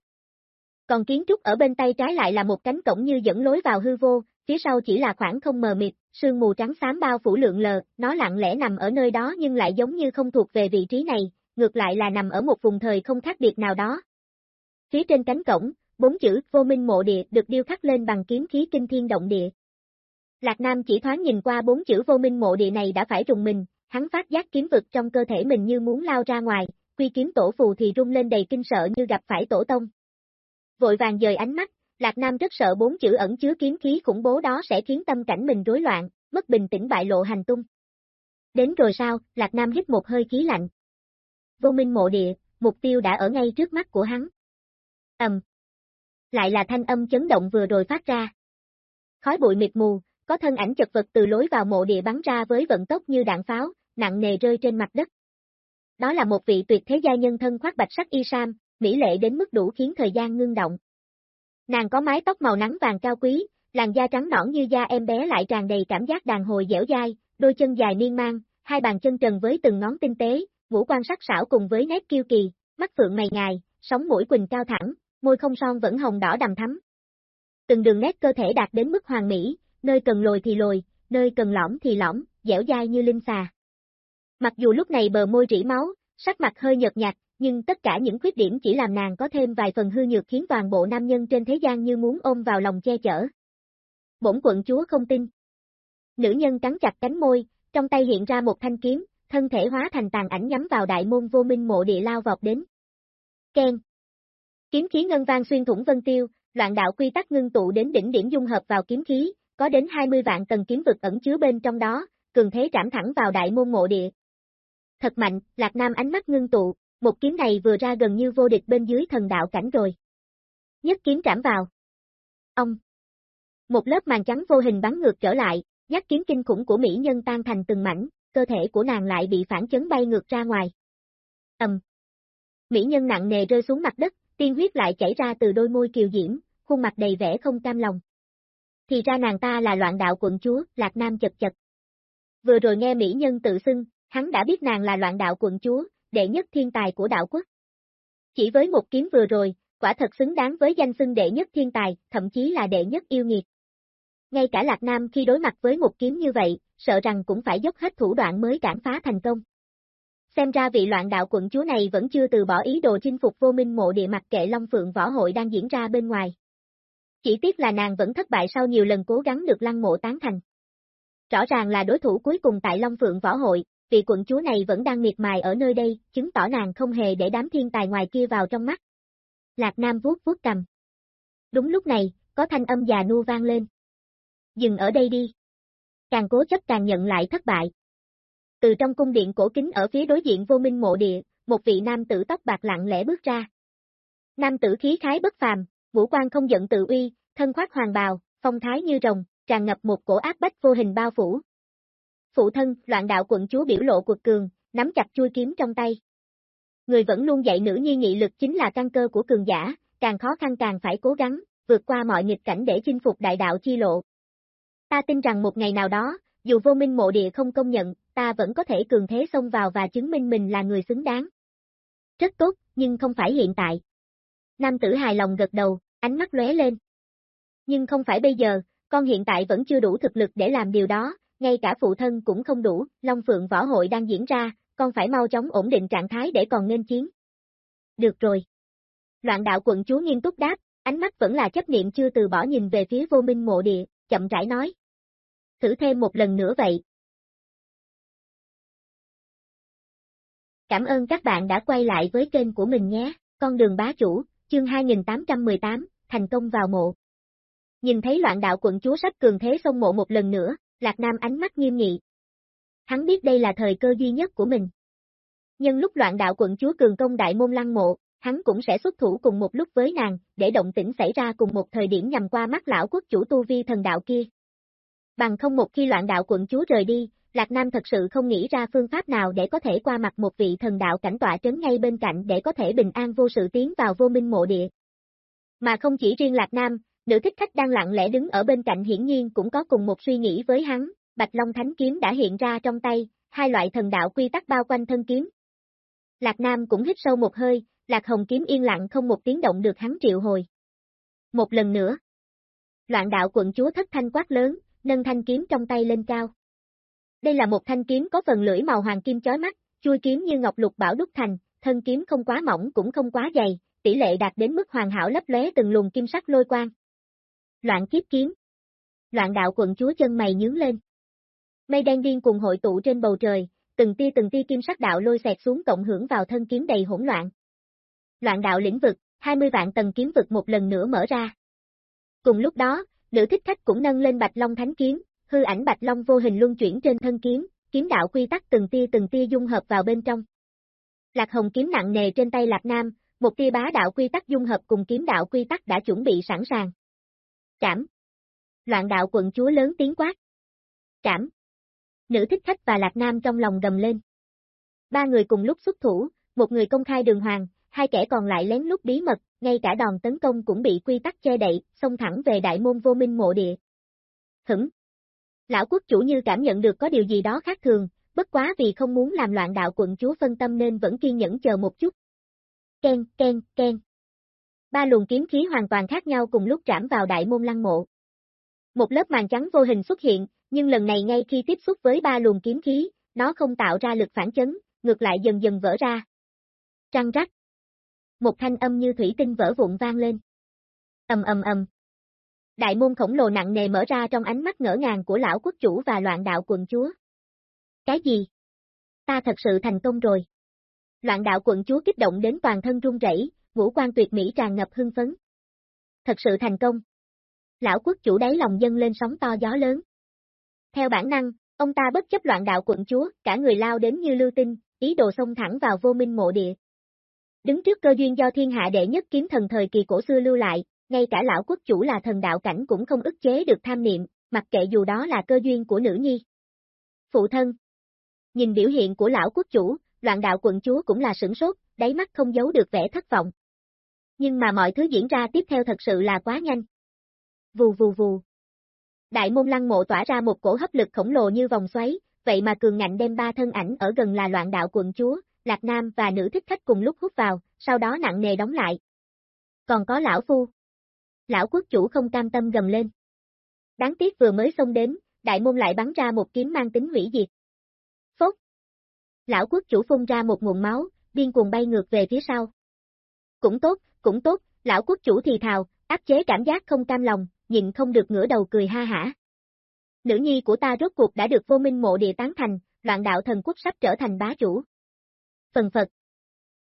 Còn kiến trúc ở bên tay trái lại là một cánh cổng như dẫn lối vào hư vô, phía sau chỉ là khoảng không mờ mịt, sương mù trắng xám bao phủ lượng lờ, nó lặng lẽ nằm ở nơi đó nhưng lại giống như không thuộc về vị trí này, ngược lại là nằm ở một vùng thời không khác biệt nào đó. Phía trên cánh cổng, bốn chữ vô minh mộ địa được điêu khắc lên bằng kiếm khí kinh thiên động địa. Lạc Nam chỉ thoáng nhìn qua bốn chữ vô minh mộ địa này đã phải rùng mình, hắn phát giác kiếm vực trong cơ thể mình như muốn lao ra ngoài, quy kiếm tổ phù thì rung lên đầy kinh sợ như gặp phải tổ tông. Vội vàng dời ánh mắt, Lạc Nam rất sợ bốn chữ ẩn chứa kiếm khí khủng bố đó sẽ khiến tâm cảnh mình rối loạn, mất bình tĩnh bại lộ hành tung. Đến rồi sao, Lạc Nam hít một hơi khí lạnh. Vô minh mộ địa, mục tiêu đã ở ngay trước mắt của hắn. Ầm. Lại là thanh âm chấn động vừa rồi phát ra. Khói bụi mịt mù, có thân ảnh chật vật từ lối vào mộ địa bắn ra với vận tốc như đạn pháo, nặng nề rơi trên mặt đất. Đó là một vị tuyệt thế gia nhân thân khoác bạch sắc y sam, mỹ lệ đến mức đủ khiến thời gian ngưng động. Nàng có mái tóc màu nắng vàng cao quý, làn da trắng nõn như da em bé lại tràn đầy cảm giác đàn hồi dẻo dai, đôi chân dài miên mang, hai bàn chân trần với từng ngón tinh tế, ngũ quan sắc sảo cùng với nét kiêu kỳ, mắt phượng mày ngài, sóng mũi quỳnh cao thẳng, môi không son vẫn hồng đỏ đầm thắm. Từng đường nét cơ thể đạt đến mức hoàn mỹ, nơi cần lồi thì lồi, nơi cần lõm thì lõm, dẻo dai như linh xà. Mặc dù lúc này bờ môi rỉ máu, sắc mặt hơi nhợt nhạt, nhưng tất cả những khuyết điểm chỉ làm nàng có thêm vài phần hư nhược khiến toàn bộ nam nhân trên thế gian như muốn ôm vào lòng che chở. Bổn quận chúa không tin. Nữ nhân cắn chặt cánh môi, trong tay hiện ra một thanh kiếm, thân thể hóa thành tàn ảnh nhắm vào đại môn vô minh mộ địa lao vọt đến. Ken. Kiếm khí ngân vang xuyên thủng vân tiêu, loạn đạo quy tắc ngưng tụ đến đỉnh điểm dung hợp vào kiếm khí, có đến 20 vạn tầng kiếm vực ẩn chứa bên trong đó, cường thế trảm thẳng vào đại môn mộ địa. Thật mạnh, Lạc Nam ánh mắt ngưng tụ, một kiếm này vừa ra gần như vô địch bên dưới thần đạo cảnh rồi. Nhất kiếm trảm vào. Ông. Một lớp màn trắng vô hình bắn ngược trở lại, nhát kiếm kinh khủng của mỹ nhân tan thành từng mảnh, cơ thể của nàng lại bị phản chấn bay ngược ra ngoài. Ầm. Mỹ nhân nặng nề rơi xuống mặt đất, tiên huyết lại chảy ra từ đôi môi kiều diễm, khuôn mặt đầy vẻ không cam lòng. Thì ra nàng ta là loạn đạo quận chúa, Lạc Nam chật chật. Vừa rồi nghe mỹ nhân tự xưng, hắn đã biết nàng là loạn đạo quận chúa, đệ nhất thiên tài của đạo quốc. Chỉ với một kiếm vừa rồi, quả thật xứng đáng với danh xưng đệ nhất thiên tài, thậm chí là đệ nhất yêu nghiệt. Ngay cả Lạc Nam khi đối mặt với một kiếm như vậy, sợ rằng cũng phải dốc hết thủ đoạn mới cản phá thành công. Xem ra vị loạn đạo quận chúa này vẫn chưa từ bỏ ý đồ chinh phục vô minh mộ địa mặt kệ Long Phượng võ hội đang diễn ra bên ngoài. Chỉ tiếc là nàng vẫn thất bại sau nhiều lần cố gắng được lăng mộ tán thành. Rõ ràng là đối thủ cuối cùng tại Long Phượng võ hội, vị quận chúa này vẫn đang miệt mài ở nơi đây, chứng tỏ nàng không hề để đám thiên tài ngoài kia vào trong mắt. Lạc Nam vuốt vuốt cầm. Đúng lúc này, có thanh âm già nua vang lên. Dừng ở đây đi. Càng cố chấp càng nhận lại thất bại. Từ trong cung điện cổ kính ở phía đối diện vô minh mộ địa, một vị nam tử tóc bạc lặng lẽ bước ra. Nam tử khí khái bất phàm, vũ quan không giận tự uy, thân khoác hoàng bào, phong thái như rồng, tràn ngập một cổ áp bách vô hình bao phủ. Phụ thân, loạn đạo quận chúa biểu lộ cuộc cường, nắm chặt chui kiếm trong tay. Người vẫn luôn dạy nữ nhi nghị lực chính là căn cơ của cường giả, càng khó khăn càng phải cố gắng, vượt qua mọi nghịch cảnh để chinh phục đại đạo chi lộ. Ta tin rằng một ngày nào đó, dù vô minh mộ địa không công nhận, ta vẫn có thể cường thế xông vào và chứng minh mình là người xứng đáng. Rất tốt, nhưng không phải hiện tại. Nam tử hài lòng gật đầu, ánh mắt lóe lên. Nhưng không phải bây giờ, con hiện tại vẫn chưa đủ thực lực để làm điều đó, ngay cả phụ thân cũng không đủ, Long Phượng Võ Hội đang diễn ra, con phải mau chóng ổn định trạng thái để còn nên chiến. Được rồi. Loạn đạo quận chúa nghiêm túc đáp, ánh mắt vẫn là chấp niệm chưa từ bỏ nhìn về phía vô minh mộ địa, chậm rãi nói. Thử thêm một lần nữa vậy. Cảm ơn các bạn đã quay lại với kênh của mình nhé, con đường bá chủ, chương 2818, thành công vào mộ. Nhìn thấy loạn đạo quận chúa sắp cường thế xông mộ một lần nữa, Lạc Nam ánh mắt nghiêm nghị. Hắn biết đây là thời cơ duy nhất của mình. Nhân lúc loạn đạo quận chúa cường công đại môn lăng mộ, hắn cũng sẽ xuất thủ cùng một lúc với nàng, để động tĩnh xảy ra cùng một thời điểm nhằm qua mắt lão quốc chủ tu vi thần đạo kia. Bằng không một khi loạn đạo quận chúa rời đi, Lạc Nam thật sự không nghĩ ra phương pháp nào để có thể qua mặt một vị thần đạo cảnh tọa trấn ngay bên cạnh để có thể bình an vô sự tiến vào vô minh mộ địa. Mà không chỉ riêng Lạc Nam, nữ thích khách đang lặng lẽ đứng ở bên cạnh hiển nhiên cũng có cùng một suy nghĩ với hắn, Bạch Long Thánh Kiếm đã hiện ra trong tay, hai loại thần đạo quy tắc bao quanh thân kiếm. Lạc Nam cũng hít sâu một hơi, Lạc Hồng Kiếm yên lặng không một tiếng động được hắn triệu hồi. Một lần nữa. Loạn đạo quận chúa thất thanh quát lớn, nâng thanh kiếm trong tay lên cao. Đây là một thanh kiếm có phần lưỡi màu hoàng kim chói mắt, chui kiếm như ngọc lục bảo đúc thành, thân kiếm không quá mỏng cũng không quá dày, tỷ lệ đạt đến mức hoàn hảo lấp lóe từng luồng kim sắc lôi quang. Loạn kiếp kiếm. Loạn đạo quận chúa chân mày nhướng lên. Mây đen điên cùng hội tụ trên bầu trời, từng tia từng tia kim sắc đạo lôi xẹt xuống cộng hưởng vào thân kiếm đầy hỗn loạn. Loạn đạo lĩnh vực, 20 vạn tầng kiếm vực một lần nữa mở ra. Cùng lúc đó, nữ thích khách cũng nâng lên Bạch Long Thánh kiếm, hư ảnh Bạch Long vô hình luân chuyển trên thân kiếm, kiếm đạo quy tắc từng tia từng tia dung hợp vào bên trong. Lạc Hồng kiếm nặng nề trên tay Lạc Nam, một tia bá đạo quy tắc dung hợp cùng kiếm đạo quy tắc đã chuẩn bị sẵn sàng. Trảm. Loạn đạo quận chúa lớn tiếng quát. Trảm. Nữ thích khách và Lạc Nam trong lòng gầm lên. Ba người cùng lúc xuất thủ, một người công khai đường hoàng, hai kẻ còn lại lén lút bí mật, ngay cả đòn tấn công cũng bị quy tắc che đậy, xông thẳng về đại môn vô minh mộ địa. Hửng. Lão quốc chủ như cảm nhận được có điều gì đó khác thường, bất quá vì không muốn làm loạn đạo quận chúa phân tâm nên vẫn kiên nhẫn chờ một chút. Ken, ken, ken. Ba luồng kiếm khí hoàn toàn khác nhau cùng lúc trảm vào đại môn lăng mộ. Một lớp màn trắng vô hình xuất hiện, nhưng lần này ngay khi tiếp xúc với ba luồng kiếm khí, nó không tạo ra lực phản chấn, ngược lại dần dần vỡ ra. Trăng rắc. Một thanh âm như thủy tinh vỡ vụn vang lên. ầm ầm ầm. Đại môn khổng lồ nặng nề mở ra trong ánh mắt ngỡ ngàng của lão quốc chủ và loạn đạo quận chúa. Cái gì? Ta thật sự thành công rồi. Loạn đạo quận chúa kích động đến toàn thân run rẩy, ngũ quan tuyệt mỹ tràn ngập hưng phấn. Thật sự thành công. Lão quốc chủ đáy lòng dân lên sóng to gió lớn. Theo bản năng, ông ta bất chấp loạn đạo quận chúa, cả người lao đến như lưu tinh, ý đồ xông thẳng vào vô minh mộ địa. Đứng trước cơ duyên do thiên hạ đệ nhất kiếm thần thời kỳ cổ xưa lưu lại, ngay cả lão quốc chủ là thần đạo cảnh cũng không ức chế được tham niệm, mặc kệ dù đó là cơ duyên của nữ nhi. Phụ thân Nhìn biểu hiện của lão quốc chủ, loạn đạo quận chúa cũng là sửng sốt, đáy mắt không giấu được vẻ thất vọng. Nhưng mà mọi thứ diễn ra tiếp theo thật sự là quá nhanh. Vù vù vù. Đại môn lăng mộ tỏa ra một cổ hấp lực khổng lồ như vòng xoáy, vậy mà cường ngạnh đem ba thân ảnh ở gần là loạn đạo quận chúa, Lạc Nam và nữ thích khách cùng lúc hút vào, sau đó nặng nề đóng lại. Còn có lão phu. Lão quốc chủ không cam tâm gầm lên. Đáng tiếc vừa mới xông đến, đại môn lại bắn ra một kiếm mang tính hủy diệt. Phốt. Lão quốc chủ phun ra một nguồn máu, điên cuồng bay ngược về phía sau. Cũng tốt, cũng tốt, lão quốc chủ thì thào, áp chế cảm giác không cam lòng, nhịn không được ngửa đầu cười ha hả. Nữ nhi của ta rốt cuộc đã được vô minh mộ địa tán thành, loạn đạo thần quốc sắp trở thành bá chủ. Phần phật.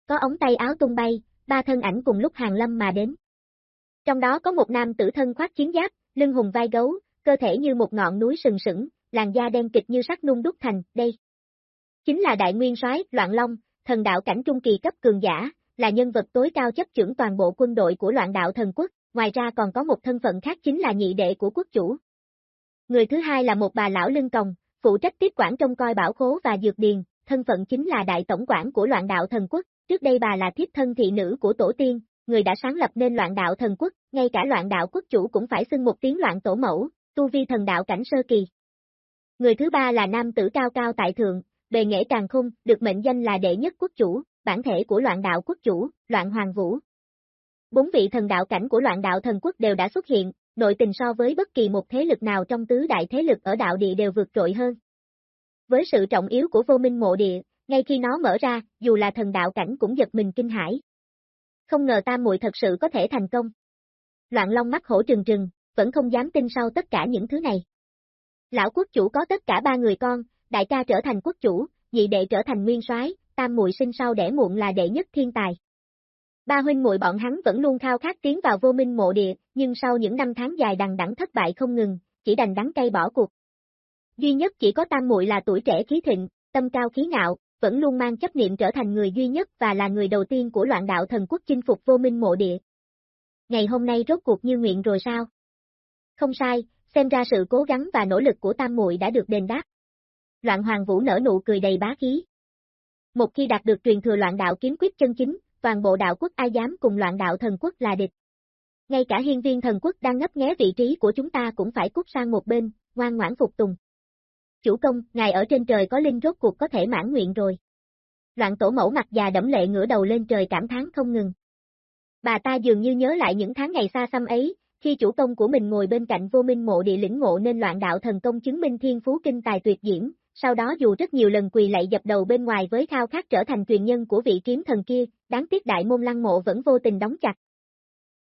Có ống tay áo tung bay, ba thân ảnh cùng lúc hàng lâm mà đến. Trong đó có một nam tử thân khoác chiến giáp, lưng hùng vai gấu, cơ thể như một ngọn núi sừng sững, làn da đen kịch như sắt nung đúc thành, đây. Chính là đại nguyên soái Loạn Long, thần đạo cảnh trung kỳ cấp cường giả, là nhân vật tối cao chấp trưởng toàn bộ quân đội của loạn đạo thần quốc, ngoài ra còn có một thân phận khác chính là nhị đệ của quốc chủ. Người thứ hai là một bà lão lưng còng, phụ trách tiếp quản trông coi bảo khố và dược điền, thân phận chính là đại tổng quản của loạn đạo thần quốc, trước đây bà là thiếp thân thị nữ của tổ tiên, người đã sáng lập nên loạn đạo thần quốc, ngay cả loạn đạo quốc chủ cũng phải xưng một tiếng loạn tổ mẫu, tu vi thần đạo cảnh sơ kỳ. Người thứ ba là nam tử cao cao tại thượng, bề nghệ càng khung, được mệnh danh là đệ nhất quốc chủ, bản thể của loạn đạo quốc chủ, loạn hoàng vũ. Bốn vị thần đạo cảnh của loạn đạo thần quốc đều đã xuất hiện, nội tình so với bất kỳ một thế lực nào trong tứ đại thế lực ở đạo địa đều vượt trội hơn. Với sự trọng yếu của vô minh mộ địa, ngay khi nó mở ra, dù là thần đạo cảnh cũng giật mình kinh hãi. Không ngờ tam muội thật sự có thể thành công. Loạn long mắt hổ trừng trừng, vẫn không dám tin sau tất cả những thứ này. Lão quốc chủ có tất cả ba người con, đại ca trở thành quốc chủ, nhị đệ trở thành nguyên soái, tam muội sinh sau đẻ muộn là đệ nhất thiên tài. Ba huynh muội bọn hắn vẫn luôn khao khát tiến vào vô minh mộ địa, nhưng sau những năm tháng dài đằng đẵng thất bại không ngừng, chỉ đành đắng cay bỏ cuộc. Duy nhất chỉ có tam muội là tuổi trẻ khí thịnh, tâm cao khí ngạo, vẫn luôn mang chấp niệm trở thành người duy nhất và là người đầu tiên của loạn đạo thần quốc chinh phục vô minh mộ địa. Ngày hôm nay rốt cuộc như nguyện rồi sao? Không sai, xem ra sự cố gắng và nỗ lực của tam muội đã được đền đáp. Loạn Hoàng Vũ nở nụ cười đầy bá khí. Một khi đạt được truyền thừa loạn đạo kiếm quyết chân chính, toàn bộ đạo quốc ai dám cùng loạn đạo thần quốc là địch. Ngay cả hiên viên thần quốc đang ngấp nghé vị trí của chúng ta cũng phải cút sang một bên, ngoan ngoãn phục tùng. Chủ công, ngài ở trên trời có linh rốt cuộc có thể mãn nguyện rồi. Loạn tổ mẫu mặt già đẫm lệ ngửa đầu lên trời cảm thán không ngừng. Bà ta dường như nhớ lại những tháng ngày xa xăm ấy, khi chủ công của mình ngồi bên cạnh vô minh mộ địa lĩnh ngộ nên loạn đạo thần công chứng minh thiên phú kinh tài tuyệt diễm, sau đó dù rất nhiều lần quỳ lạy dập đầu bên ngoài với khao khát trở thành truyền nhân của vị kiếm thần kia, đáng tiếc đại môn lăng mộ vẫn vô tình đóng chặt.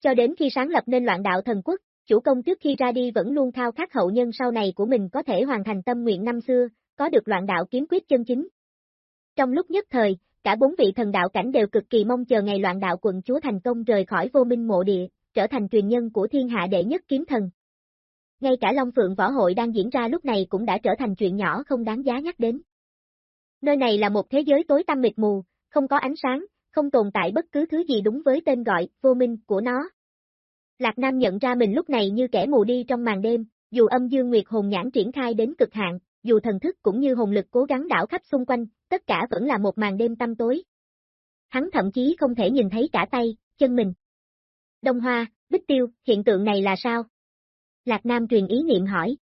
Cho đến khi sáng lập nên loạn đạo thần quốc, chủ công trước khi ra đi vẫn luôn khao khát hậu nhân sau này của mình có thể hoàn thành tâm nguyện năm xưa, có được loạn đạo kiếm quyết chân chính. Trong lúc nhất thời, cả bốn vị thần đạo cảnh đều cực kỳ mong chờ ngày loạn đạo quận chúa thành công rời khỏi vô minh mộ địa, trở thành truyền nhân của thiên hạ đệ nhất kiếm thần. Ngay cả Long Phượng Võ Hội đang diễn ra lúc này cũng đã trở thành chuyện nhỏ không đáng giá nhắc đến. Nơi này là một thế giới tối tăm mịt mù, không có ánh sáng, không tồn tại bất cứ thứ gì đúng với tên gọi, vô minh, của nó. Lạc Nam nhận ra mình lúc này như kẻ mù đi trong màn đêm, dù âm dương nguyệt hồn nhãn triển khai đến cực hạn, dù thần thức cũng như hồn lực cố gắng đảo khắp xung quanh, tất cả vẫn là một màn đêm tăm tối. Hắn thậm chí không thể nhìn thấy cả tay, chân mình. Đông Hoa, Bích Tiêu, hiện tượng này là sao? Lạc Nam truyền ý niệm hỏi.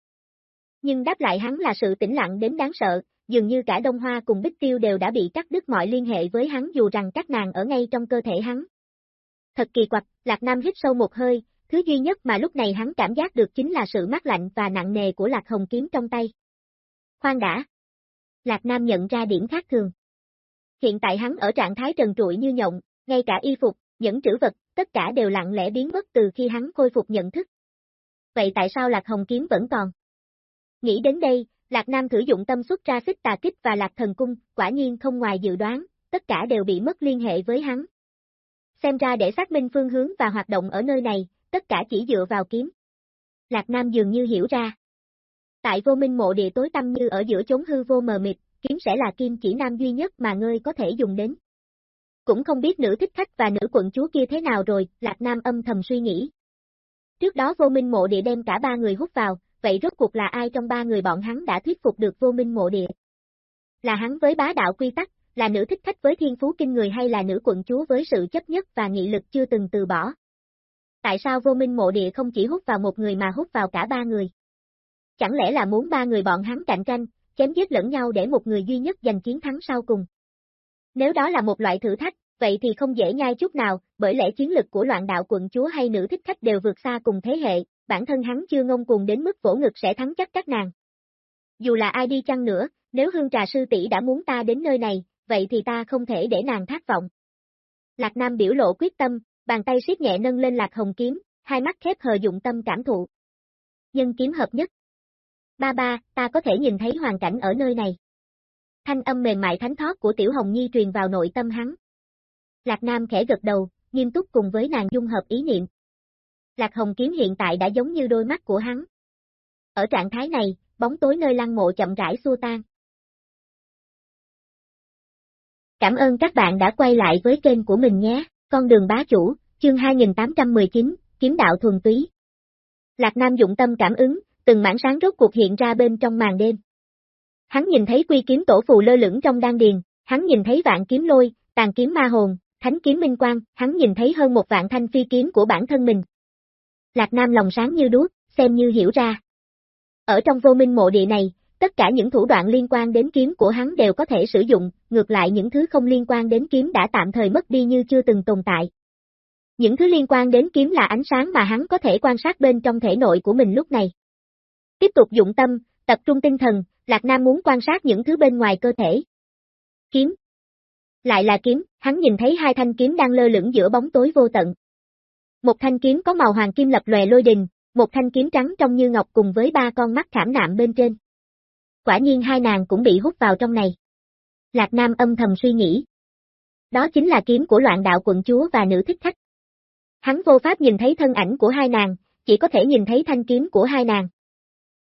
Nhưng đáp lại hắn là sự tĩnh lặng đến đáng sợ, dường như cả Đông Hoa cùng Bích Tiêu đều đã bị cắt đứt mọi liên hệ với hắn dù rằng các nàng ở ngay trong cơ thể hắn. Thật kỳ quặc, Lạc Nam hít sâu một hơi, thứ duy nhất mà lúc này hắn cảm giác được chính là sự mát lạnh và nặng nề của Lạc Hồng kiếm trong tay. Khoan đã. Lạc Nam nhận ra điểm khác thường. Hiện tại hắn ở trạng thái trần trụi như nhộng, ngay cả y phục, những trữ vật, tất cả đều lặng lẽ biến mất từ khi hắn khôi phục nhận thức. Vậy tại sao Lạc Hồng kiếm vẫn còn? Nghĩ đến đây, Lạc Nam thử dụng tâm xuất ra xích tà kích và Lạc Thần Cung, quả nhiên không ngoài dự đoán, tất cả đều bị mất liên hệ với hắn. Xem ra để xác minh phương hướng và hoạt động ở nơi này, tất cả chỉ dựa vào kiếm. Lạc Nam dường như hiểu ra. Tại vô minh mộ địa tối tăm như ở giữa chốn hư vô mờ mịt, kiếm sẽ là kim chỉ nam duy nhất mà ngươi có thể dùng đến. Cũng không biết nữ thích khách và nữ quận chúa kia thế nào rồi, Lạc Nam âm thầm suy nghĩ. Trước đó vô minh mộ địa đem cả ba người hút vào, vậy rốt cuộc là ai trong ba người bọn hắn đã thuyết phục được vô minh mộ địa? Là hắn với bá đạo quy tắc, là nữ thích khách với thiên phú kinh người hay là nữ quận chúa với sự chấp nhất và nghị lực chưa từng từ bỏ? Tại sao vô minh mộ địa không chỉ hút vào một người mà hút vào cả ba người? Chẳng lẽ là muốn ba người bọn hắn cạnh tranh, chém giết lẫn nhau để một người duy nhất giành chiến thắng sau cùng? Nếu đó là một loại thử thách, vậy thì không dễ nhai chút nào, bởi lẽ chiến lực của loạn đạo quận chúa hay nữ thích khách đều vượt xa cùng thế hệ, bản thân hắn chưa ngông cuồng đến mức vỗ ngực sẽ thắng chắc các nàng. Dù là ai đi chăng nữa, nếu hương trà sư tỷ đã muốn ta đến nơi này, vậy thì ta không thể để nàng thất vọng. Lạc Nam biểu lộ quyết tâm, bàn tay siết nhẹ nâng lên lạc hồng kiếm, hai mắt khép hờ dụng tâm cảm thụ. Nhân kiếm hợp nhất. Ba ba, ta có thể nhìn thấy hoàn cảnh ở nơi này. Thanh âm mềm mại thánh thoát của Tiểu Hồng Nhi truyền vào nội tâm hắn. Lạc Nam khẽ gật đầu, nghiêm túc cùng với nàng dung hợp ý niệm. Lạc Hồng kiếm hiện tại đã giống như đôi mắt của hắn. Ở trạng thái này, bóng tối nơi lăng mộ chậm rãi xua tan. Cảm ơn các bạn đã quay lại với kênh của mình nhé. Con đường bá chủ, chương 2819, kiếm đạo thuần túy. Lạc Nam dụng tâm cảm ứng, từng mảng sáng rốt cuộc hiện ra bên trong màn đêm. Hắn nhìn thấy quy kiếm tổ phù lơ lửng trong đan điền, hắn nhìn thấy vạn kiếm lôi, tàn kiếm ma hồn, thánh kiếm minh quang, hắn nhìn thấy hơn một vạn thanh phi kiếm của bản thân mình. Lạc Nam lòng sáng như đuốc, xem như hiểu ra. Ở trong vô minh mộ địa này, tất cả những thủ đoạn liên quan đến kiếm của hắn đều có thể sử dụng, ngược lại những thứ không liên quan đến kiếm đã tạm thời mất đi như chưa từng tồn tại. Những thứ liên quan đến kiếm là ánh sáng mà hắn có thể quan sát bên trong thể nội của mình lúc này. Tiếp tục dụng tâm, tập trung tinh thần, Lạc Nam muốn quan sát những thứ bên ngoài cơ thể. Kiếm. Lại là kiếm, hắn nhìn thấy hai thanh kiếm đang lơ lửng giữa bóng tối vô tận. Một thanh kiếm có màu hoàng kim lập lòe lôi đình, một thanh kiếm trắng trong như ngọc cùng với ba con mắt khảm nạm bên trên quả nhiên hai nàng cũng bị hút vào trong này. Lạc Nam âm thầm suy nghĩ. Đó chính là kiếm của loạn đạo quận chúa và nữ thích khách. Hắn vô pháp nhìn thấy thân ảnh của hai nàng, chỉ có thể nhìn thấy thanh kiếm của hai nàng.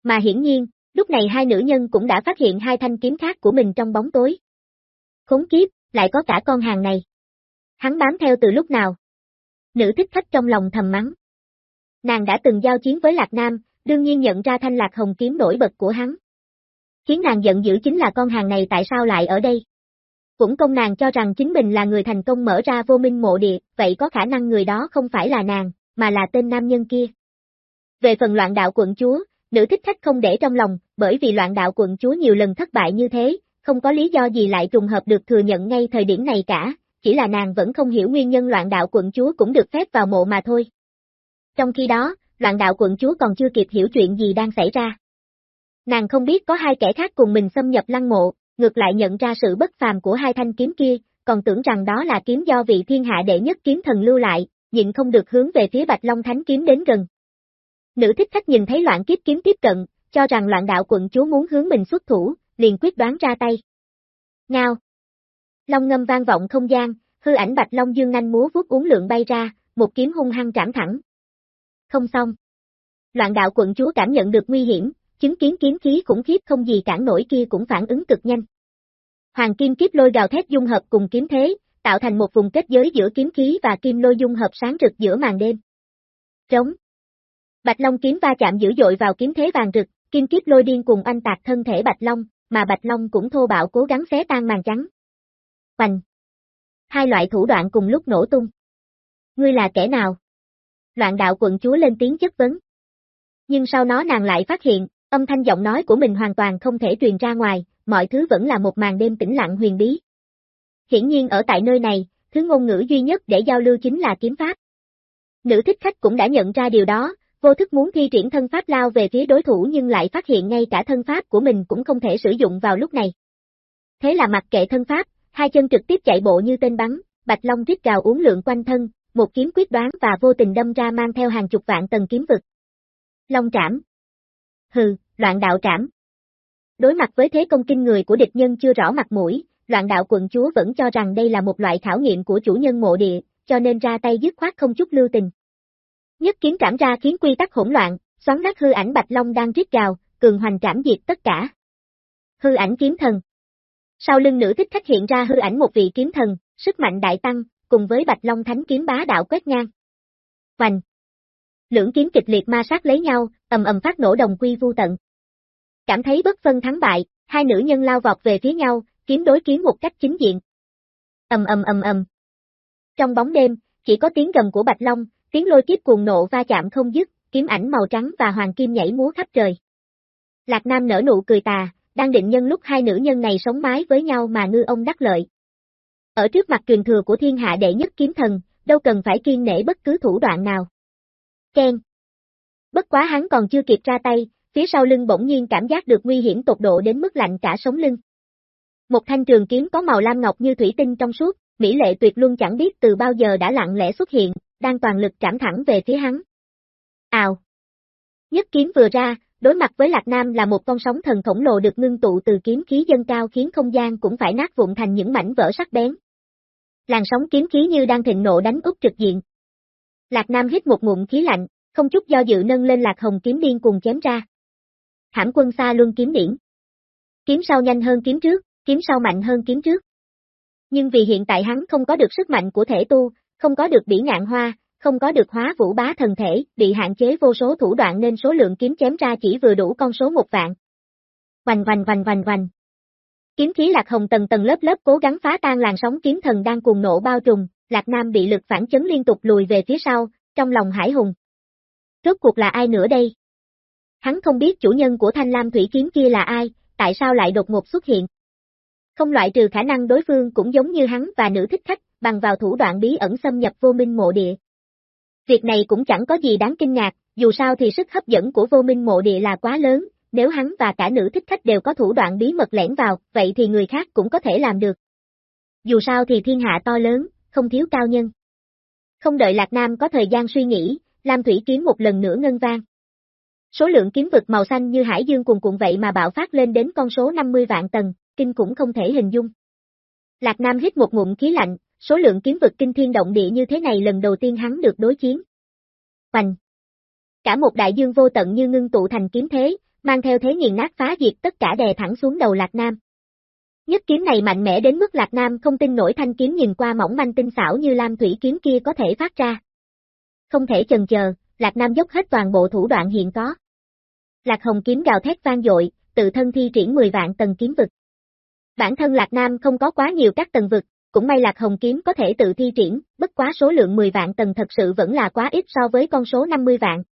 Mà hiển nhiên, lúc này hai nữ nhân cũng đã phát hiện hai thanh kiếm khác của mình trong bóng tối. Khốn kiếp, lại có cả con hàng này. Hắn bám theo từ lúc nào? Nữ thích khách trong lòng thầm mắng. Nàng đã từng giao chiến với Lạc Nam, đương nhiên nhận ra thanh Lạc Hồng kiếm nổi bật của hắn. Khiến nàng giận dữ chính là con hàng này tại sao lại ở đây. Cũng công nàng cho rằng chính mình là người thành công mở ra vô minh mộ địa, vậy có khả năng người đó không phải là nàng, mà là tên nam nhân kia. Về phần loạn đạo quận chúa, nữ thích khách không để trong lòng, bởi vì loạn đạo quận chúa nhiều lần thất bại như thế, không có lý do gì lại trùng hợp được thừa nhận ngay thời điểm này cả, chỉ là nàng vẫn không hiểu nguyên nhân loạn đạo quận chúa cũng được phép vào mộ mà thôi. Trong khi đó, loạn đạo quận chúa còn chưa kịp hiểu chuyện gì đang xảy ra. Nàng không biết có hai kẻ khác cùng mình xâm nhập lăng mộ, ngược lại nhận ra sự bất phàm của hai thanh kiếm kia, còn tưởng rằng đó là kiếm do vị thiên hạ đệ nhất kiếm thần lưu lại, nhịn không được hướng về phía Bạch Long Thánh kiếm đến gần. Nữ thích khách nhìn thấy loạn kiếp kiếm tiếp cận, cho rằng loạn đạo quận chúa muốn hướng mình xuất thủ, liền quyết đoán ra tay. Ngao. Long ngâm vang vọng không gian, hư ảnh Bạch Long dương nhanh múa vuốt uống lượng bay ra, một kiếm hung hăng trảm thẳng. Không xong. Loạn đạo quận chúa cảm nhận được nguy hiểm, chứng kiến kiếm khí khủng khiếp không gì cản nổi kia cũng phản ứng cực nhanh. Hoàng kim kiếp lôi gào thét dung hợp cùng kiếm thế, tạo thành một vùng kết giới giữa kiếm khí và kim lôi dung hợp sáng rực giữa màn đêm. Trống. Bạch Long kiếm va chạm dữ dội vào kiếm thế vàng rực, kim kiếp lôi điên cùng anh tạc thân thể Bạch Long, mà Bạch Long cũng thô bạo cố gắng xé tan màn trắng. Hoành! Hai loại thủ đoạn cùng lúc nổ tung. Ngươi là kẻ nào? Loạn đạo quận chúa lên tiếng chất vấn. Nhưng sau đó nàng lại phát hiện, âm thanh giọng nói của mình hoàn toàn không thể truyền ra ngoài, mọi thứ vẫn là một màn đêm tĩnh lặng huyền bí. Hiển nhiên ở tại nơi này, thứ ngôn ngữ duy nhất để giao lưu chính là kiếm pháp. Nữ thích khách cũng đã nhận ra điều đó, vô thức muốn thi triển thân pháp lao về phía đối thủ nhưng lại phát hiện ngay cả thân pháp của mình cũng không thể sử dụng vào lúc này. Thế là mặc kệ thân pháp, hai chân trực tiếp chạy bộ như tên bắn, Bạch Long rít gào uống lượng quanh thân, một kiếm quyết đoán và vô tình đâm ra mang theo hàng chục vạn tầng kiếm vực. Long trảm. Hừ, loạn đạo trảm. Đối mặt với thế công kinh người của địch nhân chưa rõ mặt mũi, loạn đạo quận chúa vẫn cho rằng đây là một loại khảo nghiệm của chủ nhân mộ địa, cho nên ra tay dứt khoát không chút lưu tình. Nhất kiếm trảm ra khiến quy tắc hỗn loạn, xoắn nát hư ảnh Bạch Long đang rít gào, cường hoành trảm diệt tất cả. Hư ảnh kiếm thần. Sau lưng nữ thích khách hiện ra hư ảnh một vị kiếm thần, sức mạnh đại tăng, cùng với Bạch Long Thánh kiếm bá đạo quét ngang. Hoành. Lưỡng kiếm kịch liệt ma sát lấy nhau, ầm ầm phát nổ đồng quy vu tận. Cảm thấy bất phân thắng bại, hai nữ nhân lao vọt về phía nhau, kiếm đối kiếm một cách chính diện. Ầm ầm ầm ầm. Trong bóng đêm, chỉ có tiếng gầm của Bạch Long, tiếng lôi kiếp cuồng nộ va chạm không dứt, kiếm ảnh màu trắng và hoàng kim nhảy múa khắp trời. Lạc Nam nở nụ cười tà, đang định nhân lúc hai nữ nhân này sống mái với nhau mà ngư ông đắc lợi. Ở trước mặt truyền thừa của thiên hạ đệ nhất kiếm thần, đâu cần phải kiên nể bất cứ thủ đoạn nào. Ken. Bất quá hắn còn chưa kịp ra tay, phía sau lưng bỗng nhiên cảm giác được nguy hiểm tột độ đến mức lạnh cả sống lưng. Một thanh trường kiếm có màu lam ngọc như thủy tinh trong suốt, mỹ lệ tuyệt luân chẳng biết từ bao giờ đã lặng lẽ xuất hiện, đang toàn lực trảm thẳng về phía hắn. Ào! Nhất kiếm vừa ra, đối mặt với Lạc Nam là một con sóng thần khổng lồ được ngưng tụ từ kiếm khí dân cao khiến không gian cũng phải nát vụn thành những mảnh vỡ sắc bén. Làn sóng kiếm khí như đang thịnh nộ đánh úp trực diện. Lạc Nam hít một ngụm khí lạnh, không chút do dự nâng lên Lạc Hồng kiếm điên cùng chém ra. Hãm quân xa luân kiếm điển. Kiếm sau nhanh hơn kiếm trước, kiếm sau mạnh hơn kiếm trước. Nhưng vì hiện tại hắn không có được sức mạnh của thể tu, không có được bỉ ngạn hoa, không có được hóa vũ bá thần thể, bị hạn chế vô số thủ đoạn nên số lượng kiếm chém ra chỉ vừa đủ con số một vạn. Vành vành vành vành vành. Kiếm khí lạc hồng tầng tầng lớp lớp cố gắng phá tan làn sóng kiếm thần đang cuồng nộ bao trùm, lạc nam bị lực phản chấn liên tục lùi về phía sau, trong lòng hải hùng. Rốt cuộc là ai nữa đây? Hắn không biết chủ nhân của thanh lam thủy kiếm kia là ai, tại sao lại đột ngột xuất hiện. Không loại trừ khả năng đối phương cũng giống như hắn và nữ thích khách, bằng vào thủ đoạn bí ẩn xâm nhập vô minh mộ địa. Việc này cũng chẳng có gì đáng kinh ngạc, dù sao thì sức hấp dẫn của vô minh mộ địa là quá lớn, nếu hắn và cả nữ thích khách đều có thủ đoạn bí mật lẻn vào, vậy thì người khác cũng có thể làm được. Dù sao thì thiên hạ to lớn, không thiếu cao nhân. Không đợi Lạc Nam có thời gian suy nghĩ, Lam Thủy kiếm một lần nữa ngân vang. Số lượng kiếm vực màu xanh như hải dương cuồn cuộn vậy mà bạo phát lên đến con số 50 vạn tầng, kinh cũng không thể hình dung. Lạc Nam hít một ngụm khí lạnh, số lượng kiếm vực kinh thiên động địa như thế này lần đầu tiên hắn được đối chiến. Hoành! Cả một đại dương vô tận như ngưng tụ thành kiếm thế, mang theo thế nghiền nát phá diệt tất cả đè thẳng xuống đầu Lạc Nam. Nhất kiếm này mạnh mẽ đến mức Lạc Nam không tin nổi thanh kiếm nhìn qua mỏng manh tinh xảo như lam thủy kiếm kia có thể phát ra. Không thể chần chờ, Lạc Nam dốc hết toàn bộ thủ đoạn hiện có. Lạc Hồng kiếm gào thét vang dội, tự thân thi triển 10 vạn tầng kiếm vực. Bản thân Lạc Nam không có quá nhiều các tầng vực, cũng may Lạc Hồng kiếm có thể tự thi triển, bất quá số lượng 10 vạn tầng thật sự vẫn là quá ít so với con số 50 vạn.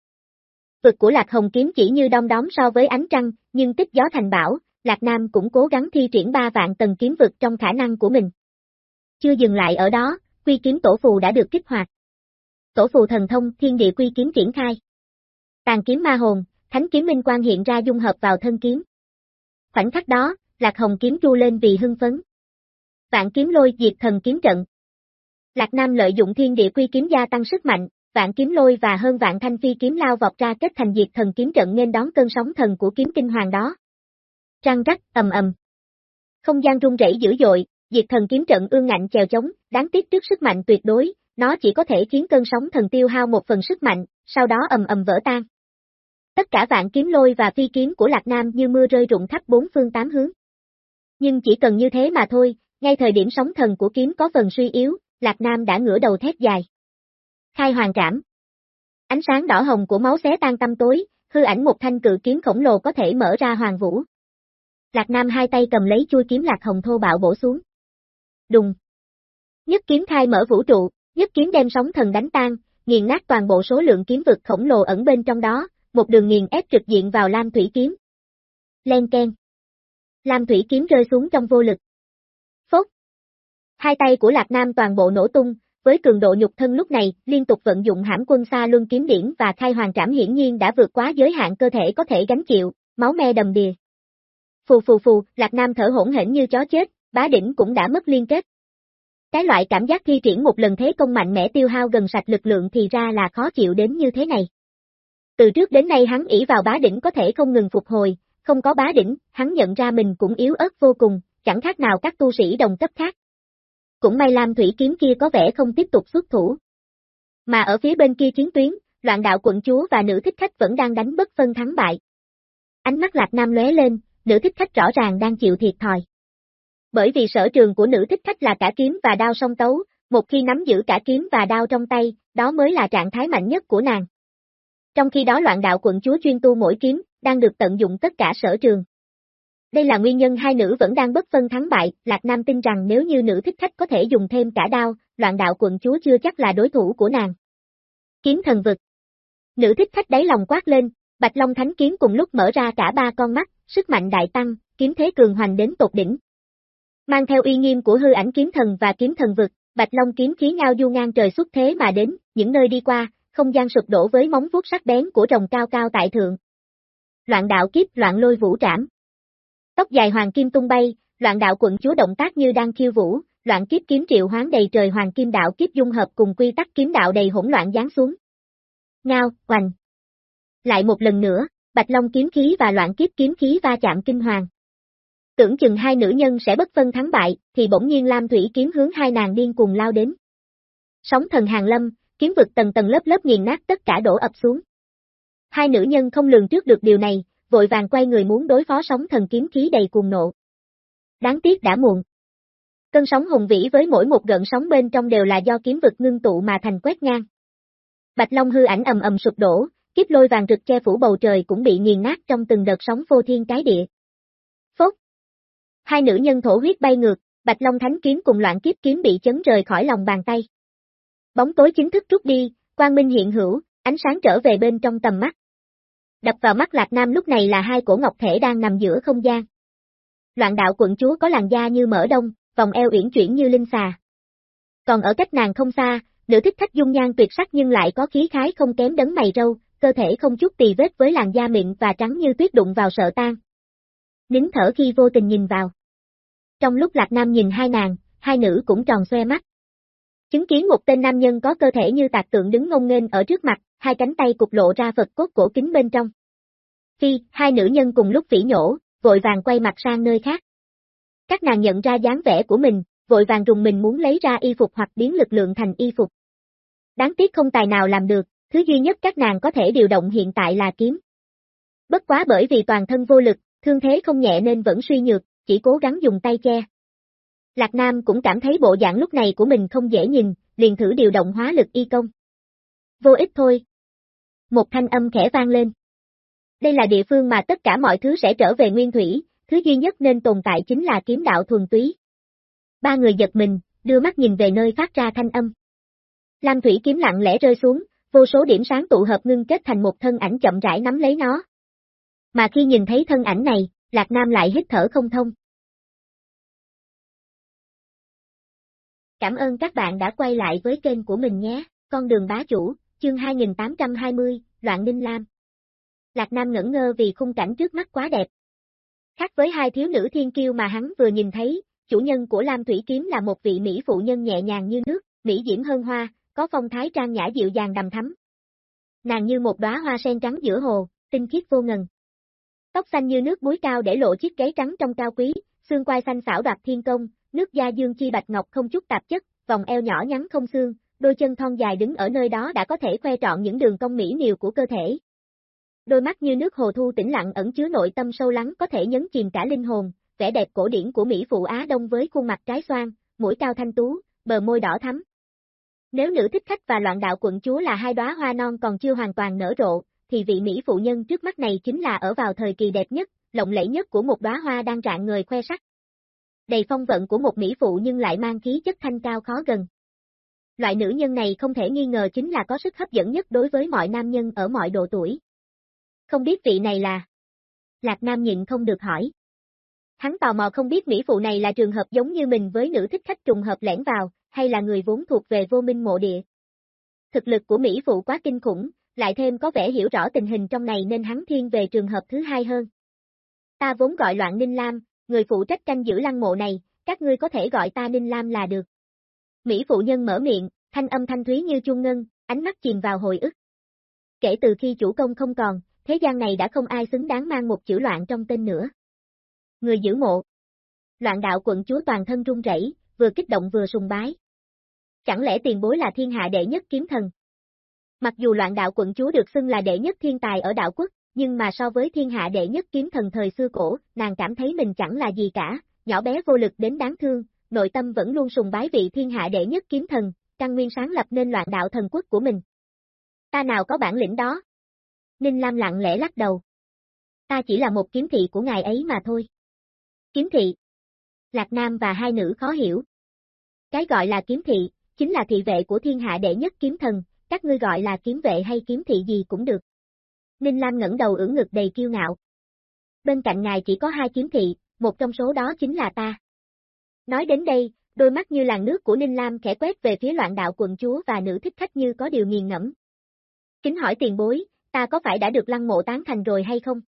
Vực của Lạc Hồng kiếm chỉ như đom đóm so với ánh trăng, nhưng tích gió thành bảo, Lạc Nam cũng cố gắng thi triển 3 vạn tầng kiếm vực trong khả năng của mình. Chưa dừng lại ở đó, quy kiếm tổ phù đã được kích hoạt. Tổ phù thần thông thiên địa quy kiếm triển khai. Tàn kiếm ma hồn, thánh kiếm minh quan hiện ra dung hợp vào thân kiếm. Khoảnh khắc đó, Lạc Hồng kiếm tru lên vì hưng phấn. Vạn kiếm lôi diệt thần kiếm trận. Lạc Nam lợi dụng thiên địa quy kiếm gia tăng sức mạnh, vạn kiếm lôi và hơn vạn thanh phi kiếm lao vọt ra kết thành diệt thần kiếm trận nên đón cơn sóng thần của kiếm kinh hoàng đó. Trăng rắc, ầm ầm. Không gian rung rẩy dữ dội, diệt thần kiếm trận ương ngạnh chèo chống, đáng tiếc trước sức mạnh tuyệt đối, nó chỉ có thể khiến cơn sóng thần tiêu hao một phần sức mạnh, sau đó ầm ầm vỡ tan. Tất cả vạn kiếm lôi và phi kiếm của Lạc Nam như mưa rơi rụng khắp bốn phương tám hướng. Nhưng chỉ cần như thế mà thôi, ngay thời điểm sóng thần của kiếm có phần suy yếu, Lạc Nam đã ngửa đầu thét dài. Khai hoàng trảm. Ánh sáng đỏ hồng của máu xé tan tâm tối, hư ảnh một thanh cự kiếm khổng lồ có thể mở ra hoàng vũ. Lạc Nam hai tay cầm lấy chui kiếm lạc hồng thô bạo bổ xuống. Đùng. Nhất kiếm khai mở vũ trụ, nhất kiếm đem sóng thần đánh tan, nghiền nát toàn bộ số lượng kiếm vực khổng lồ ẩn bên trong đó, một đường nghiền ép trực diện vào Lam Thủy kiếm. Len ken. Lam Thủy kiếm rơi xuống trong vô lực. Hai tay của Lạc Nam toàn bộ nổ tung, với cường độ nhục thân lúc này, liên tục vận dụng hãm quân xa luân kiếm điển và khai hoàng trảm hiển nhiên đã vượt quá giới hạn cơ thể có thể gánh chịu, máu me đầm đìa. Phù phù phù, Lạc Nam thở hỗn hển như chó chết, bá đỉnh cũng đã mất liên kết. Cái loại cảm giác thi triển một lần thế công mạnh mẽ tiêu hao gần sạch lực lượng thì ra là khó chịu đến như thế này. Từ trước đến nay hắn ỷ vào bá đỉnh có thể không ngừng phục hồi, không có bá đỉnh, hắn nhận ra mình cũng yếu ớt vô cùng, chẳng khác nào các tu sĩ đồng cấp khác. Cũng may Lam Thủy kiếm kia có vẻ không tiếp tục xuất thủ. Mà ở phía bên kia chiến tuyến, loạn đạo quận chúa và nữ thích khách vẫn đang đánh bất phân thắng bại. Ánh mắt Lạc Nam lóe lên, nữ thích khách rõ ràng đang chịu thiệt thòi. Bởi vì sở trường của nữ thích khách là cả kiếm và đao song tấu, một khi nắm giữ cả kiếm và đao trong tay, đó mới là trạng thái mạnh nhất của nàng. Trong khi đó loạn đạo quận chúa chuyên tu mỗi kiếm, đang được tận dụng tất cả sở trường. Đây là nguyên nhân hai nữ vẫn đang bất phân thắng bại, Lạc Nam tin rằng nếu như nữ thích khách có thể dùng thêm cả đao, loạn đạo quận chúa chưa chắc là đối thủ của nàng. Kiếm thần vực Nữ thích khách đáy lòng quát lên, Bạch Long Thánh kiếm cùng lúc mở ra cả ba con mắt, sức mạnh đại tăng, kiếm thế cường hoành đến tột đỉnh. Mang theo uy nghiêm của hư ảnh kiếm thần và kiếm thần vực, Bạch Long kiếm khí ngao du ngang trời xuất thế mà đến, những nơi đi qua, không gian sụp đổ với móng vuốt sắc bén của rồng cao cao tại thượng. Loạn đạo kiếp loạn lôi vũ trảm. Tóc dài hoàng kim tung bay, loạn đạo quận chúa động tác như đang khiêu vũ, loạn kiếp kiếm triệu hoán đầy trời hoàng kim đạo kiếp dung hợp cùng quy tắc kiếm đạo đầy hỗn loạn giáng xuống. Ngao, oành. Lại một lần nữa, Bạch Long kiếm khí và loạn kiếp kiếm khí va chạm kinh hoàng. Tưởng chừng hai nữ nhân sẽ bất phân thắng bại, thì bỗng nhiên Lam Thủy kiếm hướng hai nàng điên cùng lao đến. Sóng thần hàng lâm, kiếm vực tầng tầng lớp lớp nghiền nát tất cả đổ ập xuống. Hai nữ nhân không lường trước được điều này, vội vàng quay người muốn đối phó sóng thần kiếm khí đầy cuồng nộ. Đáng tiếc đã muộn. Cơn sóng hùng vĩ với mỗi một gợn sóng bên trong đều là do kiếm vực ngưng tụ mà thành quét ngang. Bạch Long hư ảnh ầm ầm sụp đổ, kiếp lôi vàng rực che phủ bầu trời cũng bị nghiền nát trong từng đợt sóng vô thiên cái địa. Phốc. Hai nữ nhân thổ huyết bay ngược, Bạch Long Thánh kiếm cùng loạn kiếp kiếm bị chấn rời khỏi lòng bàn tay. Bóng tối chính thức rút đi, quang minh hiện hữu, ánh sáng trở về bên trong tầm mắt. Đập vào mắt Lạc Nam lúc này là hai cổ ngọc thể đang nằm giữa không gian. Loạn đạo quận chúa có làn da như mỡ đông, vòng eo uyển chuyển như linh xà. Còn ở cách nàng không xa, nữ thích khách dung nhan tuyệt sắc nhưng lại có khí khái không kém đấng mày râu, cơ thể không chút tì vết với làn da mịn và trắng như tuyết đụng vào sợ tan. Nín thở khi vô tình nhìn vào. Trong lúc Lạc Nam nhìn hai nàng, hai nữ cũng tròn xoe mắt. Chứng kiến một tên nam nhân có cơ thể như tạc tượng đứng ngông nghênh ở trước mặt, hai cánh tay cục lộ ra vật cốt cổ kính bên trong. Phi, hai nữ nhân cùng lúc phỉ nhổ, vội vàng quay mặt sang nơi khác. Các nàng nhận ra dáng vẻ của mình, vội vàng rùng mình muốn lấy ra y phục hoặc biến lực lượng thành y phục. Đáng tiếc không tài nào làm được, thứ duy nhất các nàng có thể điều động hiện tại là kiếm. Bất quá bởi vì toàn thân vô lực, thương thế không nhẹ nên vẫn suy nhược, chỉ cố gắng dùng tay che. Lạc Nam cũng cảm thấy bộ dạng lúc này của mình không dễ nhìn, liền thử điều động hóa lực y công. Vô ích thôi. Một thanh âm khẽ vang lên. Đây là địa phương mà tất cả mọi thứ sẽ trở về nguyên thủy, thứ duy nhất nên tồn tại chính là kiếm đạo thuần túy. Ba người giật mình, đưa mắt nhìn về nơi phát ra thanh âm. Lam thủy kiếm lặng lẽ rơi xuống, vô số điểm sáng tụ hợp ngưng kết thành một thân ảnh chậm rãi nắm lấy nó. Mà khi nhìn thấy thân ảnh này, Lạc Nam lại hít thở không thông. Cảm ơn các bạn đã quay lại với kênh của mình nhé, con đường bá chủ, chương 2820, Loạn Ninh Lam. Lạc Nam ngẩn ngơ vì khung cảnh trước mắt quá đẹp. Khác với hai thiếu nữ thiên kiêu mà hắn vừa nhìn thấy, chủ nhân của Lam Thủy Kiếm là một vị Mỹ phụ nhân nhẹ nhàng như nước, Mỹ diễm hơn hoa, có phong thái trang nhã dịu dàng đầm thắm. Nàng như một đóa hoa sen trắng giữa hồ, tinh khiết vô ngần. Tóc xanh như nước búi cao để lộ chiếc gáy trắng trong cao quý, xương quai xanh xảo đoạt thiên công, nước da dương chi bạch ngọc không chút tạp chất, vòng eo nhỏ nhắn không xương, đôi chân thon dài đứng ở nơi đó đã có thể khoe trọn những đường cong mỹ miều của cơ thể. Đôi mắt như nước hồ thu tĩnh lặng ẩn chứa nội tâm sâu lắng có thể nhấn chìm cả linh hồn, vẻ đẹp cổ điển của Mỹ phụ Á Đông với khuôn mặt trái xoan, mũi cao thanh tú, bờ môi đỏ thắm. Nếu nữ thích khách và loạn đạo quận chúa là hai đóa hoa non còn chưa hoàn toàn nở rộ, thì vị Mỹ phụ nhân trước mắt này chính là ở vào thời kỳ đẹp nhất, lộng lẫy nhất của một đóa hoa đang rạng người khoe sắc. Đầy phong vận của một Mỹ phụ nhưng lại mang khí chất thanh cao khó gần. Loại nữ nhân này không thể nghi ngờ chính là có sức hấp dẫn nhất đối với mọi nam nhân ở mọi độ tuổi. Không biết vị này là... Lạc Nam nhịn không được hỏi. Hắn tò mò không biết Mỹ phụ này là trường hợp giống như mình với nữ thích khách trùng hợp lẻn vào, hay là người vốn thuộc về vô minh mộ địa. Thực lực của Mỹ phụ quá kinh khủng, lại thêm có vẻ hiểu rõ tình hình trong này nên hắn thiên về trường hợp thứ hai hơn. Ta vốn gọi loạn Ninh Lam, người phụ trách canh giữ lăng mộ này, các ngươi có thể gọi ta Ninh Lam là được. Mỹ phụ nhân mở miệng, thanh âm thanh thúy như chuông ngân, ánh mắt chìm vào hồi ức. Kể từ khi chủ công không còn, thế gian này đã không ai xứng đáng mang một chữ loạn trong tên nữa. Người giữ mộ. Loạn đạo quận chúa toàn thân run rẩy, vừa kích động vừa sùng bái. Chẳng lẽ tiền bối là thiên hạ đệ nhất kiếm thần? Mặc dù loạn đạo quận chúa được xưng là đệ nhất thiên tài ở đạo quốc, nhưng mà so với thiên hạ đệ nhất kiếm thần thời xưa cổ, nàng cảm thấy mình chẳng là gì cả, nhỏ bé vô lực đến đáng thương, nội tâm vẫn luôn sùng bái vị thiên hạ đệ nhất kiếm thần, căn nguyên sáng lập nên loạn đạo thần quốc của mình. Ta nào có bản lĩnh đó? Ninh Lam lặng lẽ lắc đầu. Ta chỉ là một kiếm thị của ngài ấy mà thôi. Kiếm thị. Lạc Nam và hai nữ khó hiểu. Cái gọi là kiếm thị, chính là thị vệ của thiên hạ đệ nhất kiếm thần, các ngươi gọi là kiếm vệ hay kiếm thị gì cũng được. Ninh Lam ngẩng đầu ưỡn ngực đầy kiêu ngạo. Bên cạnh ngài chỉ có hai kiếm thị, một trong số đó chính là ta. Nói đến đây, đôi mắt như làn nước của Ninh Lam khẽ quét về phía loạn đạo quận chúa và nữ thích khách như có điều nghiền ngẫm. Kính hỏi tiền bối, ta có phải đã được lăng mộ tán thành rồi hay không?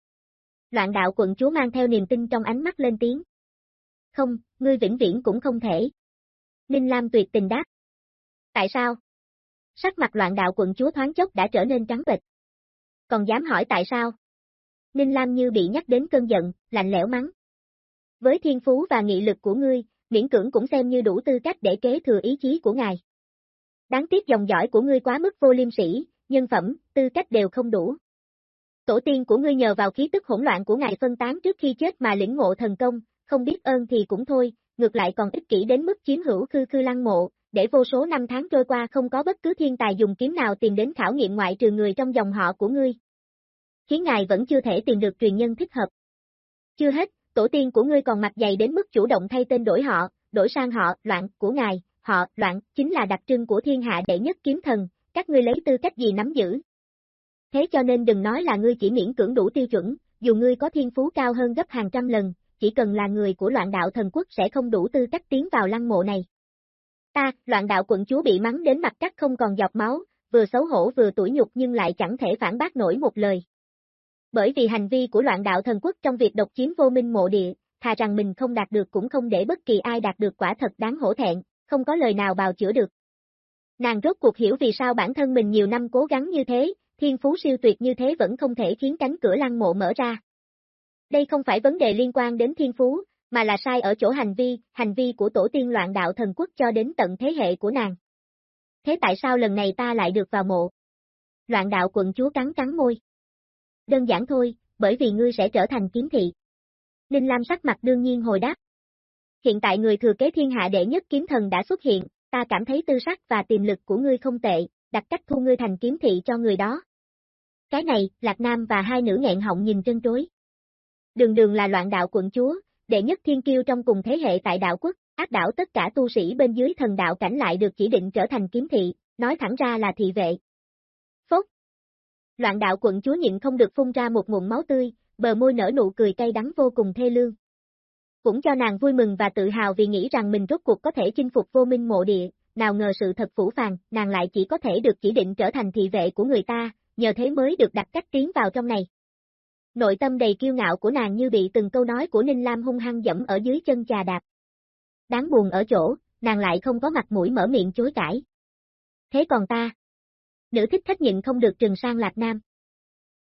Loạn đạo quận chúa mang theo niềm tin trong ánh mắt lên tiếng. Không, ngươi vĩnh viễn cũng không thể. Ninh Lam tuyệt tình đáp. Tại sao? Sắc mặt loạn đạo quận chúa thoáng chốc đã trở nên trắng bệch. Còn dám hỏi tại sao? Ninh Lam như bị nhắc đến cơn giận, lạnh lẽo mắng. Với thiên phú và nghị lực của ngươi, miễn cưỡng cũng xem như đủ tư cách để kế thừa ý chí của ngài. Đáng tiếc dòng dõi của ngươi quá mức vô liêm sĩ, nhân phẩm, tư cách đều không đủ. Tổ tiên của ngươi nhờ vào khí tức hỗn loạn của ngài phân tán trước khi chết mà lĩnh ngộ thần công, không biết ơn thì cũng thôi, ngược lại còn ích kỷ đến mức chiếm hữu khư khư lăng mộ, để vô số năm tháng trôi qua không có bất cứ thiên tài dùng kiếm nào tìm đến khảo nghiệm ngoại trừ người trong dòng họ của ngươi. Khiến ngài vẫn chưa thể tìm được truyền nhân thích hợp. Chưa hết, tổ tiên của ngươi còn mặt dày đến mức chủ động thay tên đổi họ, đổi sang họ, loạn, của ngài, họ, loạn, chính là đặc trưng của thiên hạ đệ nhất kiếm thần, các ngươi lấy tư cách gì nắm giữ. Thế cho nên đừng nói là ngươi chỉ miễn cưỡng đủ tiêu chuẩn, dù ngươi có thiên phú cao hơn gấp hàng trăm lần, chỉ cần là người của loạn đạo thần quốc sẽ không đủ tư cách tiến vào lăng mộ này. Ta, loạn đạo quận chúa bị mắng đến mặt cắt không còn giọt máu, vừa xấu hổ vừa tủi nhục nhưng lại chẳng thể phản bác nổi một lời. Bởi vì hành vi của loạn đạo thần quốc trong việc độc chiếm vô minh mộ địa, thà rằng mình không đạt được cũng không để bất kỳ ai đạt được quả thật đáng hổ thẹn, không có lời nào bào chữa được. Nàng rốt cuộc hiểu vì sao bản thân mình nhiều năm cố gắng như thế, thiên phú siêu tuyệt như thế vẫn không thể khiến cánh cửa lăng mộ mở ra. Đây không phải vấn đề liên quan đến thiên phú, mà là sai ở chỗ hành vi, hành vi của tổ tiên loạn đạo thần quốc cho đến tận thế hệ của nàng. Thế tại sao lần này ta lại được vào mộ? Loạn đạo quận chúa cắn cắn môi. Đơn giản thôi, bởi vì ngươi sẽ trở thành kiếm thị. Ninh Lam sắc mặt đương nhiên hồi đáp. Hiện tại người thừa kế thiên hạ đệ nhất kiếm thần đã xuất hiện, ta cảm thấy tư sắc và tiềm lực của ngươi không tệ, đặt cách thu ngươi thành kiếm thị cho người đó. Cái này, Lạc Nam và hai nữ nghẹn họng nhìn trân trối. Đường đường là loạn đạo quận chúa, đệ nhất thiên kiêu trong cùng thế hệ tại đạo quốc, áp đảo tất cả tu sĩ bên dưới thần đạo cảnh lại được chỉ định trở thành kiếm thị, nói thẳng ra là thị vệ. Loạn đạo quận chúa nhịn không được phun ra một nguồn máu tươi, bờ môi nở nụ cười cay đắng vô cùng thê lương. Cũng cho nàng vui mừng và tự hào vì nghĩ rằng mình rốt cuộc có thể chinh phục vô minh mộ địa, nào ngờ sự thật phủ phàng, nàng lại chỉ có thể được chỉ định trở thành thị vệ của người ta, nhờ thế mới được đặt cách tiến vào trong này. Nội tâm đầy kiêu ngạo của nàng như bị từng câu nói của Ninh Lam hung hăng dẫm ở dưới chân trà đạp. Đáng buồn ở chỗ, nàng lại không có mặt mũi mở miệng chối cãi. Thế còn ta? Nữ thích khách nhịn không được trừng sang Lạc Nam.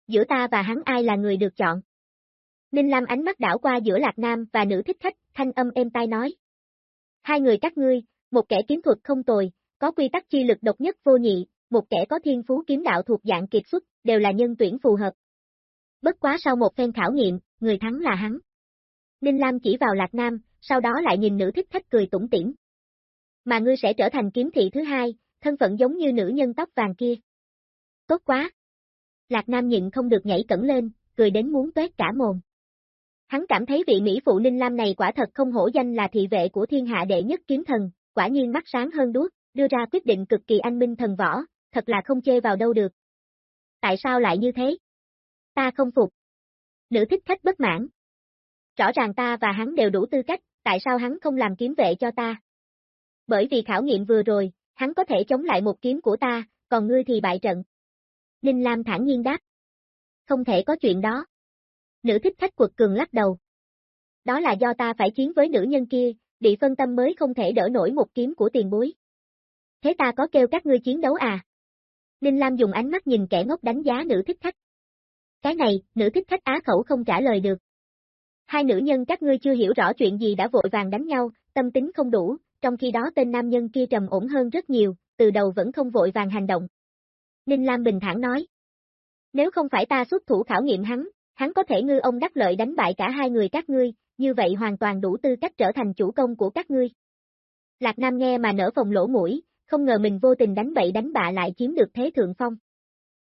Giữa ta và hắn ai là người được chọn? Ninh Lam ánh mắt đảo qua giữa Lạc Nam và nữ thích khách, thanh âm êm tai nói. Hai người các ngươi, một kẻ kiếm thuật không tồi, có quy tắc chi lực độc nhất vô nhị, một kẻ có thiên phú kiếm đạo thuộc dạng kiệt xuất, đều là nhân tuyển phù hợp. Bất quá sau một phen khảo nghiệm, người thắng là hắn. Ninh Lam chỉ vào Lạc Nam, sau đó lại nhìn nữ thích khách cười tủm tỉm. Mà ngươi sẽ trở thành kiếm thị thứ hai, thân phận giống như nữ nhân tóc vàng kia. Tốt quá! Lạc Nam nhịn không được nhảy cẩn lên, cười đến muốn tuét cả mồm. Hắn cảm thấy vị Mỹ phụ Ninh Lam này quả thật không hổ danh là thị vệ của thiên hạ đệ nhất kiếm thần, quả nhiên mắt sáng hơn đuốc, đưa ra quyết định cực kỳ anh minh thần võ, thật là không chê vào đâu được. Tại sao lại như thế? Ta không phục. Nữ thích khách bất mãn. Rõ ràng ta và hắn đều đủ tư cách, tại sao hắn không làm kiếm vệ cho ta? Bởi vì khảo nghiệm vừa rồi, hắn có thể chống lại một kiếm của ta, còn ngươi thì bại trận. Ninh Lam thản nhiên đáp. Không thể có chuyện đó. Nữ thích khách quật cường lắc đầu. Đó là do ta phải chiến với nữ nhân kia, bị phân tâm mới không thể đỡ nổi một kiếm của tiền bối. Thế ta có kêu các ngươi chiến đấu à? Ninh Lam dùng ánh mắt nhìn kẻ ngốc đánh giá nữ thích khách. Cái này, nữ thích khách á khẩu không trả lời được. Hai nữ nhân các ngươi chưa hiểu rõ chuyện gì đã vội vàng đánh nhau, tâm tính không đủ, trong khi đó tên nam nhân kia trầm ổn hơn rất nhiều, từ đầu vẫn không vội vàng hành động. Ninh Lam bình thản nói. Nếu không phải ta xuất thủ khảo nghiệm hắn, hắn có thể ngư ông đắc lợi đánh bại cả hai người các ngươi, như vậy hoàn toàn đủ tư cách trở thành chủ công của các ngươi. Lạc Nam nghe mà nở phòng lỗ mũi, không ngờ mình vô tình đánh bậy đánh bạ lại chiếm được thế thượng phong.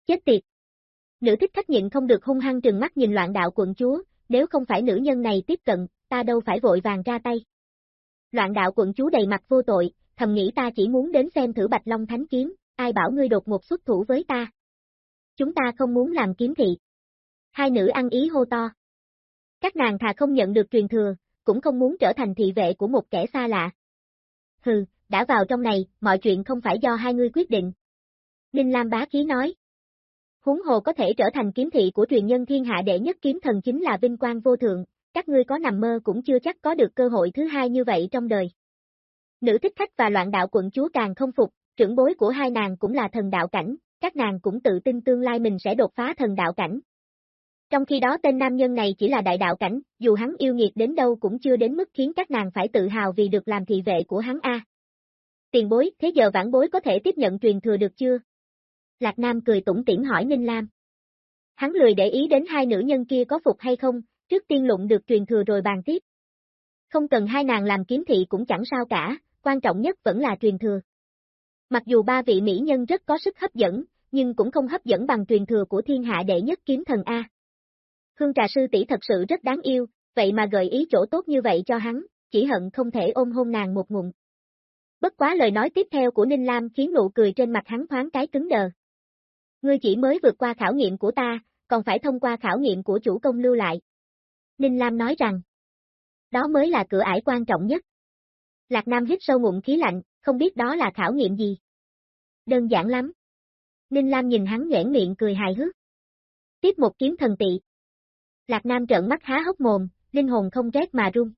Chết tiệt! Nữ thích khách nhịn không được hung hăng trừng mắt nhìn loạn đạo quận chúa, nếu không phải nữ nhân này tiếp cận, ta đâu phải vội vàng ra tay. Loạn đạo quận chúa đầy mặt vô tội, thầm nghĩ ta chỉ muốn đến xem thử Bạch Long Thánh Kiếm, ai bảo ngươi đột ngột xuất thủ với ta. Chúng ta không muốn làm kiếm thị. Hai nữ ăn ý hô to. Các nàng thà không nhận được truyền thừa, cũng không muốn trở thành thị vệ của một kẻ xa lạ. Hừ, đã vào trong này, mọi chuyện không phải do hai ngươi quyết định. Ninh Lam bá khí nói. Huống hồ có thể trở thành kiếm thị của truyền nhân thiên hạ đệ nhất kiếm thần chính là vinh quang vô thượng, các ngươi có nằm mơ cũng chưa chắc có được cơ hội thứ hai như vậy trong đời. Nữ thích khách và loạn đạo quận chúa càng không phục, trưởng bối của hai nàng cũng là thần đạo cảnh, các nàng cũng tự tin tương lai mình sẽ đột phá thần đạo cảnh. Trong khi đó tên nam nhân này chỉ là đại đạo cảnh, dù hắn yêu nghiệt đến đâu cũng chưa đến mức khiến các nàng phải tự hào vì được làm thị vệ của hắn A. Tiền bối, thế giờ vãn bối có thể tiếp nhận truyền thừa được chưa? Lạc Nam cười tủm tỉm hỏi Ninh Lam. Hắn lười để ý đến hai nữ nhân kia có phục hay không, trước tiên lụng được truyền thừa rồi bàn tiếp. Không cần hai nàng làm kiếm thị cũng chẳng sao cả, quan trọng nhất vẫn là truyền thừa. Mặc dù ba vị mỹ nhân rất có sức hấp dẫn, nhưng cũng không hấp dẫn bằng truyền thừa của thiên hạ đệ nhất kiếm thần A. Hương trà sư tỷ thật sự rất đáng yêu, vậy mà gợi ý chỗ tốt như vậy cho hắn, chỉ hận không thể ôm hôn nàng một ngụm. Bất quá lời nói tiếp theo của Ninh Lam khiến nụ cười trên mặt hắn thoáng cái cứng đờ. Ngươi chỉ mới vượt qua khảo nghiệm của ta, còn phải thông qua khảo nghiệm của chủ công lưu lại. Ninh Lam nói rằng, đó mới là cửa ải quan trọng nhất. Lạc Nam hít sâu ngụm khí lạnh, không biết đó là khảo nghiệm gì. Đơn giản lắm. Ninh Lam nhìn hắn nhoẻn miệng cười hài hước. Tiếp một kiếm thần tị. Lạc Nam trợn mắt há hốc mồm, linh hồn không rét mà run.